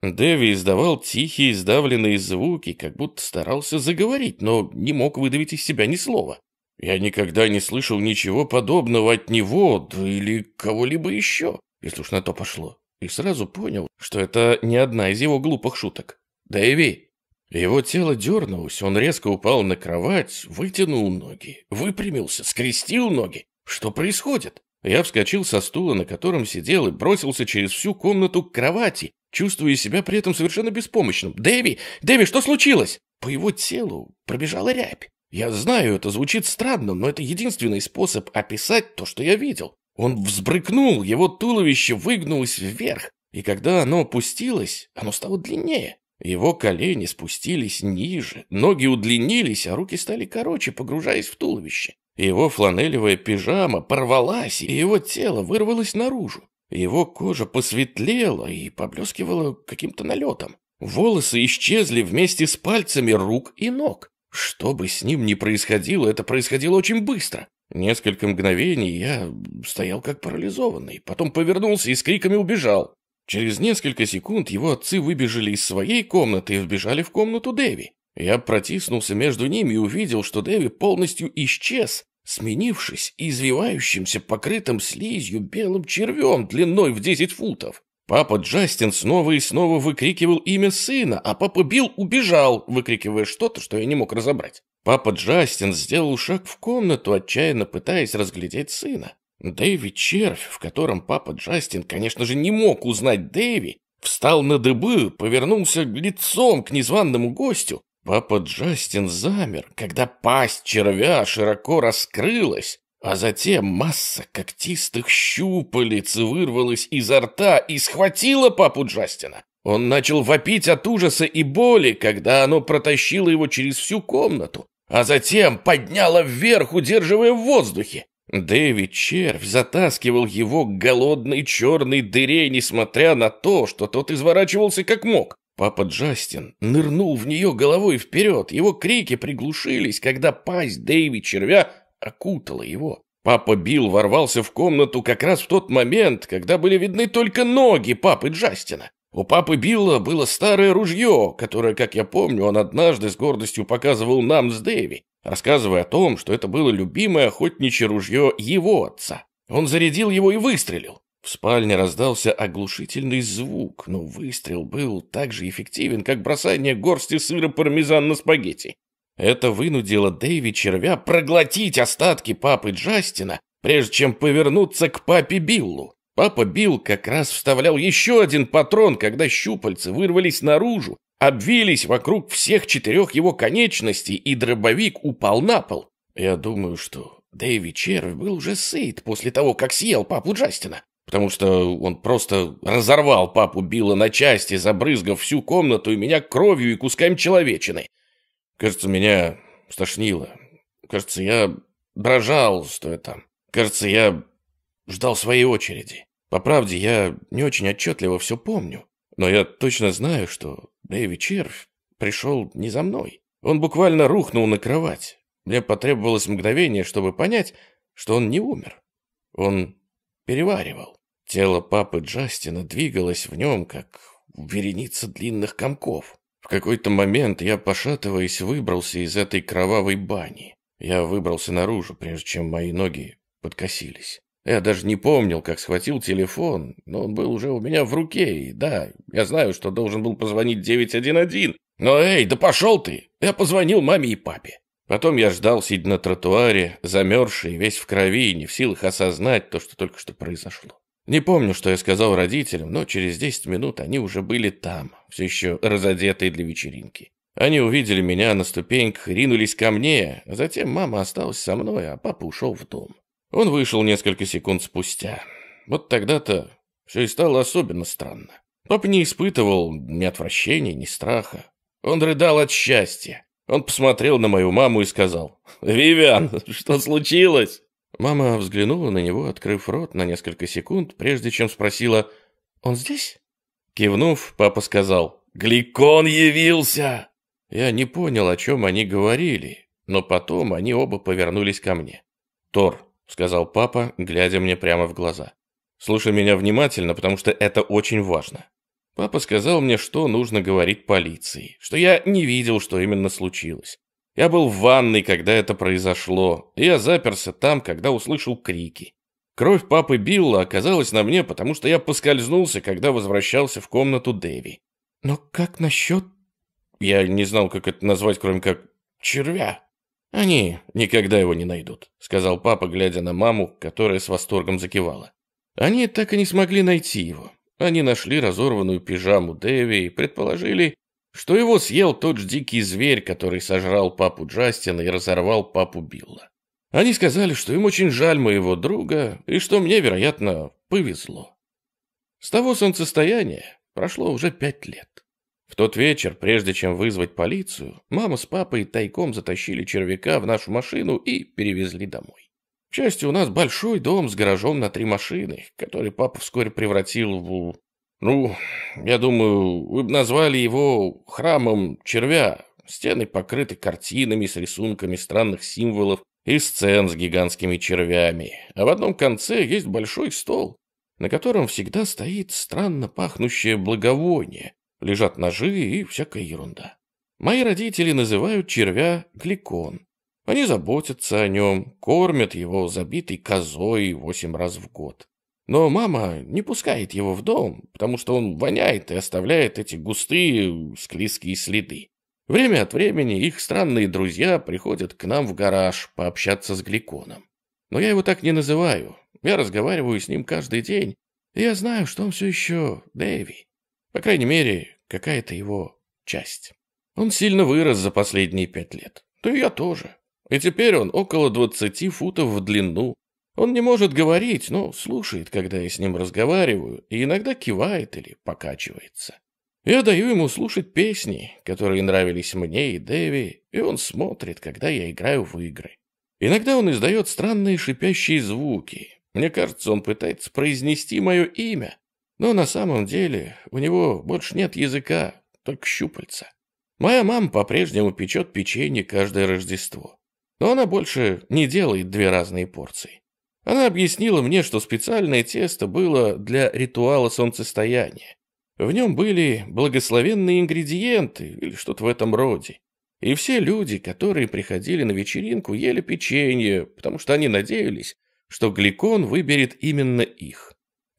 Дэви издавал тихие сдавленные звуки, как будто старался заговорить, но не мог выдавить из себя ни слова. Я никогда не слышал ничего подобного от него, да или кого-либо еще, если уж на то пошло. И сразу понял, что это не одна из его глупых шуток. «Дэви!» Его тело дернулось, он резко упал на кровать, вытянул ноги, выпрямился, скрестил ноги. Что происходит? Я вскочил со стула, на котором сидел, и бросился через всю комнату к кровати, чувствуя себя при этом совершенно беспомощным. «Дэви! Дэви, что случилось?» По его телу пробежала рябь. Я знаю, это звучит странно, но это единственный способ описать то, что я видел. Он взбрыкнул, его туловище выгнулось вверх, и когда оно опустилось, оно стало длиннее. Его колени спустились ниже, ноги удлинились, а руки стали короче, погружаясь в туловище. Его фланелевая пижама порвалась, и его тело вырвалось наружу. Его кожа посветлела и поблескивала каким-то налетом. Волосы исчезли вместе с пальцами рук и ног. Что бы с ним ни происходило, это происходило очень быстро. Несколько мгновений я стоял как парализованный, потом повернулся и с криками убежал. Через несколько секунд его отцы выбежали из своей комнаты и вбежали в комнату Дэви. Я протиснулся между ними и увидел, что Дэви полностью исчез, сменившись извивающимся покрытым слизью белым червем длиной в 10 футов. Папа Джастин снова и снова выкрикивал имя сына, а папа Билл убежал, выкрикивая что-то, что я не мог разобрать. Папа Джастин сделал шаг в комнату, отчаянно пытаясь разглядеть сына. Дэви Червь, в котором папа Джастин, конечно же, не мог узнать Дэви, встал на дыбы, повернулся лицом к незваному гостю. Папа Джастин замер, когда пасть червя широко раскрылась, а затем масса когтистых щупалец вырвалась изо рта и схватила папу Джастина. Он начал вопить от ужаса и боли, когда оно протащило его через всю комнату, а затем подняло вверх, удерживая в воздухе. Дэвид Червь затаскивал его к голодной черной дыре, несмотря на то, что тот изворачивался как мог. Папа Джастин нырнул в нее головой вперед. Его крики приглушились, когда пасть Дэви Червя окутала его. Папа Билл ворвался в комнату как раз в тот момент, когда были видны только ноги папы Джастина. У папы Билла было старое ружье, которое, как я помню, он однажды с гордостью показывал нам с Дэви, рассказывая о том, что это было любимое охотничье ружье его отца. Он зарядил его и выстрелил. В спальне раздался оглушительный звук, но выстрел был так же эффективен, как бросание горсти сыра пармезан на спагетти. Это вынудило Дэви Червя проглотить остатки папы Джастина, прежде чем повернуться к папе Биллу. Папа Билл как раз вставлял еще один патрон, когда щупальцы вырвались наружу, обвились вокруг всех четырех его конечностей, и дробовик упал на пол. Я думаю, что Дэви Червь был уже сыт после того, как съел папу Джастина, потому что он просто разорвал папу Билла на части, забрызгав всю комнату и меня кровью и кусками человечины. Кажется, меня стошнило. Кажется, я дрожал, стоя там. Кажется, я ждал своей очереди. По правде, я не очень отчетливо все помню, но я точно знаю, что Дэви Червь пришел не за мной. Он буквально рухнул на кровать. Мне потребовалось мгновение, чтобы понять, что он не умер. Он переваривал. Тело папы Джастина двигалось в нем, как вереница длинных комков. В какой-то момент я, пошатываясь, выбрался из этой кровавой бани. Я выбрался наружу, прежде чем мои ноги подкосились. Я даже не помнил, как схватил телефон, но он был уже у меня в руке, и да, я знаю, что должен был позвонить 911. Но эй, да пошел ты! Я позвонил маме и папе. Потом я ждал, сидя на тротуаре, замерзший, весь в крови, не в силах осознать то, что только что произошло. Не помню, что я сказал родителям, но через 10 минут они уже были там, все еще разодетые для вечеринки. Они увидели меня на ступеньках ринулись ко мне, а затем мама осталась со мной, а папа ушел в дом. Он вышел несколько секунд спустя. Вот тогда-то все и стало особенно странно. Папа не испытывал ни отвращения, ни страха. Он рыдал от счастья. Он посмотрел на мою маму и сказал, «Вивиан, что случилось?» Мама взглянула на него, открыв рот на несколько секунд, прежде чем спросила «Он здесь?» Кивнув, папа сказал «Гликон явился!» Я не понял, о чем они говорили, но потом они оба повернулись ко мне. «Тор», — сказал папа, глядя мне прямо в глаза, «слушай меня внимательно, потому что это очень важно. Папа сказал мне, что нужно говорить полиции, что я не видел, что именно случилось. Я был в ванной, когда это произошло, и я заперся там, когда услышал крики. Кровь папы Билла оказалась на мне, потому что я поскользнулся, когда возвращался в комнату Дэви. Но как насчет... Я не знал, как это назвать, кроме как червя. Они никогда его не найдут, сказал папа, глядя на маму, которая с восторгом закивала. Они так и не смогли найти его. Они нашли разорванную пижаму Дэви и предположили, что его съел тот же дикий зверь, который сожрал папу Джастина и разорвал папу Билла. Они сказали, что им очень жаль моего друга и что мне, вероятно, повезло. С того солнцестояния прошло уже пять лет. В тот вечер, прежде чем вызвать полицию, мама с папой тайком затащили червяка в нашу машину и перевезли домой. К счастью, у нас большой дом с гаражом на три машины, который папа вскоре превратил в ну, я думаю, вы бы назвали его храмом червя. Стены покрыты картинами с рисунками странных символов и сцен с гигантскими червями. А в одном конце есть большой стол, на котором всегда стоит странно пахнущее благовоние. Лежат ножи и всякая ерунда. Мои родители называют червя гликон. Они заботятся о нем, кормят его забитой козой восемь раз в год. Но мама не пускает его в дом, потому что он воняет и оставляет эти густые склизкие следы. Время от времени их странные друзья приходят к нам в гараж пообщаться с Гликоном. Но я его так не называю. Я разговариваю с ним каждый день, и я знаю, что он все еще Дэви. По крайней мере, какая-то его часть. Он сильно вырос за последние пять лет. Да и я тоже. И теперь он около двадцати футов в длину. Он не может говорить, но слушает, когда я с ним разговариваю, и иногда кивает или покачивается. Я даю ему слушать песни, которые нравились мне и Дэви, и он смотрит, когда я играю в игры. Иногда он издает странные шипящие звуки. Мне кажется, он пытается произнести мое имя, но на самом деле у него больше нет языка, только щупальца. Моя мама по-прежнему печет печенье каждое Рождество, но она больше не делает две разные порции. Она объяснила мне, что специальное тесто было для ритуала солнцестояния, в нем были благословенные ингредиенты или что-то в этом роде. И все люди, которые приходили на вечеринку, ели печенье, потому что они надеялись, что Гликон выберет именно их.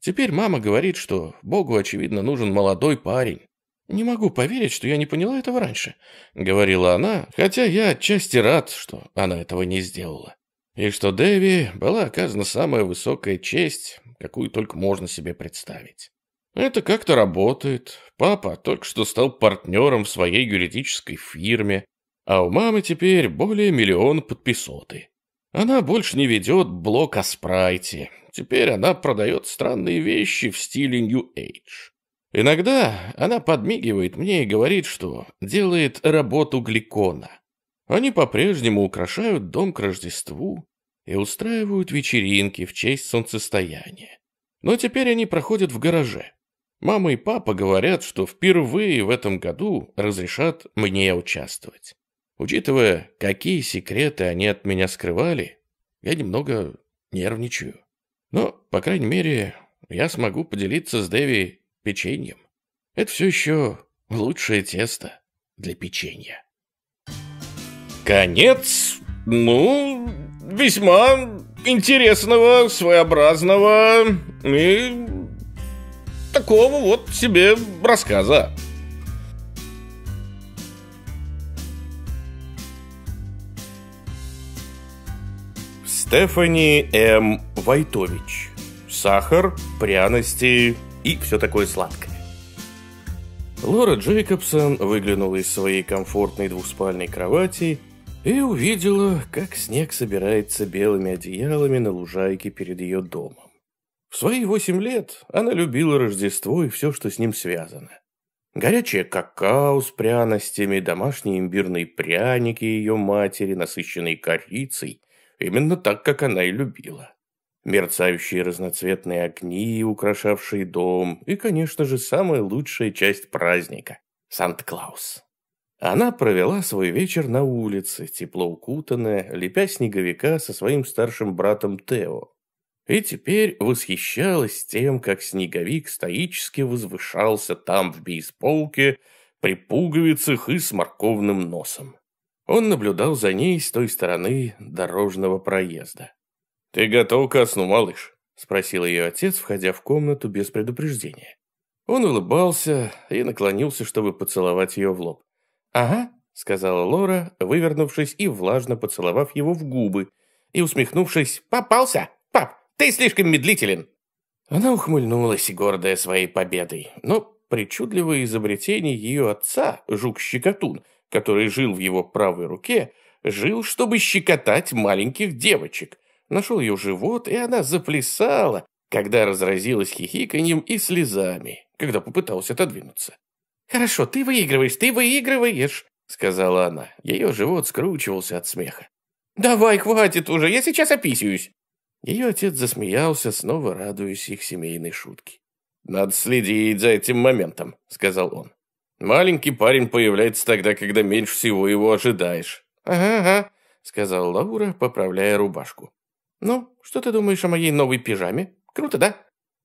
Теперь мама говорит, что Богу, очевидно, нужен молодой парень. «Не могу поверить, что я не поняла этого раньше», — говорила она, хотя я отчасти рад, что она этого не сделала. И что Дэви была оказана самая высокая честь, какую только можно себе представить. Это как-то работает. Папа только что стал партнером в своей юридической фирме, а у мамы теперь более миллиона подписоты. Она больше не ведет блог о спрайте. Теперь она продает странные вещи в стиле New Age. Иногда она подмигивает мне и говорит, что делает работу гликона. Они по-прежнему украшают дом к Рождеству и устраивают вечеринки в честь солнцестояния. Но теперь они проходят в гараже. Мама и папа говорят, что впервые в этом году разрешат мне участвовать. Учитывая, какие секреты они от меня скрывали, я немного нервничаю. Но, по крайней мере, я смогу поделиться с Дэви печеньем. Это все еще лучшее тесто для печенья. Конец, ну, весьма интересного, своеобразного и такого вот себе рассказа. Стефани М. Вайтович. Сахар, пряности и все такое сладкое. Лора Джейкобсон выглянула из своей комфортной двуспальной кровати и увидела, как снег собирается белыми одеялами на лужайке перед ее домом. В свои восемь лет она любила Рождество и все, что с ним связано. Горячее какао с пряностями, домашние имбирные пряники ее матери, насыщенные корицей, именно так, как она и любила. Мерцающие разноцветные огни, украшавшие дом, и, конечно же, самая лучшая часть праздника – Санта-Клаус. Она провела свой вечер на улице, тепло укутанная, лепя снеговика со своим старшим братом Тео, и теперь восхищалась тем, как снеговик стоически возвышался там в бейсболке, при пуговицах и с морковным носом. Он наблюдал за ней с той стороны дорожного проезда. «Ты готов ко сну, малыш?» – спросил ее отец, входя в комнату без предупреждения. Он улыбался и наклонился, чтобы поцеловать ее в лоб. «Ага», – сказала Лора, вывернувшись и влажно поцеловав его в губы, и усмехнувшись «Попался! Пап, ты слишком медлителен!» Она ухмыльнулась, гордая своей победой, но причудливое изобретение ее отца, жук-щекотун, который жил в его правой руке, жил, чтобы щекотать маленьких девочек. Нашел ее живот, и она заплясала, когда разразилась хихиканьем и слезами, когда попыталась отодвинуться. «Хорошо, ты выигрываешь, ты выигрываешь», — сказала она. Ее живот скручивался от смеха. «Давай, хватит уже, я сейчас описываюсь». Ее отец засмеялся, снова радуясь их семейной шутке. «Надо следить за этим моментом», — сказал он. «Маленький парень появляется тогда, когда меньше всего его ожидаешь». «Ага, ага», — сказал Лаура, поправляя рубашку. «Ну, что ты думаешь о моей новой пижаме? Круто, да?»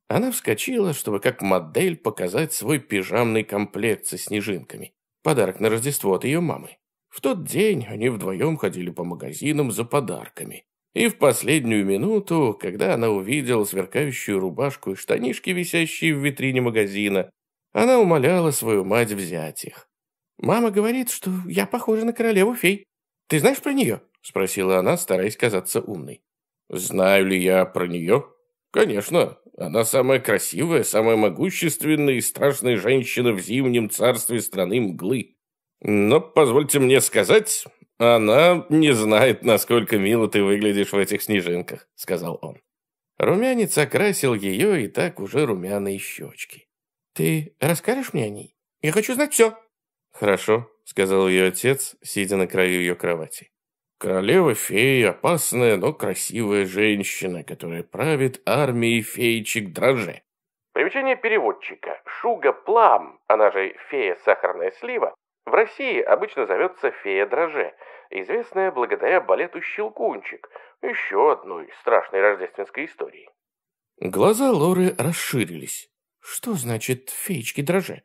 Она вскочила, чтобы как модель показать свой пижамный комплект со снежинками. Подарок на Рождество от ее мамы. В тот день они вдвоем ходили по магазинам за подарками. И в последнюю минуту, когда она увидела сверкающую рубашку и штанишки, висящие в витрине магазина, она умоляла свою мать взять их. «Мама говорит, что я похожа на королеву-фей. Ты знаешь про нее?» — спросила она, стараясь казаться умной. «Знаю ли я про нее? Конечно. Она самая красивая, самая могущественная и страшная женщина в зимнем царстве страны мглы. Но, позвольте мне сказать, она не знает, насколько мило ты выглядишь в этих снежинках», — сказал он. Румянец окрасил ее и так уже румяные щечки. «Ты расскажешь мне о ней? Я хочу знать все». «Хорошо», — сказал ее отец, сидя на краю ее кровати. «Королева-фея, опасная, но красивая женщина, которая правит армией феечек дроже». Примечание переводчика. Шуга Плам, она же фея сахарная слива, в России обычно зовется фея дроже, известная благодаря балету «Щелкунчик», еще одной страшной рождественской истории. Глаза Лоры расширились. Что значит «феечки дроже»?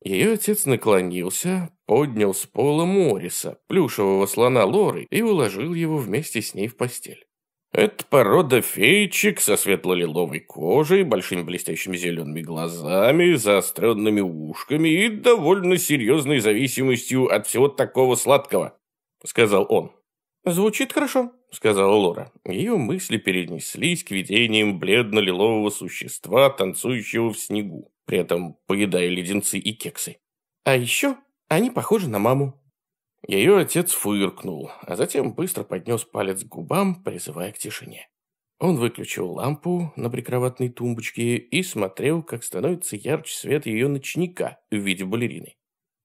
Ее отец наклонился, поднял с пола Мориса, плюшевого слона Лоры, и уложил его вместе с ней в постель. Это порода феечек со светло-лиловой кожей, большими блестящими зелеными глазами, заостренными ушками и довольно серьезной зависимостью от всего такого сладкого, сказал он. «Звучит хорошо», — сказала Лора. Ее мысли перенеслись к видениям бледно-лилового существа, танцующего в снегу при этом поедая леденцы и кексы. А еще они похожи на маму. Ее отец фыркнул, а затем быстро поднес палец к губам, призывая к тишине. Он выключил лампу на прикроватной тумбочке и смотрел, как становится ярче свет ее ночника в виде балерины.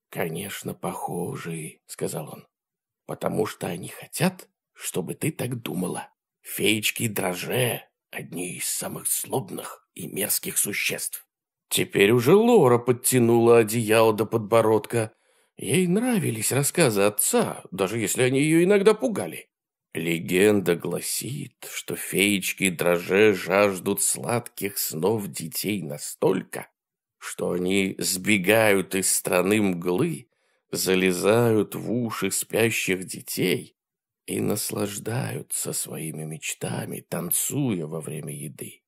«Конечно, похожи», — сказал он, — «потому что они хотят, чтобы ты так думала. Феечки дроже — одни из самых злобных и мерзких существ». Теперь уже Лора подтянула одеяло до подбородка. Ей нравились рассказы отца, даже если они ее иногда пугали. Легенда гласит, что феечки дроже жаждут сладких снов детей настолько, что они сбегают из страны мглы, залезают в уши спящих детей и наслаждаются своими мечтами, танцуя во время еды.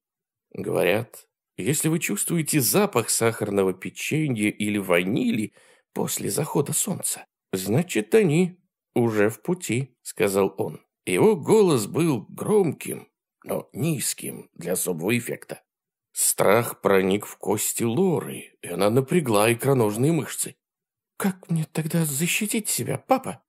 Говорят, если вы чувствуете запах сахарного печенья или ванили после захода солнца, значит, они уже в пути, сказал он. Его голос был громким, но низким для особого эффекта. Страх проник в кости Лоры, и она напрягла икроножные мышцы. «Как мне тогда защитить себя, папа?»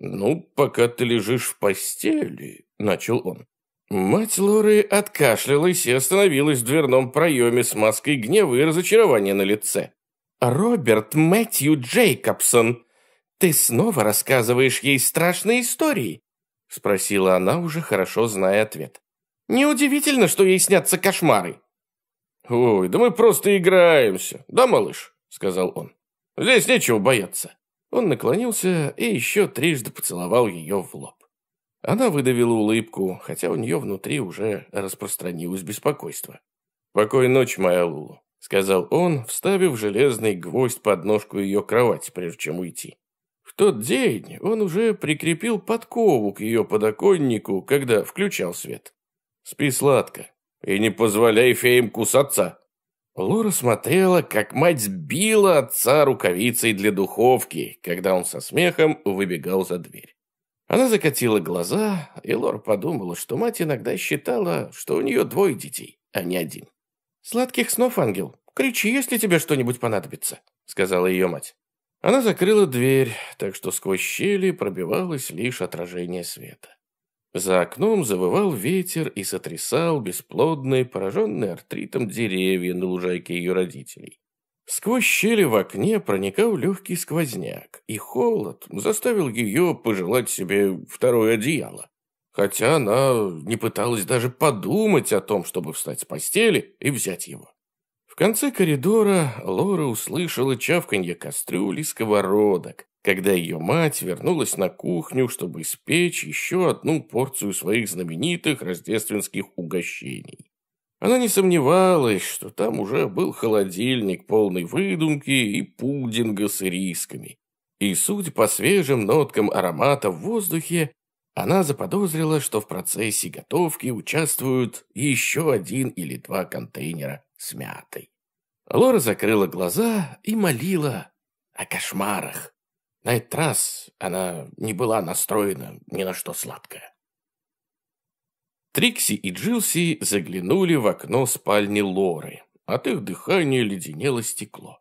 «Ну, пока ты лежишь в постели», — начал он. Мать Лоры откашлялась и остановилась в дверном проеме с маской гнева и разочарования на лице. «Роберт Мэтью Джейкобсон, ты снова рассказываешь ей страшные истории?» Спросила она, уже хорошо зная ответ. «Неудивительно, что ей снятся кошмары». «Ой, да мы просто играемся, да, малыш?» Сказал он. «Здесь нечего бояться». Он наклонился и еще трижды поцеловал ее в лоб. Она выдавила улыбку, хотя у нее внутри уже распространилось беспокойство. «Покой ночи, моя Лулу», — сказал он, вставив железный гвоздь под ножку ее кровати, прежде чем уйти. В тот день он уже прикрепил подкову к ее подоконнику, когда включал свет. «Спи сладко и не позволяй феям кусаться». Лора смотрела, как мать сбила отца рукавицей для духовки, когда он со смехом выбегал за дверь. Она закатила глаза, и Лор подумала, что мать иногда считала, что у нее двое детей, а не один. «Сладких снов, ангел! Кричи, если тебе что-нибудь понадобится», — сказала ее мать. Она закрыла дверь, так что сквозь щели пробивалось лишь отражение света. За окном завывал ветер и сотрясал бесплодные, пораженные артритом деревья на лужайке ее родителей. Сквозь щели в окне проникал легкий сквозняк, и холод заставил ее пожелать себе второе одеяло. Хотя она не пыталась даже подумать о том, чтобы встать с постели и взять его. В конце коридора Лора услышала чавканье кастрюли и сковородок, когда ее мать вернулась на кухню, чтобы испечь еще одну порцию своих знаменитых рождественских угощений. Она не сомневалась, что там уже был холодильник полный выдумки и пудинга с ирисками. И, судя по свежим ноткам аромата в воздухе, она заподозрила, что в процессе готовки участвуют еще один или два контейнера с мятой. Лора закрыла глаза и молила о кошмарах. На этот раз она не была настроена ни на что сладкое. Трикси и Джилси заглянули в окно спальни Лоры. От их дыхания леденело стекло.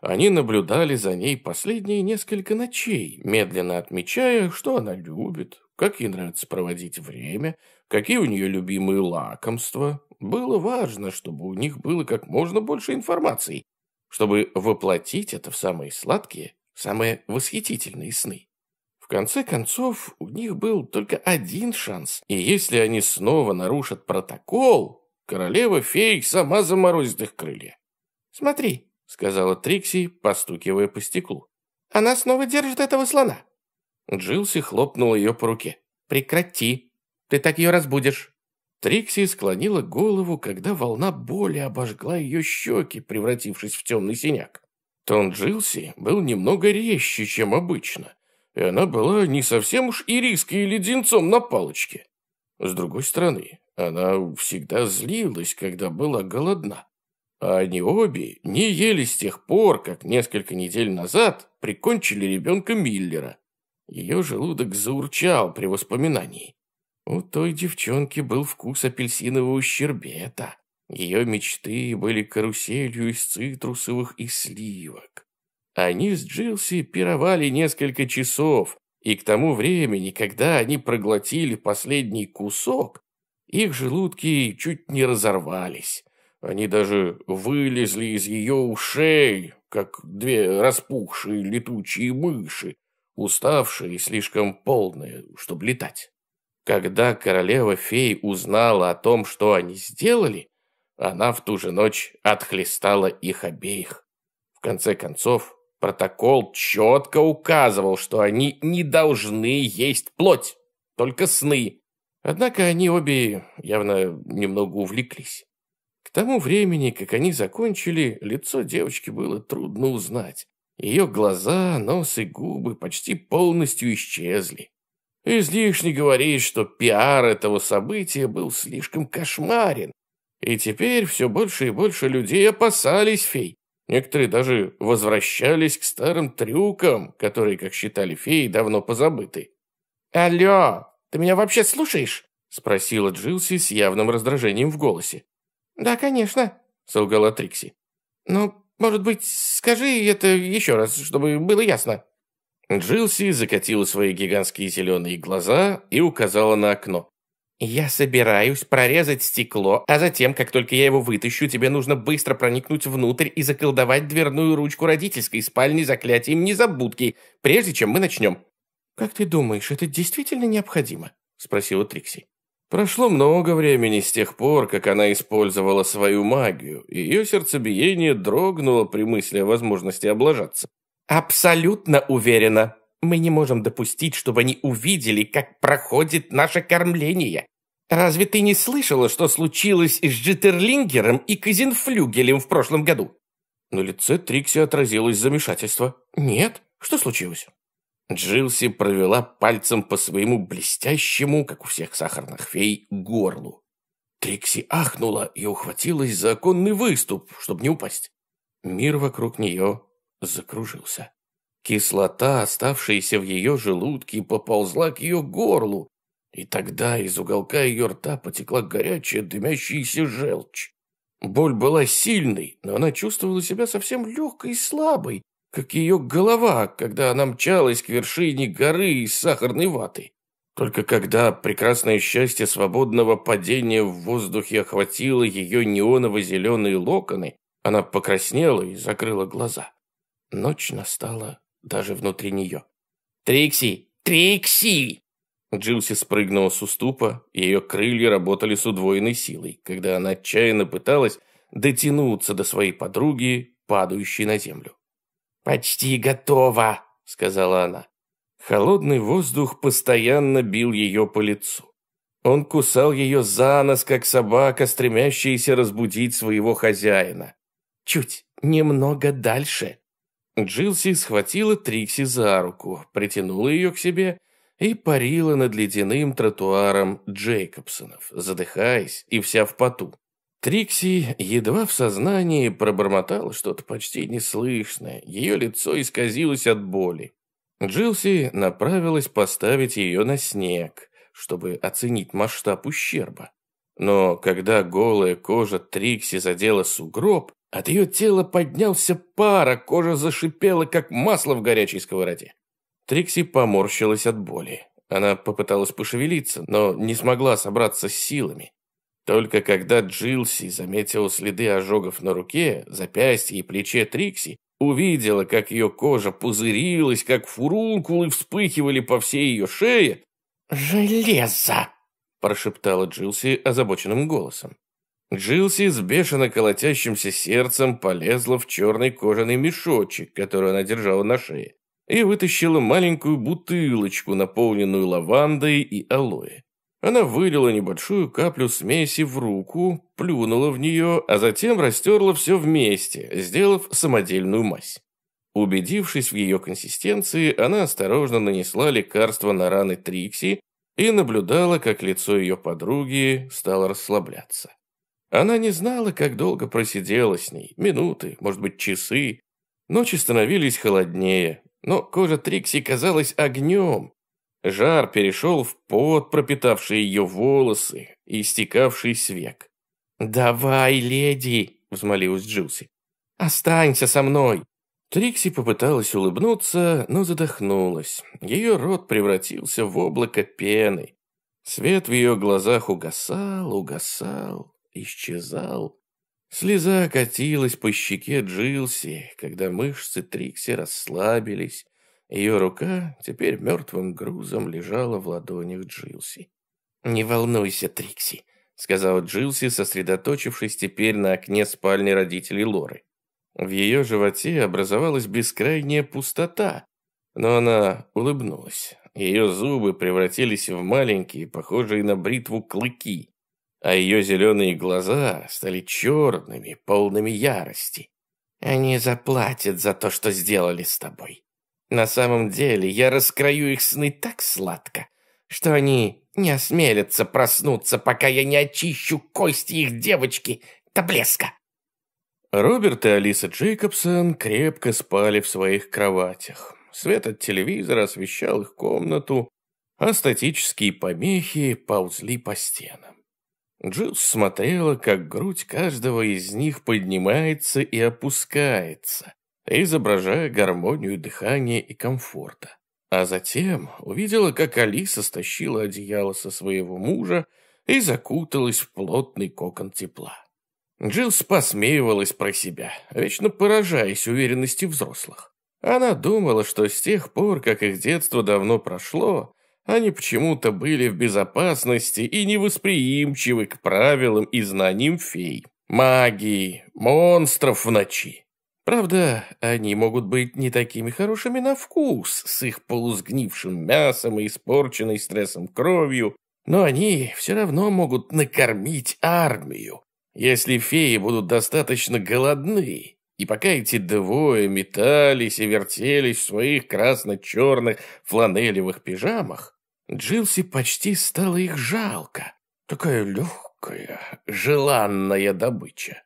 Они наблюдали за ней последние несколько ночей, медленно отмечая, что она любит, как ей нравится проводить время, какие у нее любимые лакомства. Было важно, чтобы у них было как можно больше информации, чтобы воплотить это в самые сладкие, самые восхитительные сны. В конце концов, у них был только один шанс, и если они снова нарушат протокол, королева-фей сама заморозит их крылья. «Смотри», — сказала Трикси, постукивая по стеклу. «Она снова держит этого слона». Джилси хлопнула ее по руке. «Прекрати, ты так ее разбудишь». Трикси склонила голову, когда волна боли обожгла ее щеки, превратившись в темный синяк. Тон Джилси был немного резче, чем обычно, и она была не совсем уж ириской леденцом на палочке. С другой стороны, она всегда злилась, когда была голодна. А они обе не ели с тех пор, как несколько недель назад прикончили ребенка Миллера. Ее желудок заурчал при воспоминании. У той девчонки был вкус апельсинового щербета. Ее мечты были каруселью из цитрусовых и сливок. Они с Джилси пировали несколько часов, и к тому времени, когда они проглотили последний кусок, их желудки чуть не разорвались. Они даже вылезли из ее ушей, как две распухшие летучие мыши, уставшие и слишком полные, чтобы летать. Когда королева-фей узнала о том, что они сделали, она в ту же ночь отхлестала их обеих. В конце концов, протокол четко указывал, что они не должны есть плоть, только сны. Однако они обе явно немного увлеклись. К тому времени, как они закончили, лицо девочки было трудно узнать. Ее глаза, нос и губы почти полностью исчезли. Излишне говорить, что пиар этого события был слишком кошмарен. И теперь все больше и больше людей опасались фей. Некоторые даже возвращались к старым трюкам, которые, как считали феи, давно позабыты. «Алло, ты меня вообще слушаешь?» — спросила Джилси с явным раздражением в голосе. «Да, конечно», — солгала Трикси. «Ну, может быть, скажи это еще раз, чтобы было ясно». Джилси закатила свои гигантские зеленые глаза и указала на окно. «Я собираюсь прорезать стекло, а затем, как только я его вытащу, тебе нужно быстро проникнуть внутрь и заколдовать дверную ручку родительской спальни заклятием незабудки, прежде чем мы начнем». «Как ты думаешь, это действительно необходимо?» – спросила Трикси. Прошло много времени с тех пор, как она использовала свою магию, и ее сердцебиение дрогнуло при мысли о возможности облажаться. «Абсолютно уверена. Мы не можем допустить, чтобы они увидели, как проходит наше кормление. Разве ты не слышала, что случилось с Джиттерлингером и Казинфлюгелем в прошлом году?» На лице Трикси отразилось замешательство. «Нет, что случилось?» Джилси провела пальцем по своему блестящему, как у всех сахарных фей, горлу. Трикси ахнула и ухватилась за оконный выступ, чтобы не упасть. Мир вокруг нее закружился. Кислота, оставшаяся в ее желудке, поползла к ее горлу, и тогда из уголка ее рта потекла горячая дымящаяся желчь. Боль была сильной, но она чувствовала себя совсем легкой и слабой, как ее голова, когда она мчалась к вершине горы из сахарной ваты. Только когда прекрасное счастье свободного падения в воздухе охватило ее неоново-зеленые локоны, она покраснела и закрыла глаза. Ночь настала даже внутри нее. «Трикси! Трикси!» Джилси спрыгнула с уступа, ее крылья работали с удвоенной силой, когда она отчаянно пыталась дотянуться до своей подруги, падающей на землю. «Почти готово», — сказала она. Холодный воздух постоянно бил ее по лицу. Он кусал ее за нос, как собака, стремящаяся разбудить своего хозяина. Чуть немного дальше. Джилси схватила Трикси за руку, притянула ее к себе и парила над ледяным тротуаром Джейкобсонов, задыхаясь и вся в поту. Трикси едва в сознании пробормотала что-то почти неслышное, ее лицо исказилось от боли. Джилси направилась поставить ее на снег, чтобы оценить масштаб ущерба. Но когда голая кожа Трикси задела сугроб, от ее тела поднялся пар, а кожа зашипела, как масло в горячей сковороде. Трикси поморщилась от боли. Она попыталась пошевелиться, но не смогла собраться с силами. Только когда Джилси заметила следы ожогов на руке, запястье и плече Трикси, увидела, как ее кожа пузырилась, как фурункулы вспыхивали по всей ее шее. «Железо!» – прошептала Джилси озабоченным голосом. Джилси с бешено колотящимся сердцем полезла в черный кожаный мешочек, который она держала на шее и вытащила маленькую бутылочку, наполненную лавандой и алоэ. Она вылила небольшую каплю смеси в руку, плюнула в нее, а затем растерла все вместе, сделав самодельную мазь. Убедившись в ее консистенции, она осторожно нанесла лекарство на раны Трикси и наблюдала, как лицо ее подруги стало расслабляться. Она не знала, как долго просидела с ней, минуты, может быть, часы. Ночи становились холоднее, но кожа Трикси казалась огнем. Жар перешел в пот, пропитавший ее волосы и истекавший с. «Давай, леди!» — взмолилась Джилси. «Останься со мной!» Трикси попыталась улыбнуться, но задохнулась. Ее рот превратился в облако пены. Свет в ее глазах угасал, угасал, исчезал. Слеза катилась по щеке Джилси, когда мышцы Трикси расслабились. Ее рука теперь мертвым грузом лежала в ладонях Джилси. «Не волнуйся, Трикси», — сказала Джилси, сосредоточившись теперь на окне спальни родителей Лоры. В ее животе образовалась бескрайняя пустота, но она улыбнулась. Ее зубы превратились в маленькие, похожие на бритву, клыки а ее зеленые глаза стали черными, полными ярости. Они заплатят за то, что сделали с тобой. На самом деле я раскрою их сны так сладко, что они не осмелятся проснуться, пока я не очищу кости их девочки до блеска. Роберт и Алиса Джейкобсон крепко спали в своих кроватях. Свет от телевизора освещал их комнату, а статические помехи ползли по стенам. Джилс смотрела, как грудь каждого из них поднимается и опускается, изображая гармонию дыхания и комфорта. А затем увидела, как Алиса стащила одеяло со своего мужа и закуталась в плотный кокон тепла. Джилс посмеивалась про себя, вечно поражаясь уверенности взрослых. Она думала, что с тех пор, как их детство давно прошло, они почему-то были в безопасности и невосприимчивы к правилам и знаниям фей, магии, монстров в ночи. Правда, они могут быть не такими хорошими на вкус, с их полусгнившим мясом и испорченной стрессом кровью, но они все равно могут накормить армию, если феи будут достаточно голодны. И пока эти двое метались и вертелись в своих красно-черных фланелевых пижамах, Джилси почти стало их жалко. Такая легкая, желанная добыча.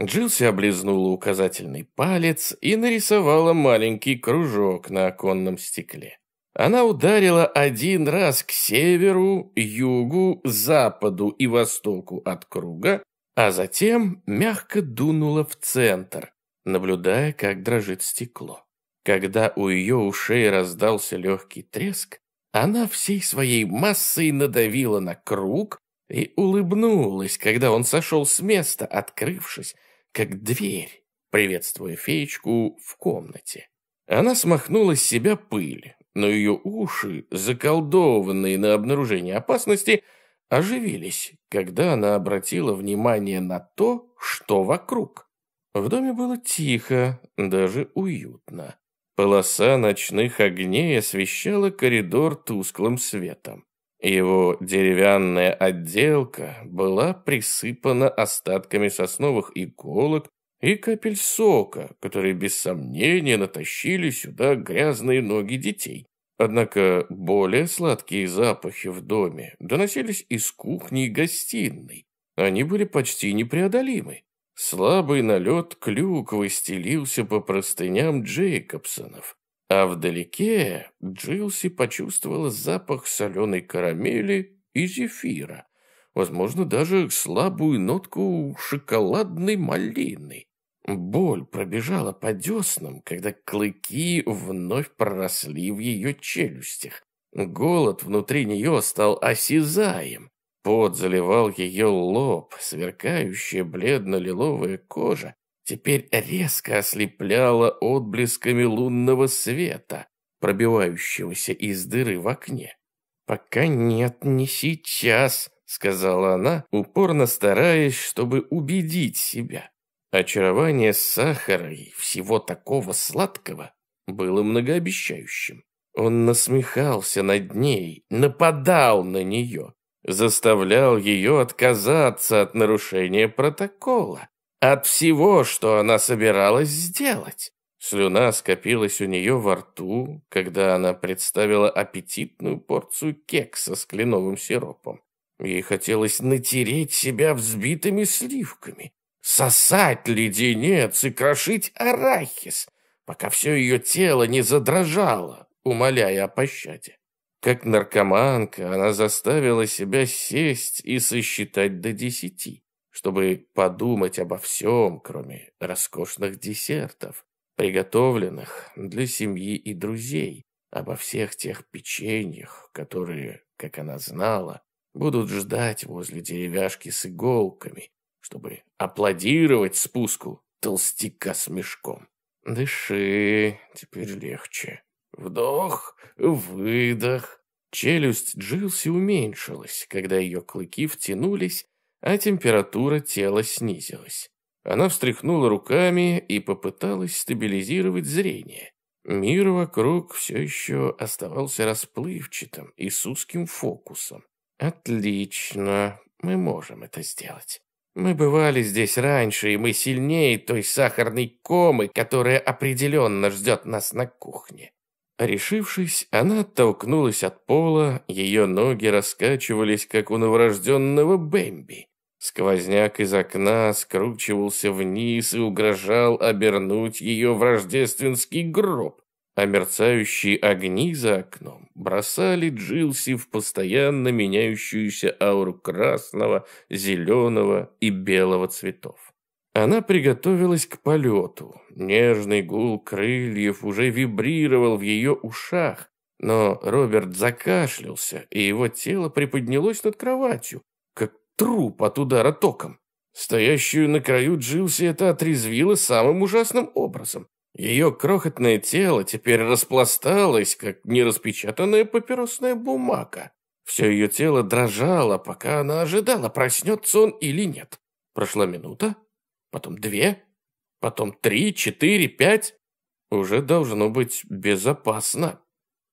Джилси облизнула указательный палец и нарисовала маленький кружок на оконном стекле. Она ударила один раз к северу, югу, западу и востоку от круга, а затем мягко дунула в центр, наблюдая, как дрожит стекло. Когда у ее ушей раздался легкий треск, она всей своей массой надавила на круг и улыбнулась, когда он сошел с места, открывшись, как дверь, приветствуя феечку в комнате. Она смахнула с себя пыль, но ее уши, заколдованные на обнаружение опасности, оживились, когда она обратила внимание на то, что вокруг. В доме было тихо, даже уютно. Полоса ночных огней освещала коридор тусклым светом. Его деревянная отделка была присыпана остатками сосновых иголок и капель сока, которые без сомнения натащили сюда грязные ноги детей. Однако более сладкие запахи в доме доносились из кухни и гостиной. Они были почти непреодолимы. Слабый налет клюквы стелился по простыням Джейкобсонов, а вдалеке Джилси почувствовала запах соленой карамели и зефира, возможно, даже слабую нотку шоколадной малины. Боль пробежала по деснам, когда клыки вновь проросли в ее челюстях. Голод внутри нее стал осязаем. Пот заливал ее лоб, сверкающая бледно-лиловая кожа теперь резко ослепляла отблесками лунного света, пробивающегося из дыры в окне. «Пока нет, не сейчас», — сказала она, упорно стараясь, чтобы убедить себя. Очарование сахара и всего такого сладкого было многообещающим. Он насмехался над ней, нападал на нее, заставлял ее отказаться от нарушения протокола, от всего, что она собиралась сделать. Слюна скопилась у нее во рту, когда она представила аппетитную порцию кекса с кленовым сиропом. Ей хотелось натереть себя взбитыми сливками, сосать леденец и крошить арахис, пока все ее тело не задрожало, умоляя о пощаде. Как наркоманка она заставила себя сесть и сосчитать до десяти, чтобы подумать обо всем, кроме роскошных десертов, приготовленных для семьи и друзей, обо всех тех печеньях, которые, как она знала, будут ждать возле деревяшки с иголками, чтобы аплодировать спуску толстяка с мешком. Дыши, теперь легче. Вдох, выдох. Челюсть Джилси уменьшилась, когда ее клыки втянулись, а температура тела снизилась. Она встряхнула руками и попыталась стабилизировать зрение. Мир вокруг все еще оставался расплывчатым и с узким фокусом. «Отлично, мы можем это сделать». Мы бывали здесь раньше, и мы сильнее той сахарной комы, которая определенно ждет нас на кухне. Решившись, она оттолкнулась от пола, ее ноги раскачивались, как у новорожденного Бэмби. Сквозняк из окна скручивался вниз и угрожал обернуть ее в рождественский гроб а мерцающие огни за окном бросали Джилси в постоянно меняющуюся ауру красного, зеленого и белого цветов. Она приготовилась к полету. Нежный гул крыльев уже вибрировал в ее ушах, но Роберт закашлялся, и его тело приподнялось над кроватью, как труп от удара током. Стоящую на краю Джилси это отрезвило самым ужасным образом. Ее крохотное тело теперь распласталось, как нераспечатанная папиросная бумага. Все ее тело дрожало, пока она ожидала, проснется он или нет. Прошла минута, потом две, потом три, четыре, пять. Уже должно быть безопасно.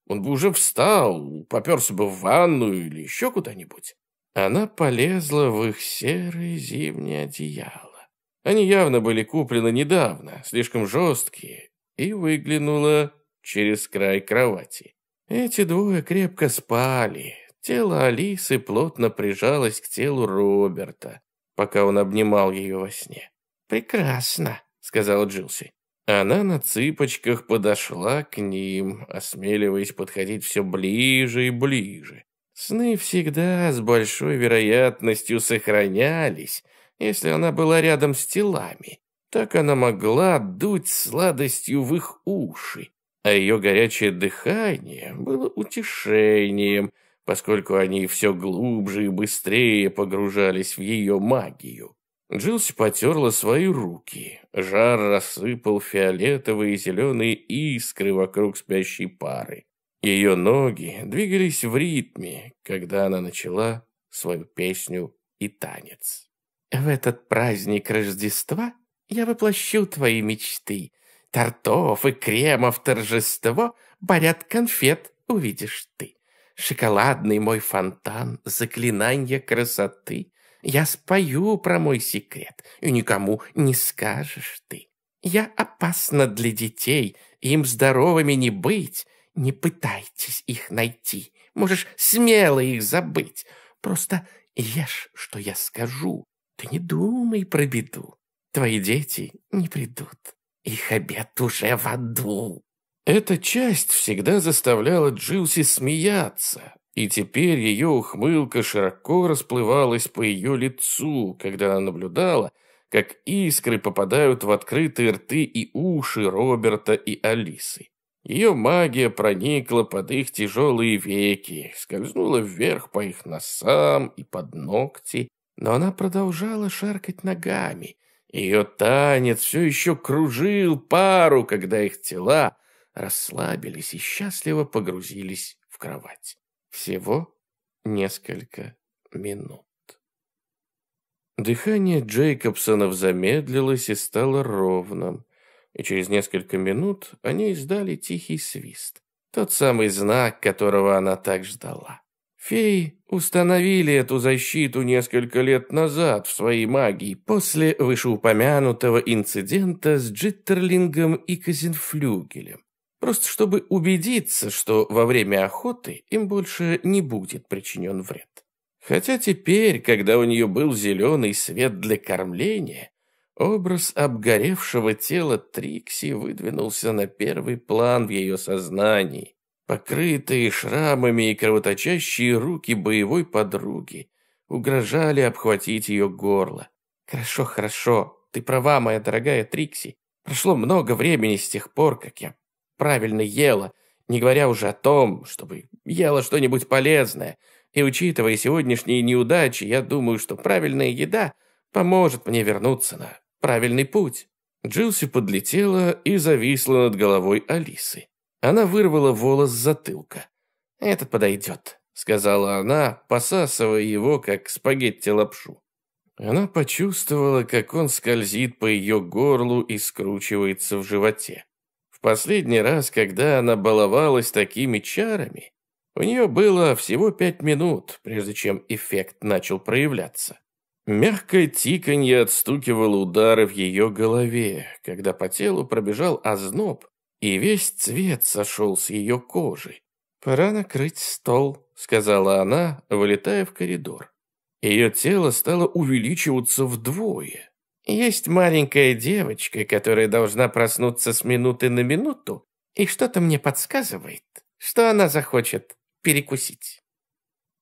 Он бы уже встал, поперся бы в ванну или еще куда-нибудь. Она полезла в их серое зимнее одеяло. Они явно были куплены недавно, слишком жесткие, и выглянула через край кровати. Эти двое крепко спали. Тело Алисы плотно прижалось к телу Роберта, пока он обнимал ее во сне. «Прекрасно», — сказала Джилси. Она на цыпочках подошла к ним, осмеливаясь подходить все ближе и ближе. Сны всегда с большой вероятностью сохранялись, если она была рядом с телами. Так она могла дуть сладостью в их уши, а ее горячее дыхание было утешением, поскольку они все глубже и быстрее погружались в ее магию. Джилси потерла свои руки. Жар рассыпал фиолетовые и зеленые искры вокруг спящей пары. Ее ноги двигались в ритме, когда она начала свою песню и танец. В этот праздник Рождества я воплощу твои мечты. Тортов и кремов торжество, поряд конфет увидишь ты. Шоколадный мой фонтан, заклинание красоты. Я спою про мой секрет, и никому не скажешь ты. Я опасна для детей, им здоровыми не быть. не пытайтесь их найти. Можешь смело их забыть. Просто ешь, что я скажу. Ты не думай про беду. Твои дети не придут. Их обед уже в аду. Эта часть всегда заставляла Джилси смеяться, и теперь ее ухмылка широко расплывалась по ее лицу, когда она наблюдала, как искры попадают в открытые рты и уши Роберта и Алисы. Ее магия проникла под их тяжелые веки, скользнула вверх по их носам и под ногти, но она продолжала шаркать ногами. Ее танец все еще кружил пару, когда их тела расслабились и счастливо погрузились в кровать. Всего несколько минут. Дыхание Джейкобсонов замедлилось и стало ровным, и через несколько минут они издали тихий свист. Тот самый знак, которого она так ждала. Феи установили эту защиту несколько лет назад в своей магии после вышеупомянутого инцидента с Джиттерлингом и Казенфлюгелем. Просто чтобы убедиться, что во время охоты им больше не будет причинен вред. Хотя теперь, когда у нее был зеленый свет для кормления, образ обгоревшего тела Трикси выдвинулся на первый план в ее сознании. Покрытые шрамами и кровоточащие руки боевой подруги угрожали обхватить ее горло. «Хорошо, хорошо, ты права, моя дорогая Трикси. Прошло много времени с тех пор, как я правильно ела, не говоря уже о том, чтобы ела что-нибудь полезное. И учитывая сегодняшние неудачи, я думаю, что правильная еда поможет мне вернуться на правильный путь». Джилси подлетела и зависла над головой Алисы. Она вырвала волос с затылка. «Этот подойдет», — сказала она, посасывая его, как спагетти-лапшу. Она почувствовала, как он скользит по ее горлу и скручивается в животе. Последний раз, когда она баловалась такими чарами, у нее было всего пять минут, прежде чем эффект начал проявляться. Мягкое тиканье отстукивало удары в ее голове, когда по телу пробежал озноб, и весь цвет сошел с ее кожи. «Пора накрыть стол», — сказала она, вылетая в коридор. Ее тело стало увеличиваться вдвое. «Есть маленькая девочка, которая должна проснуться с минуты на минуту, и что-то мне подсказывает, что она захочет перекусить».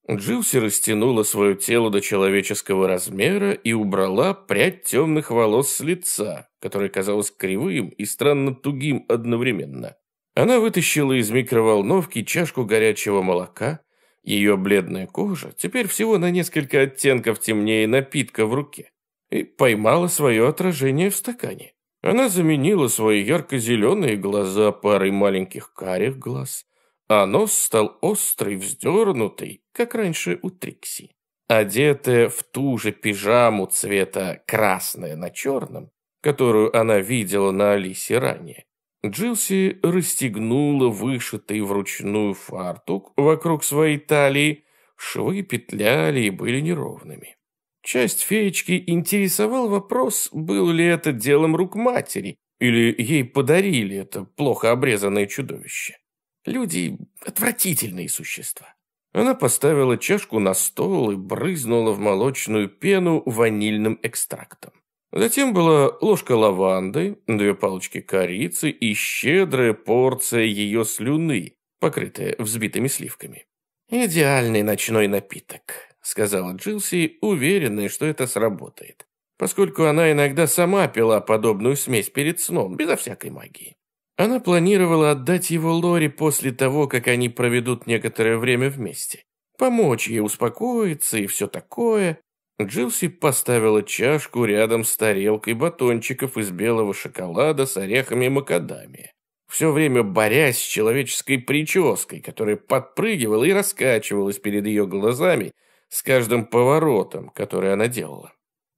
Джилси растянула свое тело до человеческого размера и убрала прядь темных волос с лица, которое казалось кривым и странно тугим одновременно. Она вытащила из микроволновки чашку горячего молока. Ее бледная кожа теперь всего на несколько оттенков темнее напитка в руке. И поймала свое отражение в стакане. Она заменила свои ярко-зеленые глаза парой маленьких карих глаз, а нос стал острый, вздернутый, как раньше у Трикси. Одетая в ту же пижаму цвета красное на черном, которую она видела на Алисе ранее, Джилси расстегнула вышитый вручную фартук вокруг своей талии, швы петляли и были неровными. Часть феечки интересовал вопрос, был ли это делом рук матери, или ей подарили это плохо обрезанное чудовище. Люди – отвратительные существа. Она поставила чашку на стол и брызнула в молочную пену ванильным экстрактом. Затем была ложка лаванды, две палочки корицы и щедрая порция ее слюны, покрытая взбитыми сливками. «Идеальный ночной напиток», — сказала Джилси, уверенная, что это сработает, поскольку она иногда сама пила подобную смесь перед сном, безо всякой магии. Она планировала отдать его Лори после того, как они проведут некоторое время вместе. Помочь ей успокоиться и все такое. Джилси поставила чашку рядом с тарелкой батончиков из белого шоколада с орехами макадамия. Все время борясь с человеческой прической, которая подпрыгивала и раскачивалась перед ее глазами с каждым поворотом, который она делала.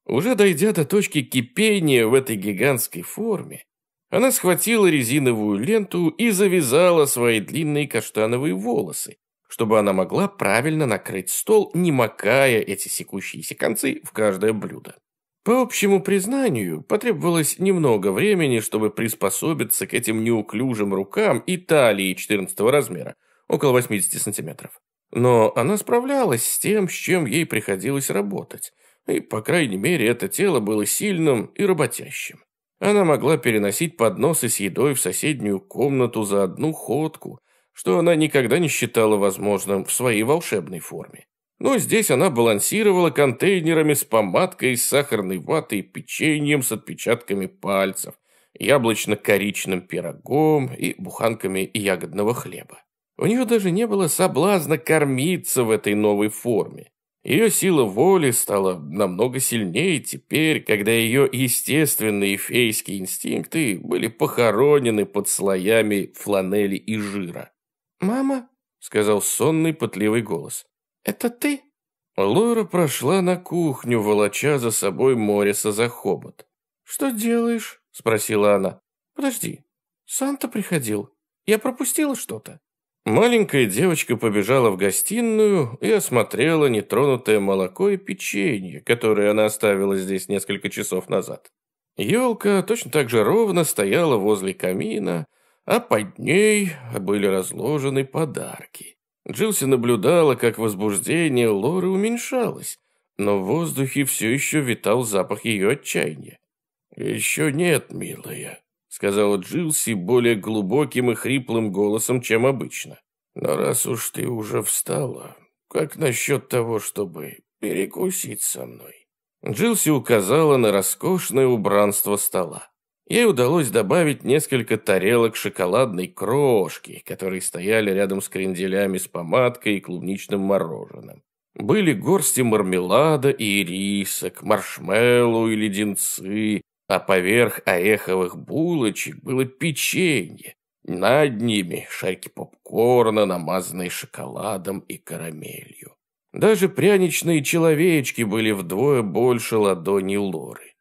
Уже дойдя до точки кипения в этой гигантской форме, она схватила резиновую ленту и завязала свои длинные каштановые волосы, чтобы она могла правильно накрыть стол, не макая эти секущиеся концы в каждое блюдо. По общему признанию, потребовалось немного времени, чтобы приспособиться к этим неуклюжим рукам и талии 14 размера, около 80 сантиметров. Но она справлялась с тем, с чем ей приходилось работать, и, по крайней мере, это тело было сильным и работящим. Она могла переносить подносы с едой в соседнюю комнату за одну ходку, что она никогда не считала возможным в своей волшебной форме. Но здесь она балансировала контейнерами с помадкой, с сахарной ватой, печеньем с отпечатками пальцев, яблочно-коричным пирогом и буханками ягодного хлеба. У нее даже не было соблазна кормиться в этой новой форме. Ее сила воли стала намного сильнее теперь, когда ее естественные фейские инстинкты были похоронены под слоями фланели и жира. «Мама», — сказал сонный пытливый голос, «Это ты?» Лора прошла на кухню, волоча за собой Мориса за хобот. «Что делаешь?» — спросила она. «Подожди, Санта приходил. Я пропустила что-то?» Маленькая девочка побежала в гостиную и осмотрела нетронутое молоко и печенье, которое она оставила здесь несколько часов назад. Елка точно так же ровно стояла возле камина, а под ней были разложены подарки. Джилси наблюдала, как возбуждение Лоры уменьшалось, но в воздухе все еще витал запах ее отчаяния. «Еще нет, милая», — сказала Джилси более глубоким и хриплым голосом, чем обычно. «Но раз уж ты уже встала, как насчет того, чтобы перекусить со мной?» Джилси указала на роскошное убранство стола. Ей удалось добавить несколько тарелок шоколадной крошки, которые стояли рядом с кренделями с помадкой и клубничным мороженым. Были горсти мармелада и ирисок, маршмеллоу и леденцы, а поверх ореховых булочек было печенье. Над ними шайки попкорна, намазанные шоколадом и карамелью. Даже пряничные человечки были вдвое больше ладони Лоры.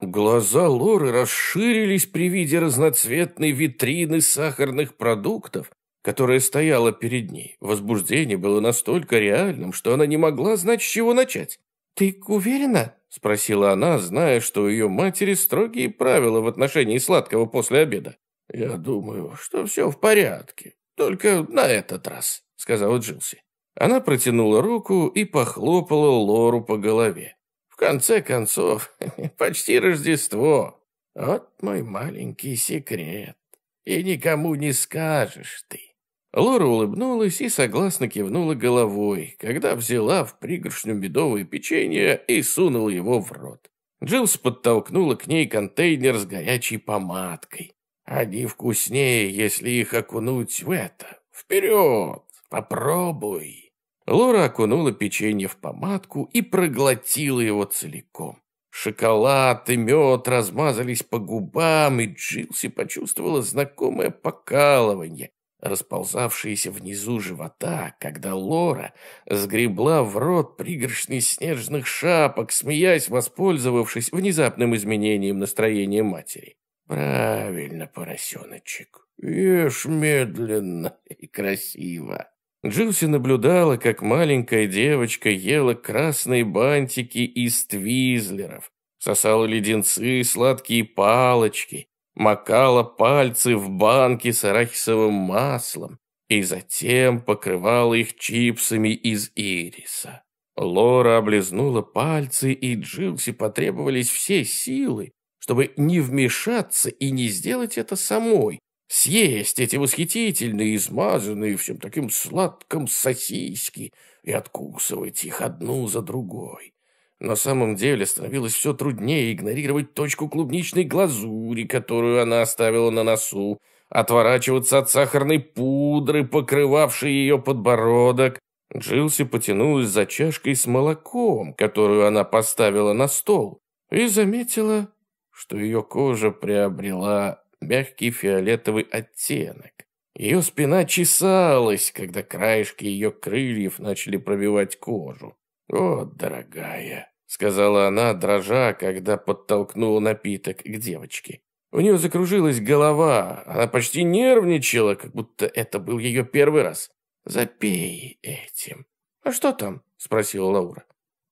Глаза Лоры расширились при виде разноцветной витрины сахарных продуктов, которая стояла перед ней. Возбуждение было настолько реальным, что она не могла знать, с чего начать. «Ты уверена?» – спросила она, зная, что у ее матери строгие правила в отношении сладкого после обеда. «Я думаю, что все в порядке, только на этот раз», – сказала Джилси. Она протянула руку и похлопала Лору по голове. В конце концов, почти Рождество. Вот мой маленький секрет. И никому не скажешь ты. Лора улыбнулась и согласно кивнула головой, когда взяла в пригоршню медовое печенье и сунула его в рот. Джилс подтолкнула к ней контейнер с горячей помадкой. Они вкуснее, если их окунуть в это. Вперед, попробуй. Лора окунула печенье в помадку и проглотила его целиком. Шоколад и мед размазались по губам, и Джилси почувствовала знакомое покалывание, расползавшееся внизу живота, когда Лора сгребла в рот пригоршни снежных шапок, смеясь, воспользовавшись внезапным изменением настроения матери. «Правильно, поросеночек, ешь медленно и красиво». Джилси наблюдала, как маленькая девочка ела красные бантики из твизлеров, сосала леденцы, сладкие палочки, макала пальцы в банки с арахисовым маслом и затем покрывала их чипсами из ириса. Лора облизнула пальцы, и Джилси потребовались все силы, чтобы не вмешаться и не сделать это самой, съесть эти восхитительные, измазанные всем таким сладком сосиски и откусывать их одну за другой. На самом деле становилось все труднее игнорировать точку клубничной глазури, которую она оставила на носу, отворачиваться от сахарной пудры, покрывавшей ее подбородок. Джилси потянулась за чашкой с молоком, которую она поставила на стол, и заметила, что ее кожа приобрела мягкий фиолетовый оттенок. Ее спина чесалась, когда краешки ее крыльев начали пробивать кожу. «О, дорогая», — сказала она, дрожа, когда подтолкнула напиток к девочке. У нее закружилась голова, она почти нервничала, как будто это был ее первый раз. «Запей этим». «А что там?» — спросила Лаура.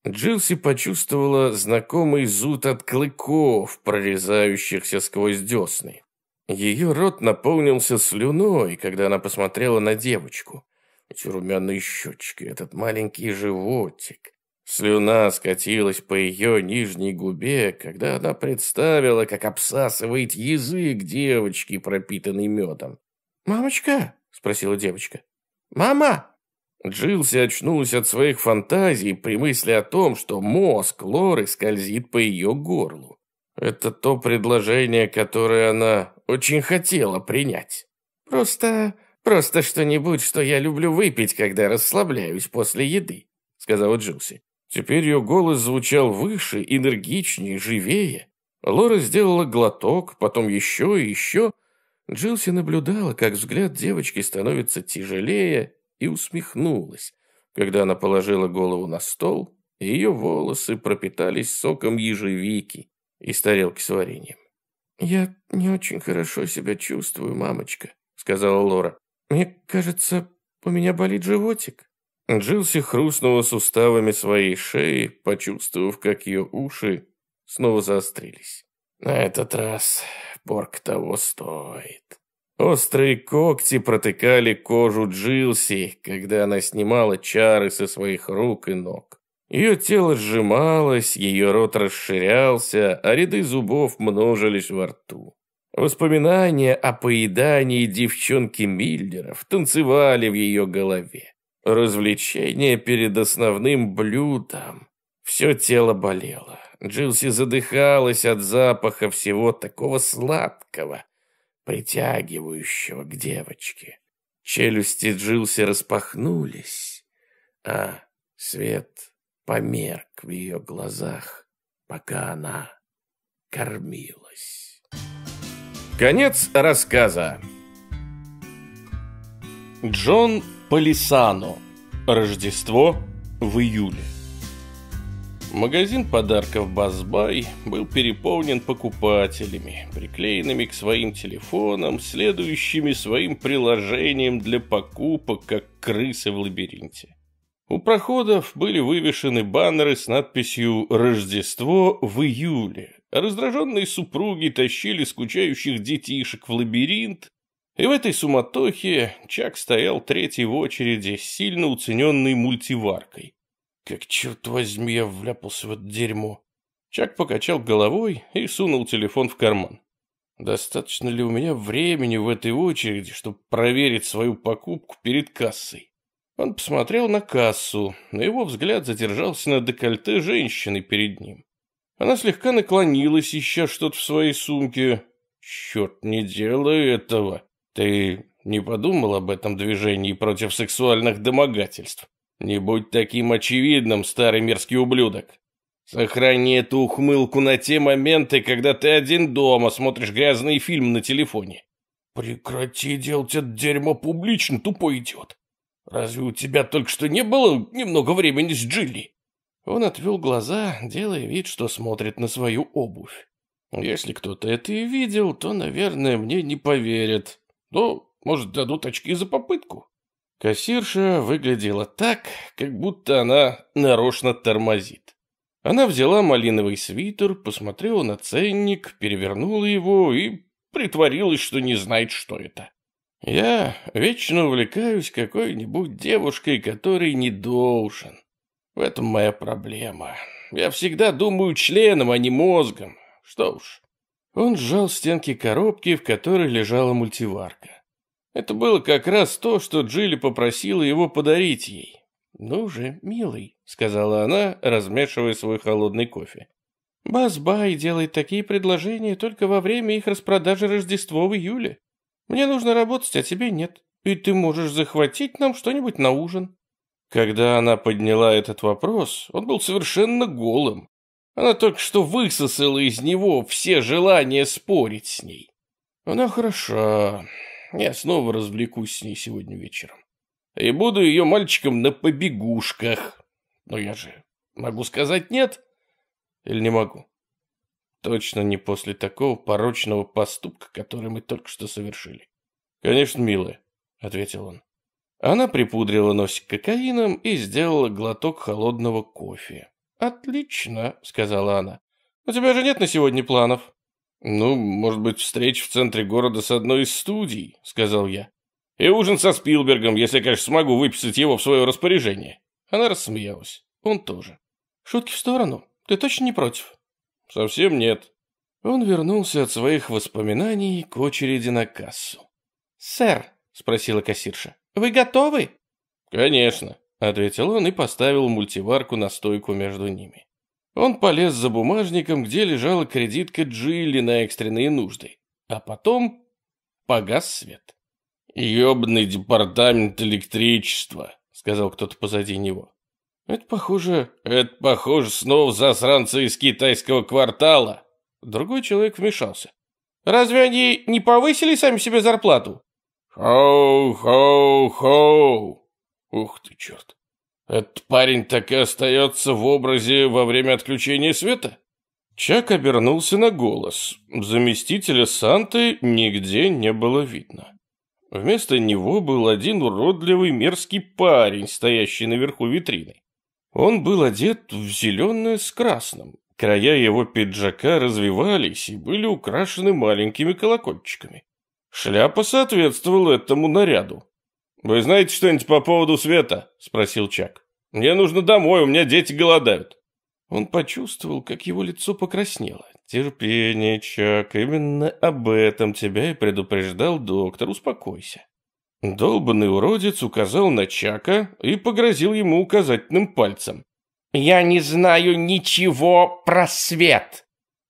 Джилси почувствовала знакомый зуд от клыков, прорезающихся сквозь десны. Ее рот наполнился слюной, когда она посмотрела на девочку. Эти румяные щечки, этот маленький животик. Слюна скатилась по ее нижней губе, когда она представила, как обсасывает язык девочки, пропитанный медом. «Мамочка?» — спросила девочка. «Мама!» Джилси очнулась от своих фантазий при мысли о том, что мозг Лоры скользит по ее горлу. Это то предложение, которое она очень хотела принять. «Просто... просто что-нибудь, что я люблю выпить, когда расслабляюсь после еды», — сказала Джилси. Теперь ее голос звучал выше, энергичнее, живее. Лора сделала глоток, потом еще и еще. Джилси наблюдала, как взгляд девочки становится тяжелее и усмехнулась, когда она положила голову на стол, и ее волосы пропитались соком ежевики из тарелки с вареньем. «Я не очень хорошо себя чувствую, мамочка», — сказала Лора. «Мне кажется, у меня болит животик». Джилси хрустнула суставами своей шеи, почувствовав, как ее уши снова заострились. «На этот раз порк того стоит». Острые когти протыкали кожу Джилси, когда она снимала чары со своих рук и ног. Ее тело сжималось, ее рот расширялся, а ряды зубов множились во рту. Воспоминания о поедании девчонки Миллеров танцевали в ее голове. Развлечение перед основным блюдом. Все тело болело. Джилси задыхалась от запаха всего такого сладкого, притягивающего к девочке. Челюсти Джилси распахнулись, а свет померк в ее глазах, пока она кормилась. Конец рассказа. Джон Полисано. Рождество в июле. Магазин подарков «Базбай» был переполнен покупателями, приклеенными к своим телефонам, следующими своим приложением для покупок, как крысы в лабиринте. У проходов были вывешены баннеры с надписью «Рождество в июле», раздраженные супруги тащили скучающих детишек в лабиринт, и в этой суматохе Чак стоял третий в очереди, сильно уцененный мультиваркой. Как, черт возьми, я вляпался в это дерьмо. Чак покачал головой и сунул телефон в карман. Достаточно ли у меня времени в этой очереди, чтобы проверить свою покупку перед кассой? Он посмотрел на кассу, но его взгляд задержался на декольте женщины перед ним. Она слегка наклонилась, ища что-то в своей сумке. «Черт, не делай этого! Ты не подумал об этом движении против сексуальных домогательств?» Не будь таким очевидным, старый мерзкий ублюдок. Сохрани эту ухмылку на те моменты, когда ты один дома смотришь грязный фильм на телефоне. Прекрати делать это дерьмо публично, тупой идиот. Разве у тебя только что не было немного времени с Джилли? Он отвел глаза, делая вид, что смотрит на свою обувь. Если кто-то это и видел, то, наверное, мне не поверят. Ну, может, дадут очки за попытку. Кассирша выглядела так, как будто она нарочно тормозит. Она взяла малиновый свитер, посмотрела на ценник, перевернула его и притворилась, что не знает, что это. Я вечно увлекаюсь какой-нибудь девушкой, которой не должен. В этом моя проблема. Я всегда думаю членом, а не мозгом. Что уж. Он сжал стенки коробки, в которой лежала мультиварка. Это было как раз то, что Джилли попросила его подарить ей. «Ну же, милый», — сказала она, размешивая свой холодный кофе. «Базбай делает такие предложения только во время их распродажи Рождества в июле. Мне нужно работать, а тебе нет. И ты можешь захватить нам что-нибудь на ужин». Когда она подняла этот вопрос, он был совершенно голым. Она только что высосала из него все желания спорить с ней. Она хороша, я снова развлекусь с ней сегодня вечером. И буду ее мальчиком на побегушках. Но я же могу сказать нет? Или не могу? Точно не после такого порочного поступка, который мы только что совершили. Конечно, милая, ответил он. Она припудрила носик кокаином и сделала глоток холодного кофе. «Отлично», — сказала она. «У тебя же нет на сегодня планов?» «Ну, может быть, встреч в центре города с одной из студий», — сказал я. «И ужин со Спилбергом, если, конечно, смогу выписать его в свое распоряжение». Она рассмеялась. Он тоже. «Шутки в сторону. Ты точно не против?» «Совсем нет». Он вернулся от своих воспоминаний к очереди на кассу. «Сэр», — спросила кассирша, — «вы готовы?» «Конечно», — ответил он и поставил мультиварку на стойку между ними. Он полез за бумажником, где лежала кредитка Джилли на экстренные нужды. А потом погас свет. «Ёбный департамент электричества», — сказал кто-то позади него. «Это похоже... Это похоже снова засранцы из китайского квартала». Другой человек вмешался. «Разве они не повысили сами себе зарплату?» «Хоу-хоу-хоу!» «Ух ты, черт! Этот парень так и остается в образе во время отключения света?» Чак обернулся на голос. Заместителя Санты нигде не было видно. Вместо него был один уродливый мерзкий парень, стоящий наверху витрины. Он был одет в зеленое с красным. Края его пиджака развивались и были украшены маленькими колокольчиками. Шляпа соответствовала этому наряду. «Вы знаете что-нибудь по поводу света?» – спросил Чак. «Мне нужно домой, у меня дети голодают». Он почувствовал, как его лицо покраснело. «Терпение, Чак, именно об этом тебя и предупреждал доктор, успокойся». Долбанный уродец указал на Чака и погрозил ему указательным пальцем. «Я не знаю ничего про свет!»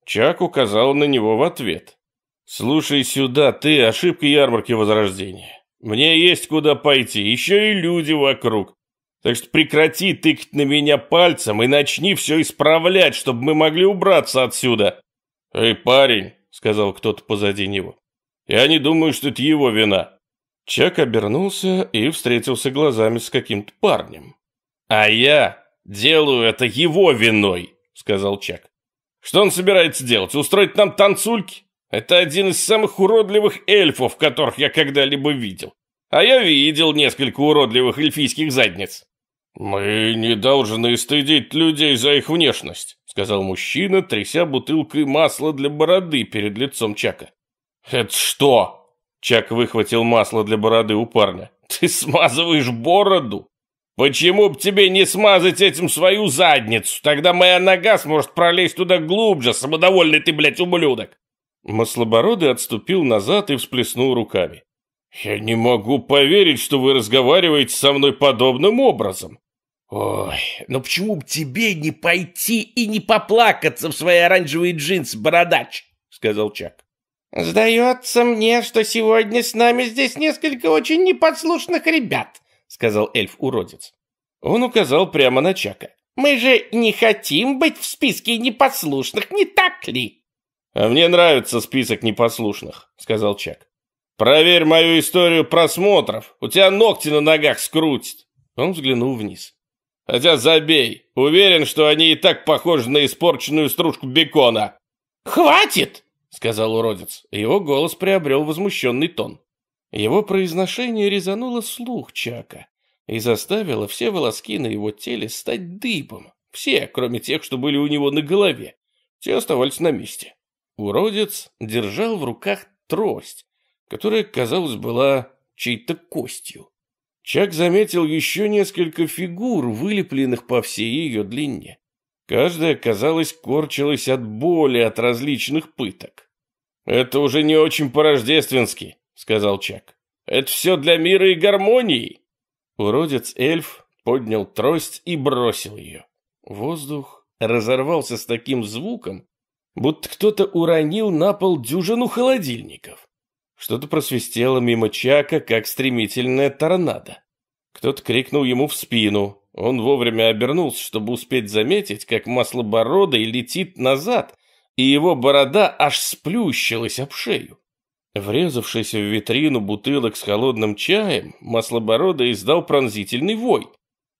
Чак указал на него в ответ. «Слушай сюда, ты, ошибка ярмарки Возрождения. Мне есть куда пойти, еще и люди вокруг. Так что прекрати тыкать на меня пальцем и начни все исправлять, чтобы мы могли убраться отсюда». «Эй, парень», — сказал кто-то позади него, — «я не думаю, что это его вина». Чак обернулся и встретился глазами с каким-то парнем. «А я делаю это его виной», — сказал Чак. «Что он собирается делать? Устроить нам танцульки? Это один из самых уродливых эльфов, которых я когда-либо видел. А я видел несколько уродливых эльфийских задниц. «Мы не должны стыдить людей за их внешность», — сказал мужчина, тряся бутылкой масла для бороды перед лицом Чака. «Это что?» — Чак выхватил масло для бороды у парня. «Ты смазываешь бороду? Почему бы тебе не смазать этим свою задницу? Тогда моя нога сможет пролезть туда глубже, самодовольный ты, блядь, ублюдок!» Маслобородый отступил назад и всплеснул руками. «Я не могу поверить, что вы разговариваете со мной подобным образом. Ой, но почему бы тебе не пойти и не поплакаться в свои оранжевые джинсы, бородач?» — сказал Чак. «Сдается мне, что сегодня с нами здесь несколько очень непослушных ребят», — сказал эльф-уродец. Он указал прямо на Чака. «Мы же не хотим быть в списке непослушных, не так ли?» «А мне нравится список непослушных», — сказал Чак. «Проверь мою историю просмотров. У тебя ногти на ногах скрутит». Он взглянул вниз. «Хотя забей. Уверен, что они и так похожи на испорченную стружку бекона». «Хватит!» — сказал уродец. Его голос приобрел возмущенный тон. Его произношение резануло слух Чака и заставило все волоски на его теле стать дыбом. Все, кроме тех, что были у него на голове. Те оставались на месте. Уродец держал в руках трость, которая, казалось, была чьей-то костью. Чак заметил еще несколько фигур, вылепленных по всей ее длине. Каждая, казалось, корчилась от боли от различных пыток. «Это уже не очень по-рождественски», — сказал Чак. «Это все для мира и гармонии». Уродец-эльф поднял трость и бросил ее. Воздух разорвался с таким звуком, будто кто-то уронил на пол дюжину холодильников. Что-то просвистело мимо Чака, как стремительная торнадо. Кто-то крикнул ему в спину. Он вовремя обернулся, чтобы успеть заметить, как маслобородый летит назад, и его борода аж сплющилась об шею. Врезавшись в витрину бутылок с холодным чаем, маслобородый издал пронзительный вой.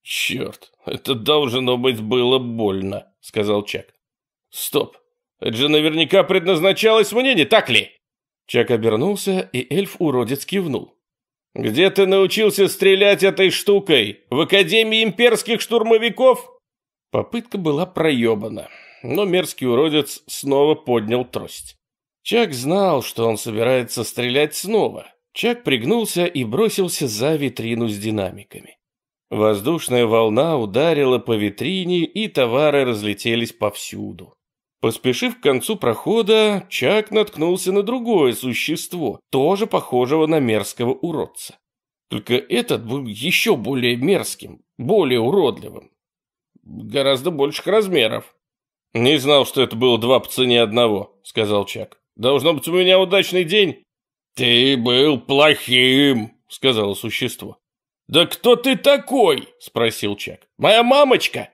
«Черт, это должно быть было больно», — сказал Чак. «Стоп, это же наверняка предназначалось мне, не так ли?» Чак обернулся, и эльф-уродец кивнул. «Где ты научился стрелять этой штукой? В Академии имперских штурмовиков?» Попытка была проебана, но мерзкий уродец снова поднял трость. Чак знал, что он собирается стрелять снова. Чак пригнулся и бросился за витрину с динамиками. Воздушная волна ударила по витрине, и товары разлетелись повсюду. Поспешив к концу прохода, Чак наткнулся на другое существо, тоже похожего на мерзкого уродца. Только этот был еще более мерзким, более уродливым. Гораздо больших размеров. «Не знал, что это было два по цене одного», — сказал Чак. «Должно быть, у меня удачный день». «Ты был плохим», — сказало существо. «Да кто ты такой?» — спросил Чак. «Моя мамочка!»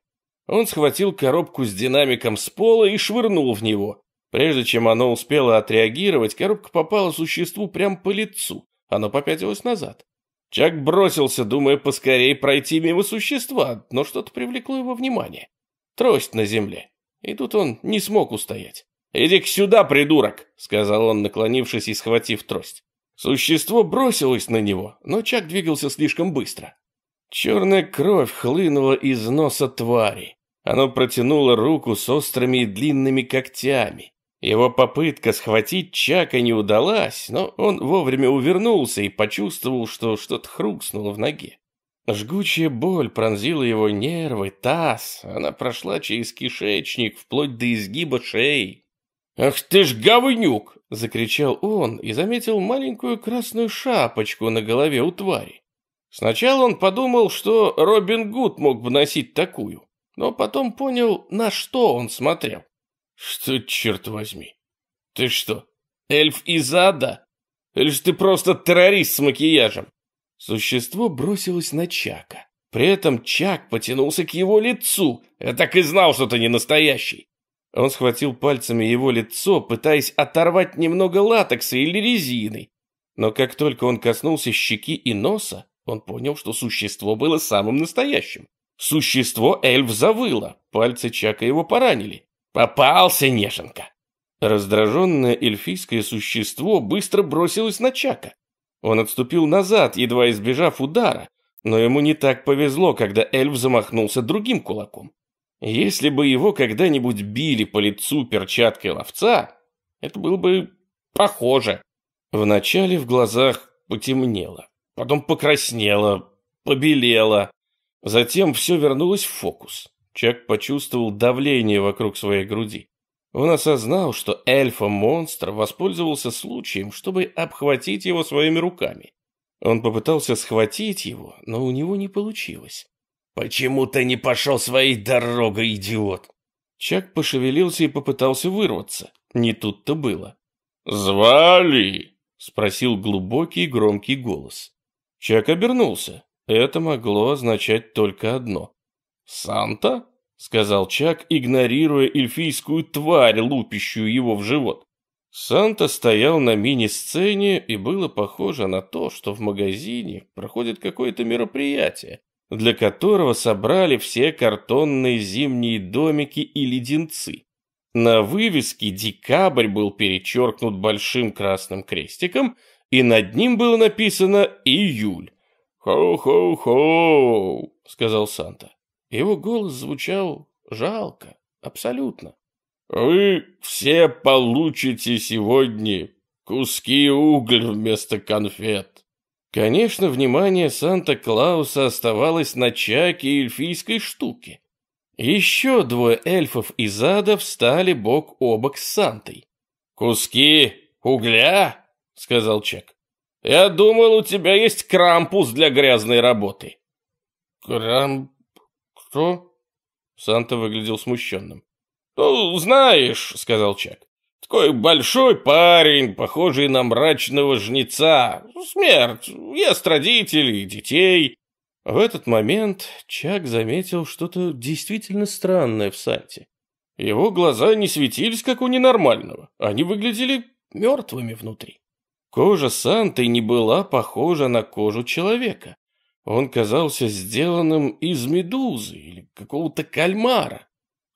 Он схватил коробку с динамиком с пола и швырнул в него. Прежде чем оно успело отреагировать, коробка попала существу прямо по лицу. Оно попятилось назад. Чак бросился, думая поскорее пройти мимо существа, но что-то привлекло его внимание. Трость на земле. И тут он не смог устоять. «Иди-ка сюда, придурок!» — сказал он, наклонившись и схватив трость. Существо бросилось на него, но Чак двигался слишком быстро. Черная кровь хлынула из носа твари. Оно протянуло руку с острыми и длинными когтями. Его попытка схватить Чака не удалась, но он вовремя увернулся и почувствовал, что что-то хрустнуло в ноге. Жгучая боль пронзила его нервы, таз. Она прошла через кишечник, вплоть до изгиба шеи. «Ах ты ж говнюк!» — закричал он и заметил маленькую красную шапочку на голове у твари. Сначала он подумал, что Робин Гуд мог бы носить такую, но потом понял, на что он смотрел. Что, черт возьми? Ты что, эльф из ада? Или же ты просто террорист с макияжем? Существо бросилось на Чака. При этом Чак потянулся к его лицу. Я так и знал, что ты не настоящий. Он схватил пальцами его лицо, пытаясь оторвать немного латекса или резины. Но как только он коснулся щеки и носа, он понял, что существо было самым настоящим. Существо эльф завыло, пальцы Чака его поранили. «Попался, неженка!» Раздраженное эльфийское существо быстро бросилось на Чака. Он отступил назад, едва избежав удара, но ему не так повезло, когда эльф замахнулся другим кулаком. Если бы его когда-нибудь били по лицу перчаткой ловца, это было бы похоже. Вначале в глазах потемнело, потом покраснело, побелело, затем все вернулось в фокус. Чак почувствовал давление вокруг своей груди. Он осознал, что эльфа-монстр воспользовался случаем, чтобы обхватить его своими руками. Он попытался схватить его, но у него не получилось. «Почему ты не пошел своей дорогой, идиот?» Чак пошевелился и попытался вырваться. Не тут-то было. «Звали?» — спросил глубокий громкий голос. Чак обернулся. Это могло означать только одно. «Санта?» — сказал Чак, игнорируя эльфийскую тварь, лупящую его в живот. Санта стоял на мини-сцене, и было похоже на то, что в магазине проходит какое-то мероприятие, для которого собрали все картонные зимние домики и леденцы. На вывеске «Декабрь» был перечеркнут большим красным крестиком, и над ним было написано «Июль». «Хоу-хоу-хоу», — сказал Санта. Его голос звучал жалко, абсолютно. «Вы все получите сегодня куски угля вместо конфет». Конечно, внимание Санта-Клауса оставалось на чаке эльфийской штуке. Еще двое эльфов из ада встали бок о бок с Сантой. «Куски угля?» — сказал Чак. «Я думал, у тебя есть крампус для грязной работы». «Крамп... «Что?» Санта выглядел смущенным. «Ну, знаешь», — сказал Чак, — «такой большой парень, похожий на мрачного жнеца. Смерть, ест родителей, детей». В этот момент Чак заметил что-то действительно странное в Санте. Его глаза не светились, как у ненормального. Они выглядели мертвыми внутри. Кожа Санты не была похожа на кожу человека. Он казался сделанным из медузы или какого-то кальмара.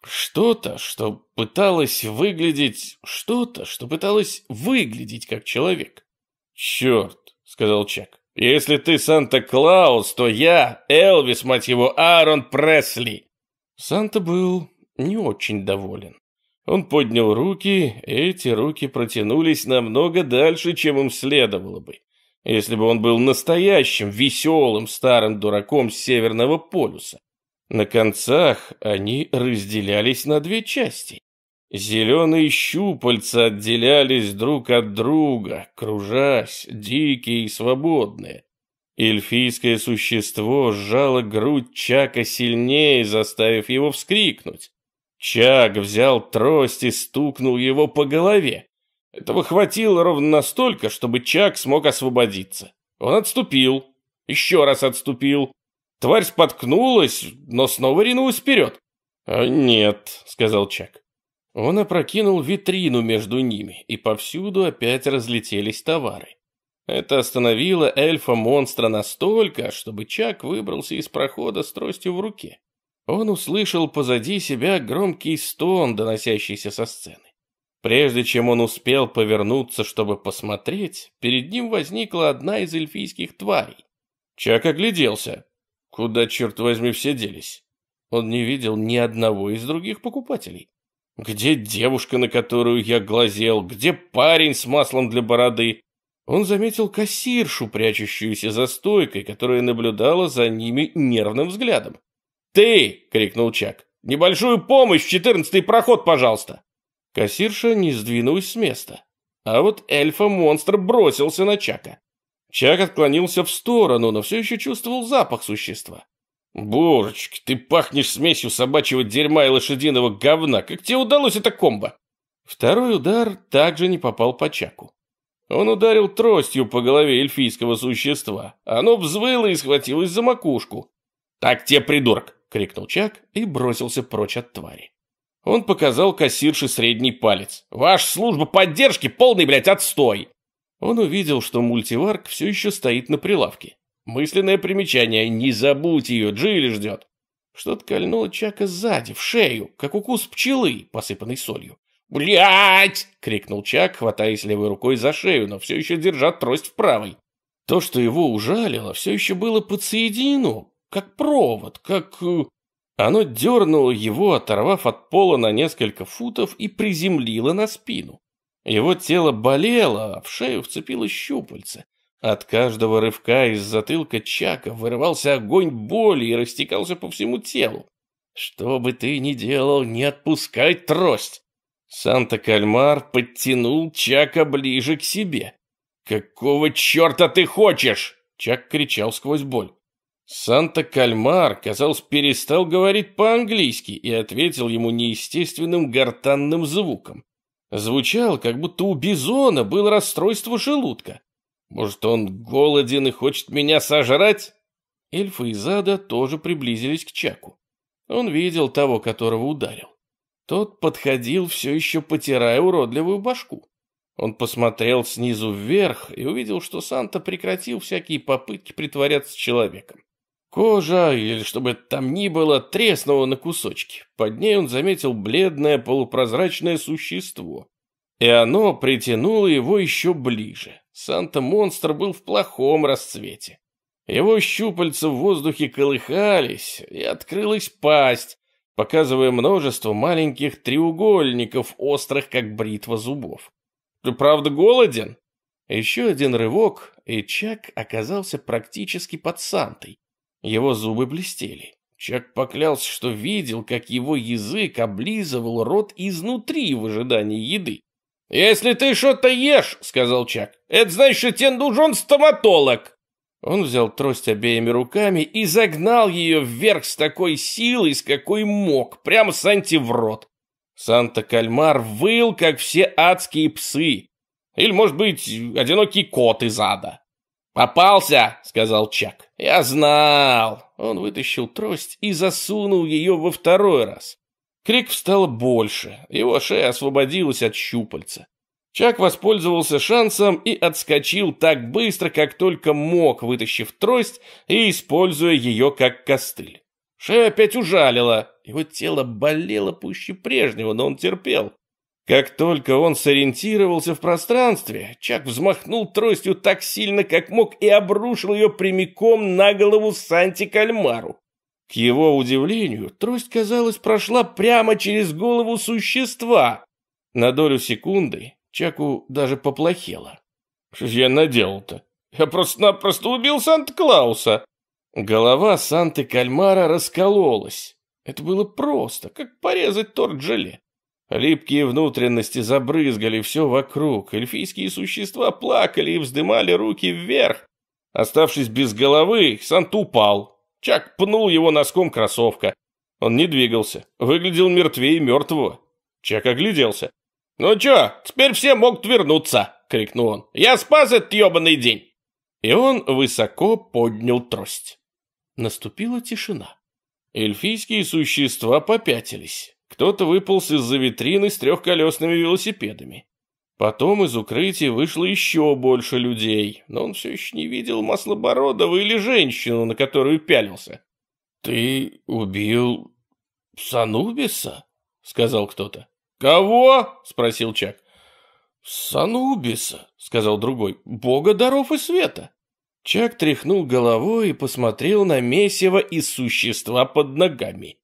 Что-то, что пыталось выглядеть... Что-то, что пыталось выглядеть как человек. «Черт», — сказал Чак. «Если ты Санта-Клаус, то я Элвис, мать его, Аарон Пресли». Санта был не очень доволен. Он поднял руки, эти руки протянулись намного дальше, чем им следовало бы. Если бы он был настоящим, веселым старым дураком с Северного полюса. На концах они разделялись на две части. Зеленые щупальца отделялись друг от друга, кружась, дикие и свободные. Эльфийское существо сжало грудь Чака сильнее, заставив его вскрикнуть. Чак взял трость и стукнул его по голове. Этого хватило ровно настолько, чтобы Чак смог освободиться. Он отступил, еще раз отступил. Тварь споткнулась, но снова ринулась вперед. «А нет», — сказал Чак. Он опрокинул витрину между ними, и повсюду опять разлетелись товары. Это остановило эльфа-монстра настолько, чтобы Чак выбрался из прохода с тростью в руке. Он услышал позади себя громкий стон, доносящийся со сцены. Прежде чем он успел повернуться, чтобы посмотреть, перед ним возникла одна из эльфийских тварей. Чак огляделся. Куда, черт возьми, все делись? Он не видел ни одного из других покупателей. Где девушка, на которую я глазел? Где парень с маслом для бороды? Он заметил кассиршу, прячущуюся за стойкой, которая наблюдала за ними нервным взглядом. «Ты!» — крикнул Чак. «Небольшую помощь в четырнадцатый проход, пожалуйста!» Кассирша не сдвинулась с места. А вот эльфа-монстр бросился на Чака. Чак отклонился в сторону, но все еще чувствовал запах существа. «Божечки, ты пахнешь смесью собачьего дерьма и лошадиного говна! Как тебе удалось это комбо?» Второй удар также не попал по Чаку. Он ударил тростью по голове эльфийского существа. Оно взвыло и схватилось за макушку. «Так тебе, придурок!» — крикнул Чак и бросился прочь от твари. Он показал кассирше средний палец. «Ваша служба поддержки полный, блядь, отстой!» Он увидел, что мультиварк все еще стоит на прилавке. Мысленное примечание «Не забудь ее, Джилли ждет!» Что-то кольнуло Чака сзади, в шею, как укус пчелы, посыпанный солью. «Блядь!» — крикнул Чак, хватаясь левой рукой за шею, но все еще держа трость в правой. То, что его ужалило, все еще было подсоединено, как провод, как... Э, оно дернуло его, оторвав от пола на несколько футов и приземлило на спину. Его тело болело, а в шею вцепилось щупальце. От каждого рывка из затылка Чака вырывался огонь боли и растекался по всему телу. Что бы ты ни делал, не отпускай трость. Санта-Кальмар подтянул Чака ближе к себе. «Какого черта ты хочешь?» Чак кричал сквозь боль. Санта-Кальмар, казалось, перестал говорить по-английски и ответил ему неестественным гортанным звуком. Звучал, как будто у бизона было расстройство желудка. Может, он голоден и хочет меня сожрать? Эльфы из ада тоже приблизились к Чаку. Он видел того, которого ударил. Тот подходил, все еще потирая уродливую башку. Он посмотрел снизу вверх и увидел, что Санта прекратил всякие попытки притворяться человеком. Кожа, или что бы это там ни было, треснула на кусочки. Под ней он заметил бледное полупрозрачное существо. И оно притянуло его еще ближе. Санта-монстр был в плохом расцвете. Его щупальца в воздухе колыхались, и открылась пасть, показывая множество маленьких треугольников, острых как бритва зубов. «Ты правда голоден?» Еще один рывок, и Чак оказался практически под Сантой. Его зубы блестели. Чак поклялся, что видел, как его язык облизывал рот изнутри в ожидании еды. «Если ты что-то ешь, — сказал Чак, — это значит, что тебе нужен стоматолог!» Он взял трость обеими руками и загнал ее вверх с такой силой, с какой мог, прямо Санте в рот. Санта-Кальмар выл, как все адские псы. Или, может быть, одинокий кот из ада. «Попался!» — сказал Чак. «Я знал!» Он вытащил трость и засунул ее во второй раз. Крик встал больше, его шея освободилась от щупальца. Чак воспользовался шансом и отскочил так быстро, как только мог, вытащив трость и используя ее как костыль. Шея опять ужалила, его тело болело пуще прежнего, но он терпел. Как только он сориентировался в пространстве, Чак взмахнул тростью так сильно, как мог, и обрушил ее прямиком на голову Санти Кальмару. К его удивлению, трость, казалось, прошла прямо через голову существа. На долю секунды Чаку даже поплохело. Что я наделал-то? Я просто-напросто убил Санта-Клауса. Голова Санты-Кальмара раскололась. Это было просто, как порезать торт желе. Липкие внутренности забрызгали все вокруг. Эльфийские существа плакали и вздымали руки вверх. Оставшись без головы, Санта упал. Чак пнул его носком кроссовка. Он не двигался, выглядел мертвее мертвого. Чак огляделся. «Ну чё, теперь все могут вернуться!» — крикнул он. «Я спас этот ёбаный день!» И он высоко поднял трость. Наступила тишина. Эльфийские существа попятились. Кто-то выполз из-за витрины с трехколесными велосипедами. Потом из укрытия вышло еще больше людей, но он все еще не видел Маслобородова или женщину, на которую пялился. «Ты убил Санубиса?» — сказал кто-то. «Кого?» — спросил Чак. «Санубиса», — сказал другой, — «бога даров и света». Чак тряхнул головой и посмотрел на месиво из существа под ногами.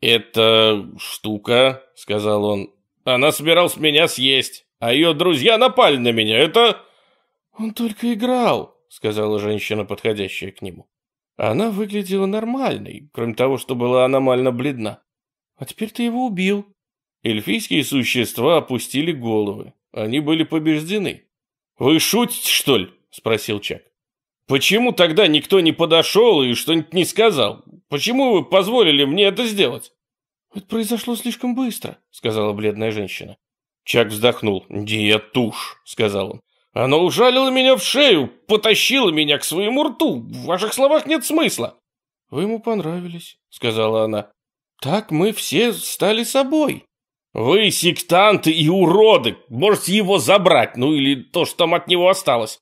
«Это штука», — сказал он, — «она собиралась меня съесть, а ее друзья напали на меня, это...» «Он только играл», — сказала женщина, подходящая к нему. Она выглядела нормальной, кроме того, что была аномально бледна. «А теперь ты его убил». Эльфийские существа опустили головы. Они были побеждены. «Вы шутите, что ли?» — спросил Чак. «Почему тогда никто не подошел и что-нибудь не сказал? Почему вы позволили мне это сделать?» «Это произошло слишком быстро», — сказала бледная женщина. Чак вздохнул. «Нет уж», — сказал он. «Оно ужалило меня в шею, потащило меня к своему рту. В ваших словах нет смысла». «Вы ему понравились», — сказала она. «Так мы все стали собой». «Вы сектанты и уроды! Можете его забрать, ну или то, что там от него осталось.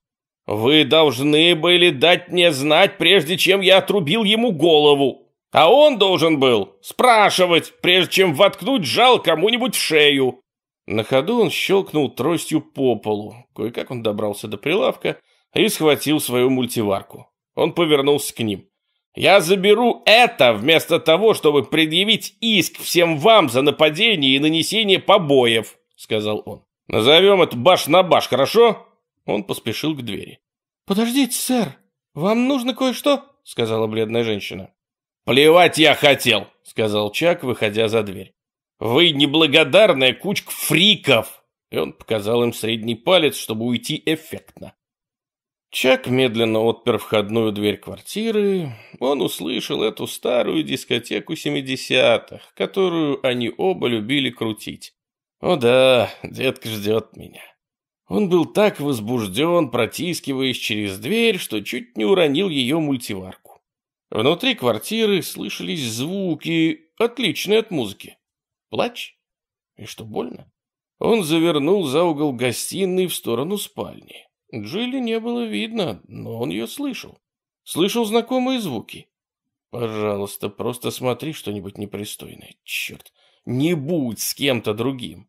Вы должны были дать мне знать, прежде чем я отрубил ему голову. А он должен был спрашивать, прежде чем воткнуть жал кому-нибудь в шею. На ходу он щелкнул тростью по полу. Кое-как он добрался до прилавка и схватил свою мультиварку. Он повернулся к ним. «Я заберу это вместо того, чтобы предъявить иск всем вам за нападение и нанесение побоев», — сказал он. «Назовем это баш на баш, хорошо?» Он поспешил к двери. «Подождите, сэр, вам нужно кое-что?» — сказала бледная женщина. «Плевать я хотел», — сказал Чак, выходя за дверь. «Вы неблагодарная кучка фриков!» И он показал им средний палец, чтобы уйти эффектно. Чак медленно отпер входную дверь квартиры. Он услышал эту старую дискотеку семидесятых, которую они оба любили крутить. «О да, детка ждет меня». Он был так возбужден, протискиваясь через дверь, что чуть не уронил ее мультиварку. Внутри квартиры слышались звуки, отличные от музыки. Плач? И что, больно? Он завернул за угол гостиной в сторону спальни. Джилли не было видно, но он ее слышал. Слышал знакомые звуки. Пожалуйста, просто смотри что-нибудь непристойное. Черт, не будь с кем-то другим.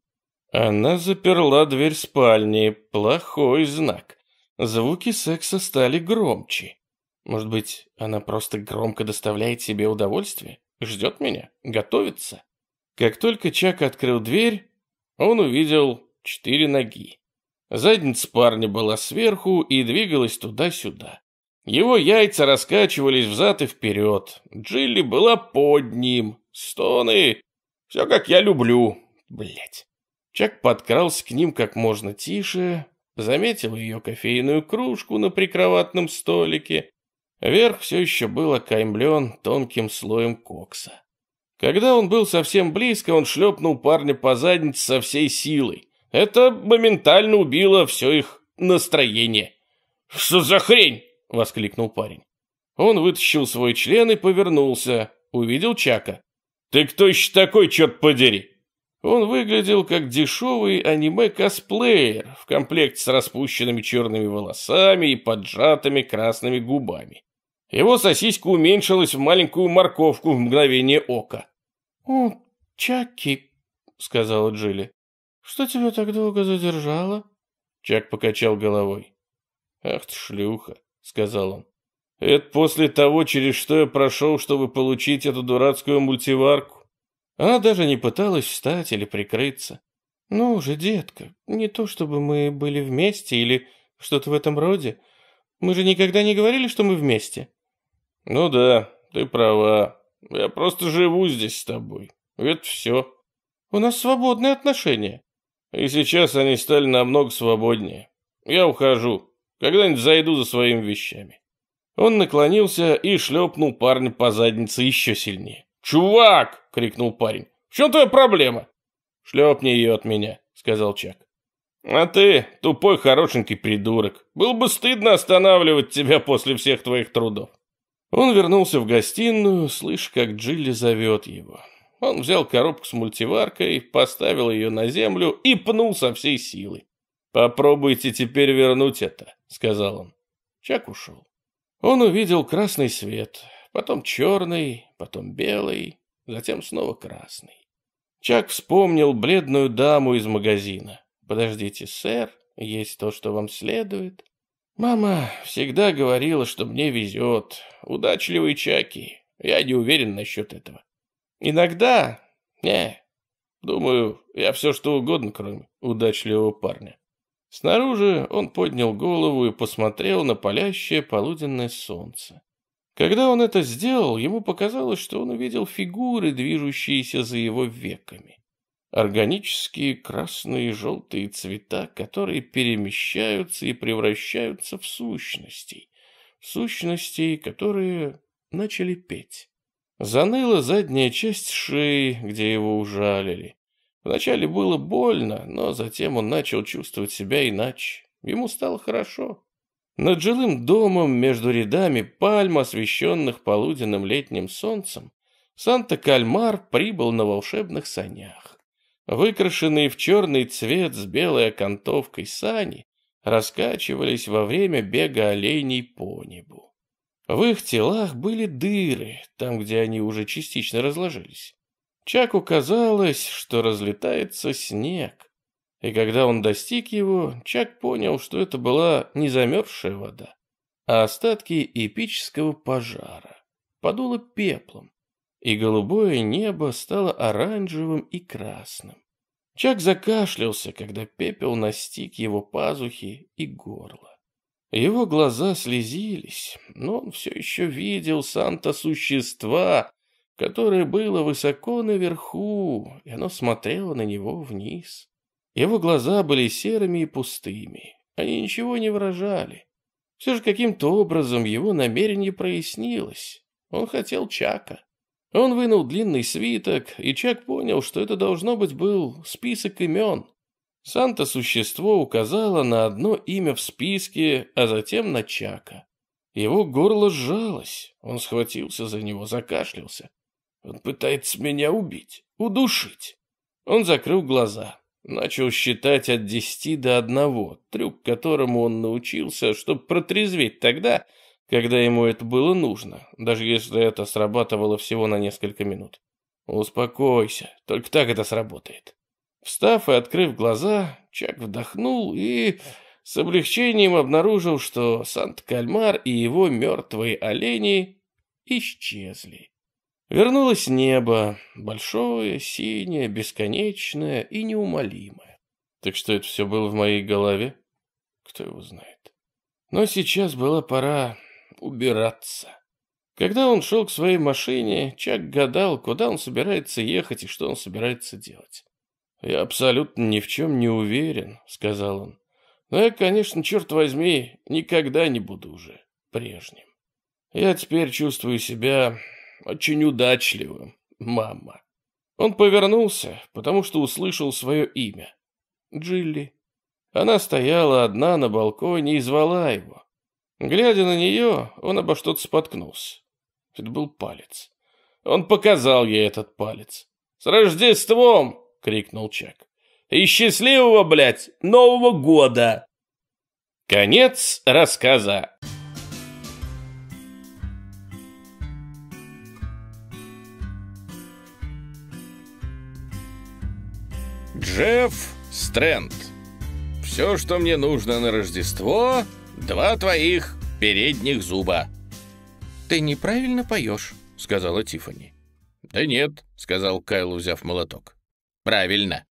Она заперла дверь спальни. Плохой знак. Звуки секса стали громче. Может быть, она просто громко доставляет себе удовольствие? Ждет меня? Готовится? Как только Чак открыл дверь, он увидел четыре ноги. Задница парня была сверху и двигалась туда-сюда. Его яйца раскачивались взад и вперед. Джилли была под ним. Стоны. Все как я люблю. Блять. Чак подкрался к ним как можно тише, заметил ее кофейную кружку на прикроватном столике. Верх все еще был окаймлен тонким слоем кокса. Когда он был совсем близко, он шлепнул парня по заднице со всей силой. Это моментально убило все их настроение. «Что за хрень?» — воскликнул парень. Он вытащил свой член и повернулся. Увидел Чака. «Ты кто еще такой, черт подери?» Он выглядел как дешевый аниме-косплеер в комплекте с распущенными черными волосами и поджатыми красными губами. Его сосиска уменьшилась в маленькую морковку в мгновение ока. «О, Чаки», — сказала Джилли, — «что тебя так долго задержало?» Чак покачал головой. «Ах ты шлюха», — сказал он. Это после того, через что я прошел, чтобы получить эту дурацкую мультиварку. Она даже не пыталась встать или прикрыться. Ну же, детка, не то чтобы мы были вместе или что-то в этом роде. Мы же никогда не говорили, что мы вместе. Ну да, ты права. Я просто живу здесь с тобой. Это все. У нас свободные отношения. И сейчас они стали намного свободнее. Я ухожу. Когда-нибудь зайду за своими вещами. Он наклонился и шлепнул парня по заднице еще сильнее. «Чувак!» — крикнул парень. «В чем твоя проблема?» «Шлепни ее от меня», — сказал Чак. «А ты тупой хорошенький придурок. Было бы стыдно останавливать тебя после всех твоих трудов». Он вернулся в гостиную, слыша, как Джилли зовет его. Он взял коробку с мультиваркой, поставил ее на землю и пнул со всей силы. «Попробуйте теперь вернуть это», — сказал он. Чак ушел. Он увидел красный свет, потом черный, потом белый, затем снова красный. Чак вспомнил бледную даму из магазина. «Подождите, сэр, есть то, что вам следует?» «Мама всегда говорила, что мне везет. Удачливый Чаки. Я не уверен насчет этого. Иногда... Не. Думаю, я все что угодно, кроме удачливого парня». Снаружи он поднял голову и посмотрел на палящее полуденное солнце. Когда он это сделал, ему показалось, что он увидел фигуры, движущиеся за его веками. Органические красные и желтые цвета, которые перемещаются и превращаются в сущностей. Сущностей, которые начали петь. Заныла задняя часть шеи, где его ужалили. Вначале было больно, но затем он начал чувствовать себя иначе. Ему стало хорошо. Над жилым домом между рядами пальм, освещенных полуденным летним солнцем, Санта-Кальмар прибыл на волшебных санях. Выкрашенные в черный цвет с белой окантовкой сани раскачивались во время бега оленей по небу. В их телах были дыры, там, где они уже частично разложились. Чаку казалось, что разлетается снег. И когда он достиг его, Чак понял, что это была не замерзшая вода, а остатки эпического пожара. Подуло пеплом, и голубое небо стало оранжевым и красным. Чак закашлялся, когда пепел настиг его пазухи и горло. Его глаза слезились, но он все еще видел санта-существа, которое было высоко наверху, и оно смотрело на него вниз. Его глаза были серыми и пустыми, они ничего не выражали. Все же каким-то образом его намерение прояснилось. Он хотел Чака. Он вынул длинный свиток, и Чак понял, что это должно быть был список имен. Санта-существо указало на одно имя в списке, а затем на Чака. Его горло сжалось, он схватился за него, закашлялся. Он пытается меня убить, удушить. Он закрыл глаза, начал считать от десяти до одного, трюк которому он научился, чтобы протрезветь тогда, когда ему это было нужно, даже если это срабатывало всего на несколько минут. Успокойся, только так это сработает. Встав и открыв глаза, Чак вдохнул и с облегчением обнаружил, что Сант-Кальмар и его мертвые олени исчезли. Вернулось небо, большое, синее, бесконечное и неумолимое. Так что это все было в моей голове? Кто его знает. Но сейчас была пора убираться. Когда он шел к своей машине, Чак гадал, куда он собирается ехать и что он собирается делать. «Я абсолютно ни в чем не уверен», — сказал он. «Но я, конечно, черт возьми, никогда не буду уже прежним. Я теперь чувствую себя очень удачливым, мама. Он повернулся, потому что услышал свое имя. Джилли. Она стояла одна на балконе и звала его. Глядя на нее, он обо что-то споткнулся. Это был палец. Он показал ей этот палец. «С Рождеством!» — крикнул Чак. «И счастливого, блядь, Нового года!» Конец рассказа. Джефф Стрэнд. Все, что мне нужно на Рождество, два твоих передних зуба. «Ты неправильно поешь», — сказала Тиффани. «Да нет», — сказал Кайл, взяв молоток. «Правильно».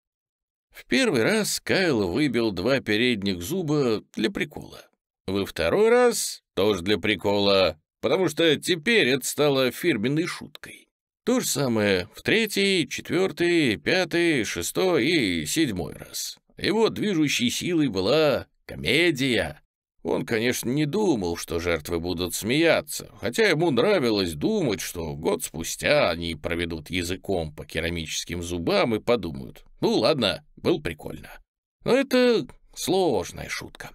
В первый раз Кайл выбил два передних зуба для прикола. Во второй раз тоже для прикола, потому что теперь это стало фирменной шуткой. То же самое в третий, четвертый, пятый, шестой и седьмой раз. Его движущей силой была комедия. Он, конечно, не думал, что жертвы будут смеяться, хотя ему нравилось думать, что год спустя они проведут языком по керамическим зубам и подумают, ну ладно, был прикольно. Но это сложная шутка.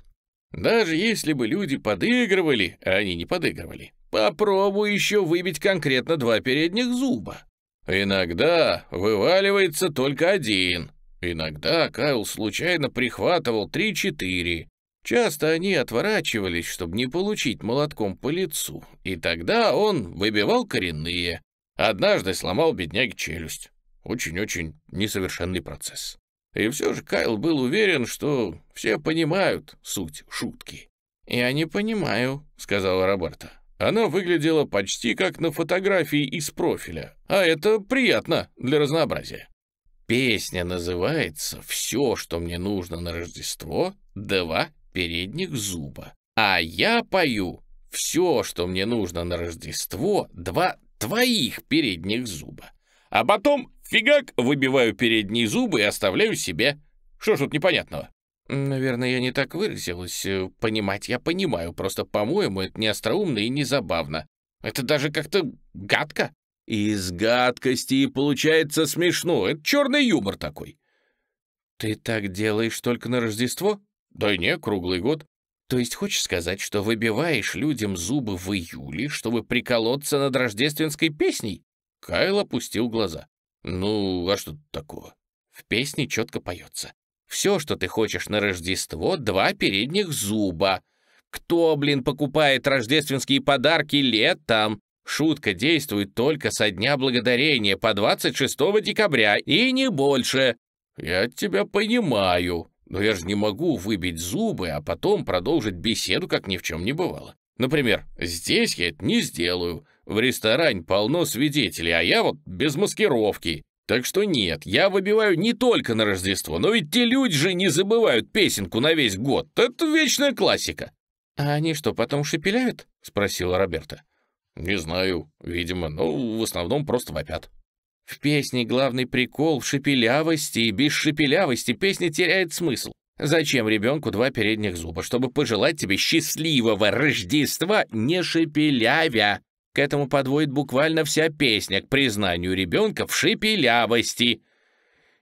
Даже если бы люди подыгрывали, а они не подыгрывали, попробуй еще выбить конкретно два передних зуба. Иногда вываливается только один. Иногда Кайл случайно прихватывал три-четыре. Часто они отворачивались, чтобы не получить молотком по лицу, и тогда он выбивал коренные. Однажды сломал бедняге челюсть. Очень-очень несовершенный процесс. И все же Кайл был уверен, что все понимают суть шутки. «Я не понимаю», — сказала Роберта. Она выглядела почти как на фотографии из профиля, а это приятно для разнообразия. Песня называется «Все, что мне нужно на Рождество, два передних зуба». А я пою «Все, что мне нужно на Рождество, два твоих передних зуба». А потом Фигак, выбиваю передние зубы и оставляю себе. Что ж тут непонятного? Наверное, я не так выразилась. Э, понимать я понимаю, просто, по-моему, это не остроумно и не забавно. Это даже как-то гадко. Из гадкости получается смешно. Это черный юмор такой. Ты так делаешь только на Рождество? Да не, круглый год. То есть хочешь сказать, что выбиваешь людям зубы в июле, чтобы приколоться над рождественской песней? Кайл опустил глаза. Ну, а что тут такого? В песне четко поется. Все, что ты хочешь на Рождество, два передних зуба. Кто, блин, покупает рождественские подарки летом? Шутка действует только со Дня Благодарения по 26 декабря и не больше. Я тебя понимаю, но я же не могу выбить зубы, а потом продолжить беседу, как ни в чем не бывало. Например, здесь я это не сделаю. В ресторане полно свидетелей, а я вот без маскировки. Так что нет, я выбиваю не только на Рождество, но ведь те люди же не забывают песенку на весь год. Это вечная классика. «А они что, потом шепеляют?» — спросила Роберта. «Не знаю, видимо, но в основном просто вопят». В песне главный прикол в шепелявости, и без шепелявости песня теряет смысл. Зачем ребенку два передних зуба? Чтобы пожелать тебе счастливого Рождества, не шепелявя. К этому подводит буквально вся песня к признанию ребенка в шепелявости.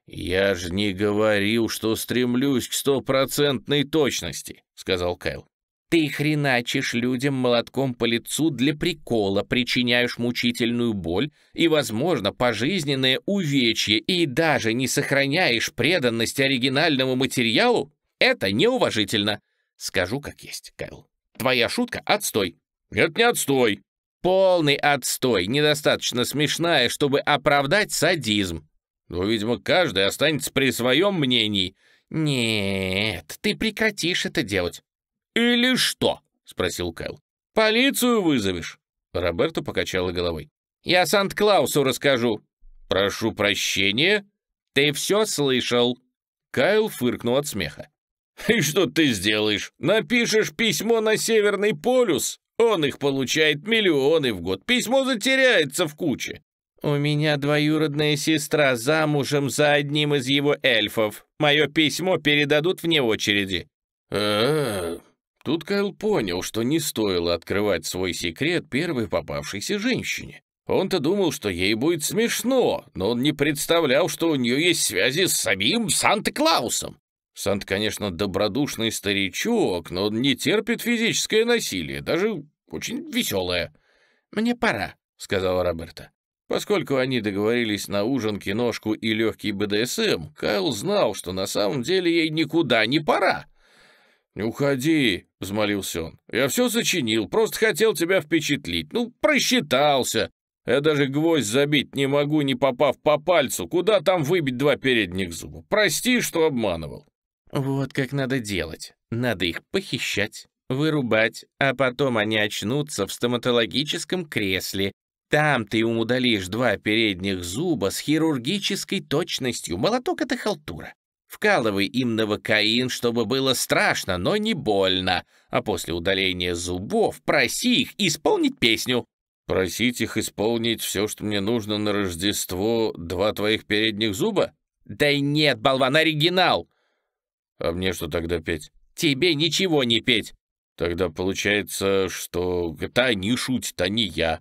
«Я же не говорил, что стремлюсь к стопроцентной точности», — сказал Кайл. «Ты хреначишь людям молотком по лицу для прикола, причиняешь мучительную боль и, возможно, пожизненное увечье и даже не сохраняешь преданность оригинальному материалу? Это неуважительно. Скажу как есть, Кайл. Твоя шутка — отстой». «Это не отстой», Полный отстой, недостаточно смешная, чтобы оправдать садизм. Но, видимо, каждый останется при своем мнении. Нет, ты прекратишь это делать. Или что? Спросил Кайл. Полицию вызовешь? Роберто покачала головой. Я Санта-Клаусу расскажу. Прошу прощения. Ты все слышал. Кайл фыркнул от смеха. «И что ты сделаешь? Напишешь письмо на Северный полюс? Он их получает миллионы в год. Письмо затеряется в куче. У меня двоюродная сестра замужем за одним из его эльфов. Мое письмо передадут вне очереди. А, -а, -а. Тут Кайл понял, что не стоило открывать свой секрет первой попавшейся женщине. Он-то думал, что ей будет смешно, но он не представлял, что у нее есть связи с самим Санта-Клаусом. Сант, конечно, добродушный старичок, но он не терпит физическое насилие, даже очень веселое. «Мне пора», — сказала Роберта. Поскольку они договорились на ужин, киношку и легкий БДСМ, Кайл знал, что на самом деле ей никуда не пора. «Не уходи», — взмолился он. «Я все сочинил, просто хотел тебя впечатлить. Ну, просчитался. Я даже гвоздь забить не могу, не попав по пальцу. Куда там выбить два передних зуба? Прости, что обманывал». «Вот как надо делать. Надо их похищать, Вырубать, а потом они очнутся в стоматологическом кресле. Там ты им удалишь два передних зуба с хирургической точностью. Молоток — это халтура. Вкалывай им новокаин, чтобы было страшно, но не больно. А после удаления зубов проси их исполнить песню. Просить их исполнить все, что мне нужно на Рождество, два твоих передних зуба? Да и нет, болван, оригинал. А мне что тогда петь? Тебе ничего не петь. Тогда получается, что это они шутят, а не я.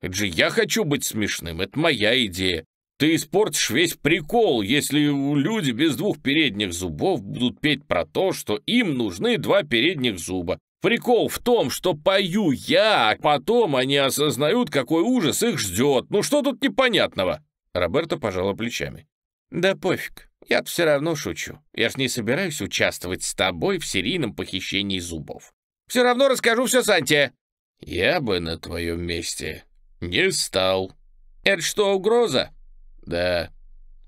Это же я хочу быть смешным, это моя идея. Ты испортишь весь прикол, если люди без двух передних зубов будут петь про то, что им нужны два передних зуба. Прикол в том, что пою я, а потом они осознают, какой ужас их ждет. Ну что тут непонятного?» Роберта пожала плечами. «Да пофиг, я все равно шучу. Я ж не собираюсь участвовать с тобой в серийном похищении зубов. Все равно расскажу все Санте». «Я бы на твоем месте не стал». «Это что, угроза?» «Да,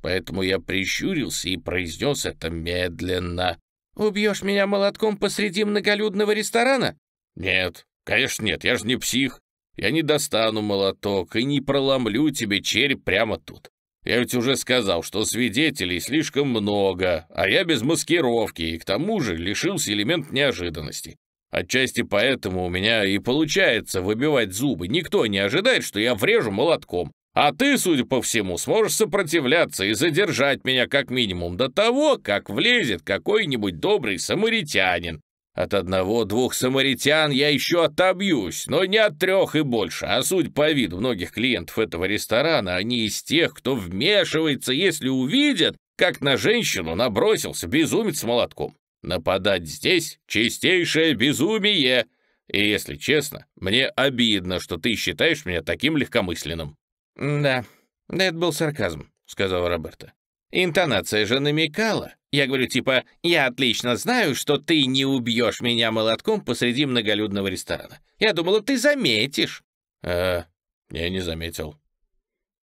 поэтому я прищурился и произнес это медленно». «Убьешь меня молотком посреди многолюдного ресторана?» «Нет, конечно нет, я же не псих. Я не достану молоток и не проломлю тебе череп прямо тут. Я ведь уже сказал, что свидетелей слишком много, а я без маскировки и к тому же лишился элемент неожиданности. Отчасти поэтому у меня и получается выбивать зубы. Никто не ожидает, что я врежу молотком. А ты, судя по всему, сможешь сопротивляться и задержать меня как минимум до того, как влезет какой-нибудь добрый самаритянин. От одного-двух самаритян я еще отобьюсь, но не от трех и больше. А суть по виду многих клиентов этого ресторана, они из тех, кто вмешивается, если увидят, как на женщину набросился безумец с молотком. Нападать здесь — чистейшее безумие. И, если честно, мне обидно, что ты считаешь меня таким легкомысленным. «Да, это был сарказм», — сказала Роберта. «Интонация же намекала. Я говорю, типа, я отлично знаю, что ты не убьешь меня молотком посреди многолюдного ресторана. Я думала, ты заметишь». «А, я не заметил.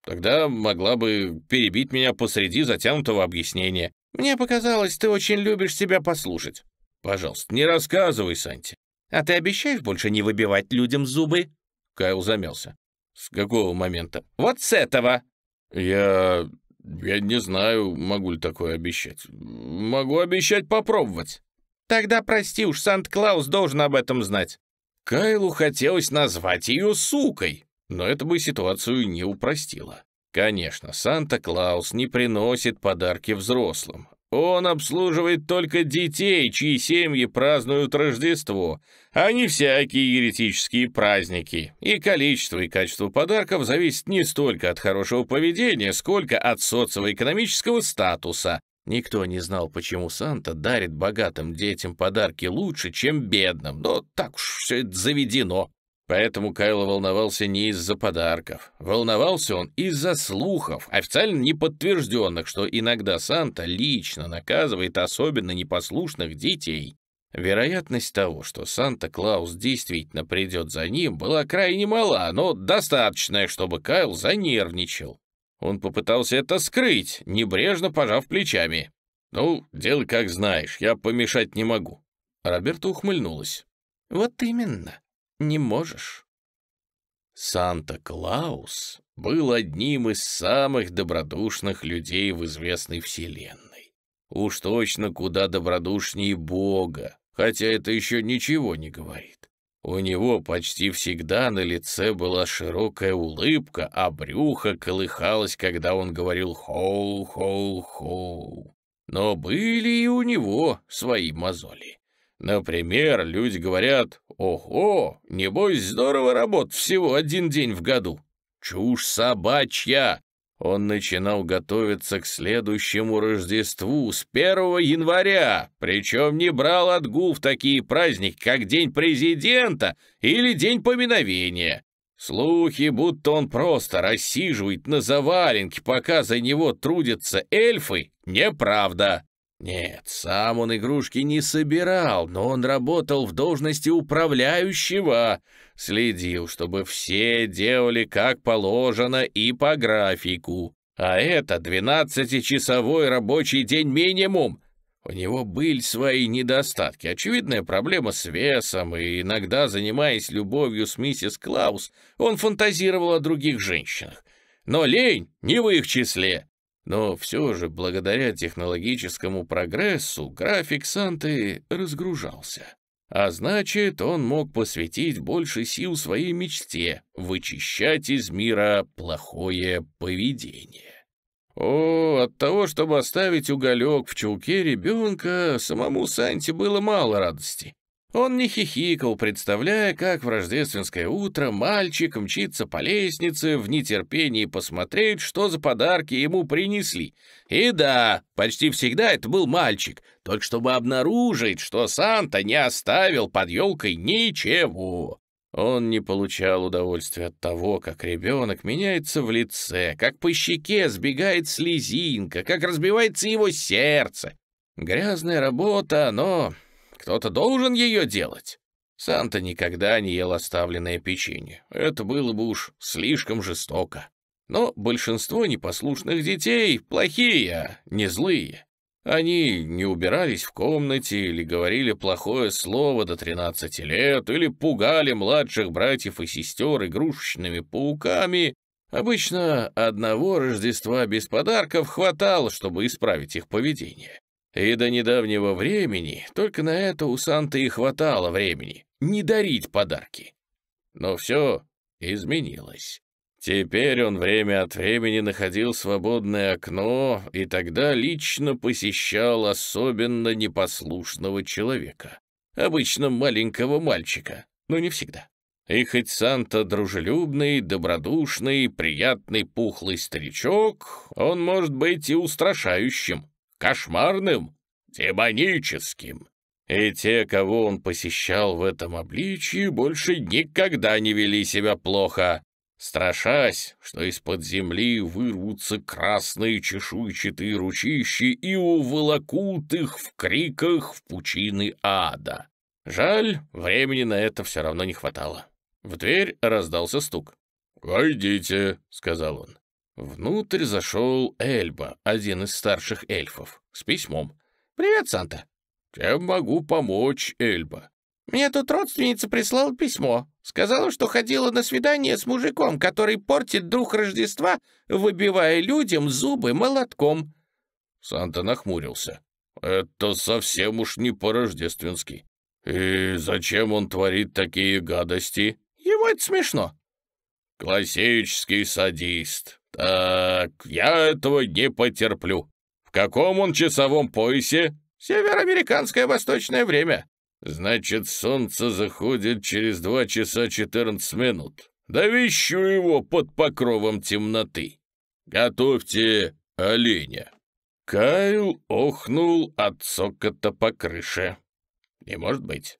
Тогда могла бы перебить меня посреди затянутого объяснения. Мне показалось, ты очень любишь себя послушать. Пожалуйста, не рассказывай, Санти. А ты обещаешь больше не выбивать людям зубы?» Кайл замялся. «С какого момента?» «Вот с этого!» «Я... я не знаю, могу ли такое обещать. Могу обещать попробовать». «Тогда прости уж, Санта-Клаус должен об этом знать». Кайлу хотелось назвать ее сукой, но это бы ситуацию не упростило. Конечно, Санта-Клаус не приносит подарки взрослым, он обслуживает только детей, чьи семьи празднуют Рождество, а не всякие еретические праздники. И количество и качество подарков зависит не столько от хорошего поведения, сколько от социоэкономического статуса. Никто не знал, почему Санта дарит богатым детям подарки лучше, чем бедным, но так уж все это заведено. Поэтому Кайло волновался не из-за подарков. Волновался он из-за слухов, официально неподтвержденных, что иногда Санта лично наказывает особенно непослушных детей. Вероятность того, что Санта-Клаус действительно придет за ним, была крайне мала, но достаточная, чтобы Кайл занервничал. Он попытался это скрыть, небрежно пожав плечами. «Ну, делай как знаешь, я помешать не могу». Роберта ухмыльнулась. «Вот именно не можешь. Санта-Клаус был одним из самых добродушных людей в известной вселенной. Уж точно куда добродушнее Бога, хотя это еще ничего не говорит. У него почти всегда на лице была широкая улыбка, а брюхо колыхалось, когда он говорил «хоу-хоу-хоу». Но были и у него свои мозоли. Например, люди говорят «Ого, небось здорово работать всего один день в году». Чушь собачья! Он начинал готовиться к следующему Рождеству с 1 января, причем не брал отгул в такие праздники, как День президента или День поминовения. Слухи, будто он просто рассиживает на заваленке, пока за него трудятся эльфы, неправда. Нет, сам он игрушки не собирал, но он работал в должности управляющего, следил, чтобы все делали как положено и по графику. А это двенадцатичасовой рабочий день минимум. У него были свои недостатки. Очевидная проблема с весом, и иногда, занимаясь любовью с миссис Клаус, он фантазировал о других женщинах. Но лень не в их числе. Но все же, благодаря технологическому прогрессу, график Санты разгружался. А значит, он мог посвятить больше сил своей мечте — вычищать из мира плохое поведение. О, от того, чтобы оставить уголек в чулке ребенка, самому Санте было мало радости. Он не хихикал, представляя, как в рождественское утро мальчик мчится по лестнице в нетерпении посмотреть, что за подарки ему принесли. И да, почти всегда это был мальчик, только чтобы обнаружить, что Санта не оставил под елкой ничего. Он не получал удовольствия от того, как ребенок меняется в лице, как по щеке сбегает слезинка, как разбивается его сердце. Грязная работа, но кто-то должен ее делать. Санта никогда не ел оставленное печенье. Это было бы уж слишком жестоко. Но большинство непослушных детей плохие, а не злые. Они не убирались в комнате или говорили плохое слово до 13 лет, или пугали младших братьев и сестер игрушечными пауками. Обычно одного Рождества без подарков хватало, чтобы исправить их поведение. И до недавнего времени только на это у Санты и хватало времени — не дарить подарки. Но все изменилось. Теперь он время от времени находил свободное окно и тогда лично посещал особенно непослушного человека, обычно маленького мальчика, но не всегда. И хоть Санта дружелюбный, добродушный, приятный пухлый старичок, он может быть и устрашающим, кошмарным, демоническим. И те, кого он посещал в этом обличии, больше никогда не вели себя плохо, страшась, что из-под земли вырвутся красные чешуйчатые ручищи и уволокут их в криках в пучины ада. Жаль, времени на это все равно не хватало. В дверь раздался стук. «Войдите», — сказал он. Внутрь зашел Эльба, один из старших эльфов, с письмом. «Привет, Санта». «Чем могу помочь, Эльба?» Мне тут родственница прислала письмо. Сказала, что ходила на свидание с мужиком, который портит дух Рождества, выбивая людям зубы молотком». Санта нахмурился. «Это совсем уж не по-рождественски. И зачем он творит такие гадости?» «Ему это смешно». «Классический садист. Так, я этого не потерплю. В каком он часовом поясе?» «Североамериканское восточное время». Значит, солнце заходит через два часа четырнадцать минут. Довещу его под покровом темноты. Готовьте оленя. Кайл охнул от сокота по крыше. Не может быть.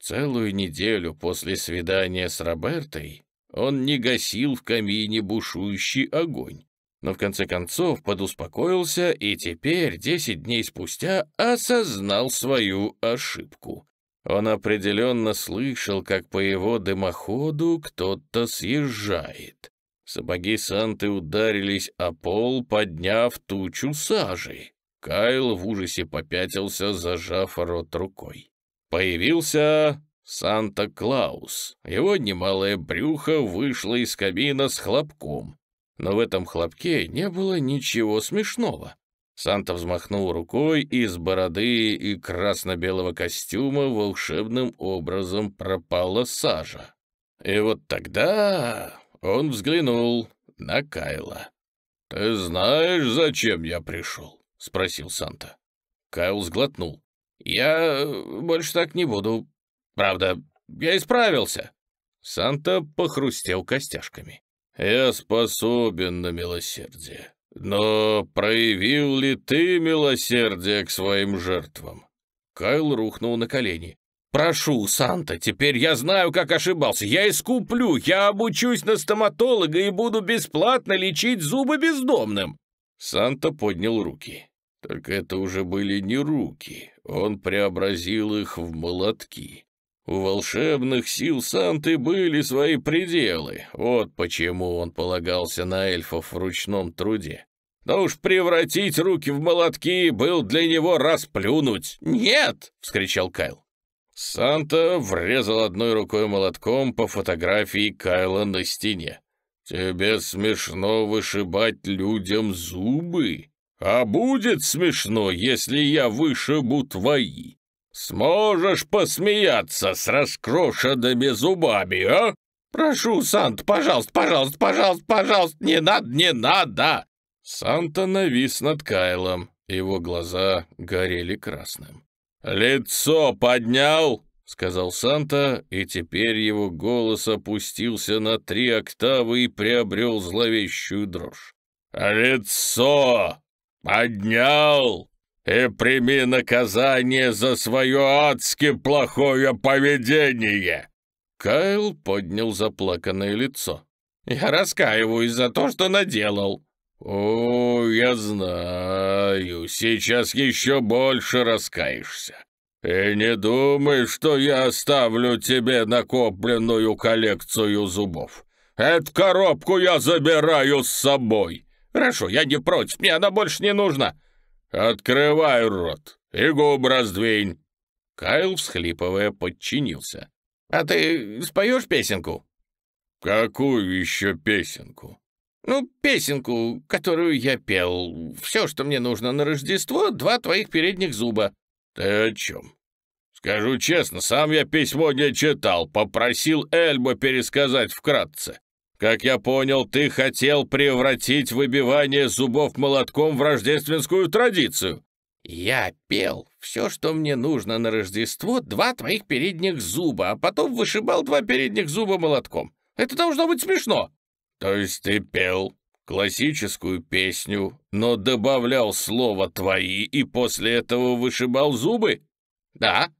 Целую неделю после свидания с Робертой он не гасил в камине бушующий огонь, но в конце концов подуспокоился и теперь, десять дней спустя, осознал свою ошибку. Он определенно слышал, как по его дымоходу кто-то съезжает. Сапоги Санты ударились о пол, подняв тучу сажи. Кайл в ужасе попятился, зажав рот рукой. Появился Санта-Клаус. Его немалое брюхо вышло из кабина с хлопком. Но в этом хлопке не было ничего смешного. Санта взмахнул рукой, и из бороды и красно-белого костюма волшебным образом пропала сажа. И вот тогда он взглянул на Кайла. «Ты знаешь, зачем я пришел?» — спросил Санта. Кайл сглотнул. «Я больше так не буду. Правда, я исправился». Санта похрустел костяшками. «Я способен на милосердие. Но проявил ли ты милосердие к своим жертвам? Кайл рухнул на колени. «Прошу, Санта, теперь я знаю, как ошибался. Я искуплю, я обучусь на стоматолога и буду бесплатно лечить зубы бездомным». Санта поднял руки. Только это уже были не руки, он преобразил их в молотки. У волшебных сил Санты были свои пределы, вот почему он полагался на эльфов в ручном труде. Но уж превратить руки в молотки был для него расплюнуть. «Нет!» — вскричал Кайл. Санта врезал одной рукой молотком по фотографии Кайла на стене. «Тебе смешно вышибать людям зубы? А будет смешно, если я вышибу твои. Сможешь посмеяться с раскрошенными зубами, а?» «Прошу, Санта, пожалуйста, пожалуйста, пожалуйста, пожалуйста, не надо, не надо!» Санта навис над Кайлом, его глаза горели красным. «Лицо поднял!» — сказал Санта, и теперь его голос опустился на три октавы и приобрел зловещую дрожь. «Лицо поднял и прими наказание за свое адски плохое поведение!» Кайл поднял заплаканное лицо. «Я раскаиваюсь за то, что наделал», «О, я знаю, сейчас еще больше раскаешься. И не думай, что я оставлю тебе накопленную коллекцию зубов. Эту коробку я забираю с собой». «Хорошо, я не против, мне она больше не нужна». «Открывай рот и губ раздвинь». Кайл, всхлипывая, подчинился. «А ты споешь песенку?» «Какую еще песенку?» Ну, песенку, которую я пел. Все, что мне нужно на Рождество, два твоих передних зуба». «Ты о чем?» «Скажу честно, сам я письмо не читал, попросил Эльба пересказать вкратце. Как я понял, ты хотел превратить выбивание зубов молотком в рождественскую традицию». «Я пел все, что мне нужно на Рождество, два твоих передних зуба, а потом вышибал два передних зуба молотком. Это должно быть смешно». «То есть ты пел классическую песню, но добавлял слово «твои» и после этого вышибал зубы?» «Да».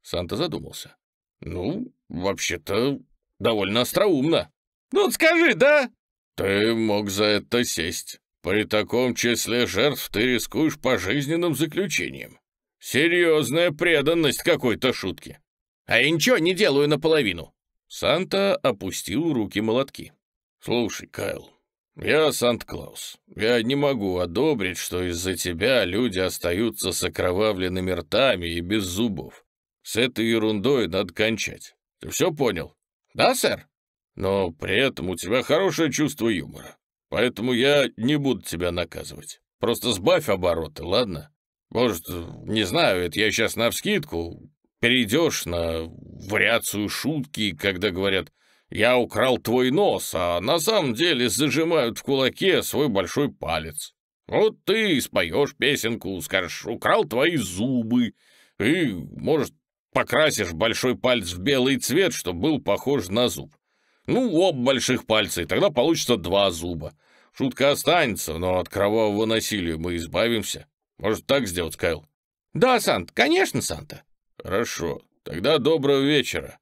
Санта задумался. «Ну, вообще-то, довольно остроумно». «Ну, скажи, да?» «Ты мог за это сесть. При таком числе жертв ты рискуешь пожизненным заключением. Серьезная преданность какой-то шутки». «А я ничего не делаю наполовину». Санта опустил руки-молотки. «Слушай, Кайл, я Санта-Клаус. Я не могу одобрить, что из-за тебя люди остаются с окровавленными ртами и без зубов. С этой ерундой надо кончать. Ты все понял?» «Да, сэр?» «Но при этом у тебя хорошее чувство юмора. Поэтому я не буду тебя наказывать. Просто сбавь обороты, ладно? Может, не знаю, это я сейчас навскидку, перейдешь на вариацию шутки, когда говорят я украл твой нос, а на самом деле зажимают в кулаке свой большой палец. Вот ты споешь песенку, скажешь, украл твои зубы, и, может, покрасишь большой палец в белый цвет, чтобы был похож на зуб. Ну, оба больших пальца, и тогда получится два зуба. Шутка останется, но от кровавого насилия мы избавимся. Может, так сделать, Кайл? Да, Санта, конечно, Санта. Хорошо, тогда доброго вечера.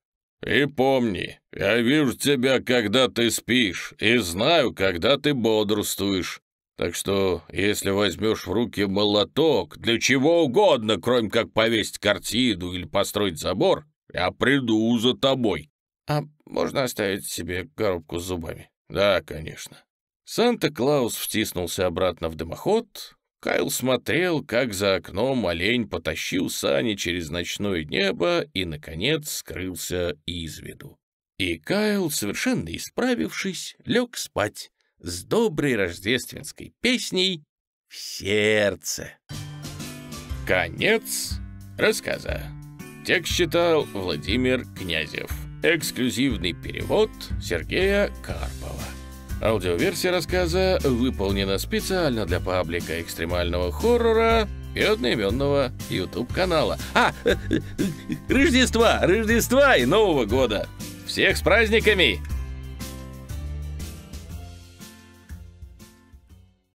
И помни, я вижу тебя, когда ты спишь, и знаю, когда ты бодрствуешь. Так что, если возьмешь в руки молоток, для чего угодно, кроме как повесить картину или построить забор, я приду за тобой. А можно оставить себе коробку с зубами? Да, конечно. Санта-Клаус втиснулся обратно в дымоход, Кайл смотрел, как за окном олень потащил сани через ночное небо и, наконец, скрылся из виду. И Кайл, совершенно исправившись, лег спать с доброй рождественской песней в сердце. Конец рассказа. Текст читал Владимир Князев. Эксклюзивный перевод Сергея Карпова. Аудиоверсия рассказа выполнена специально для паблика экстремального хоррора и одноименного YouTube-канала. А, Рождества, Рождества и Нового года! Всех с праздниками!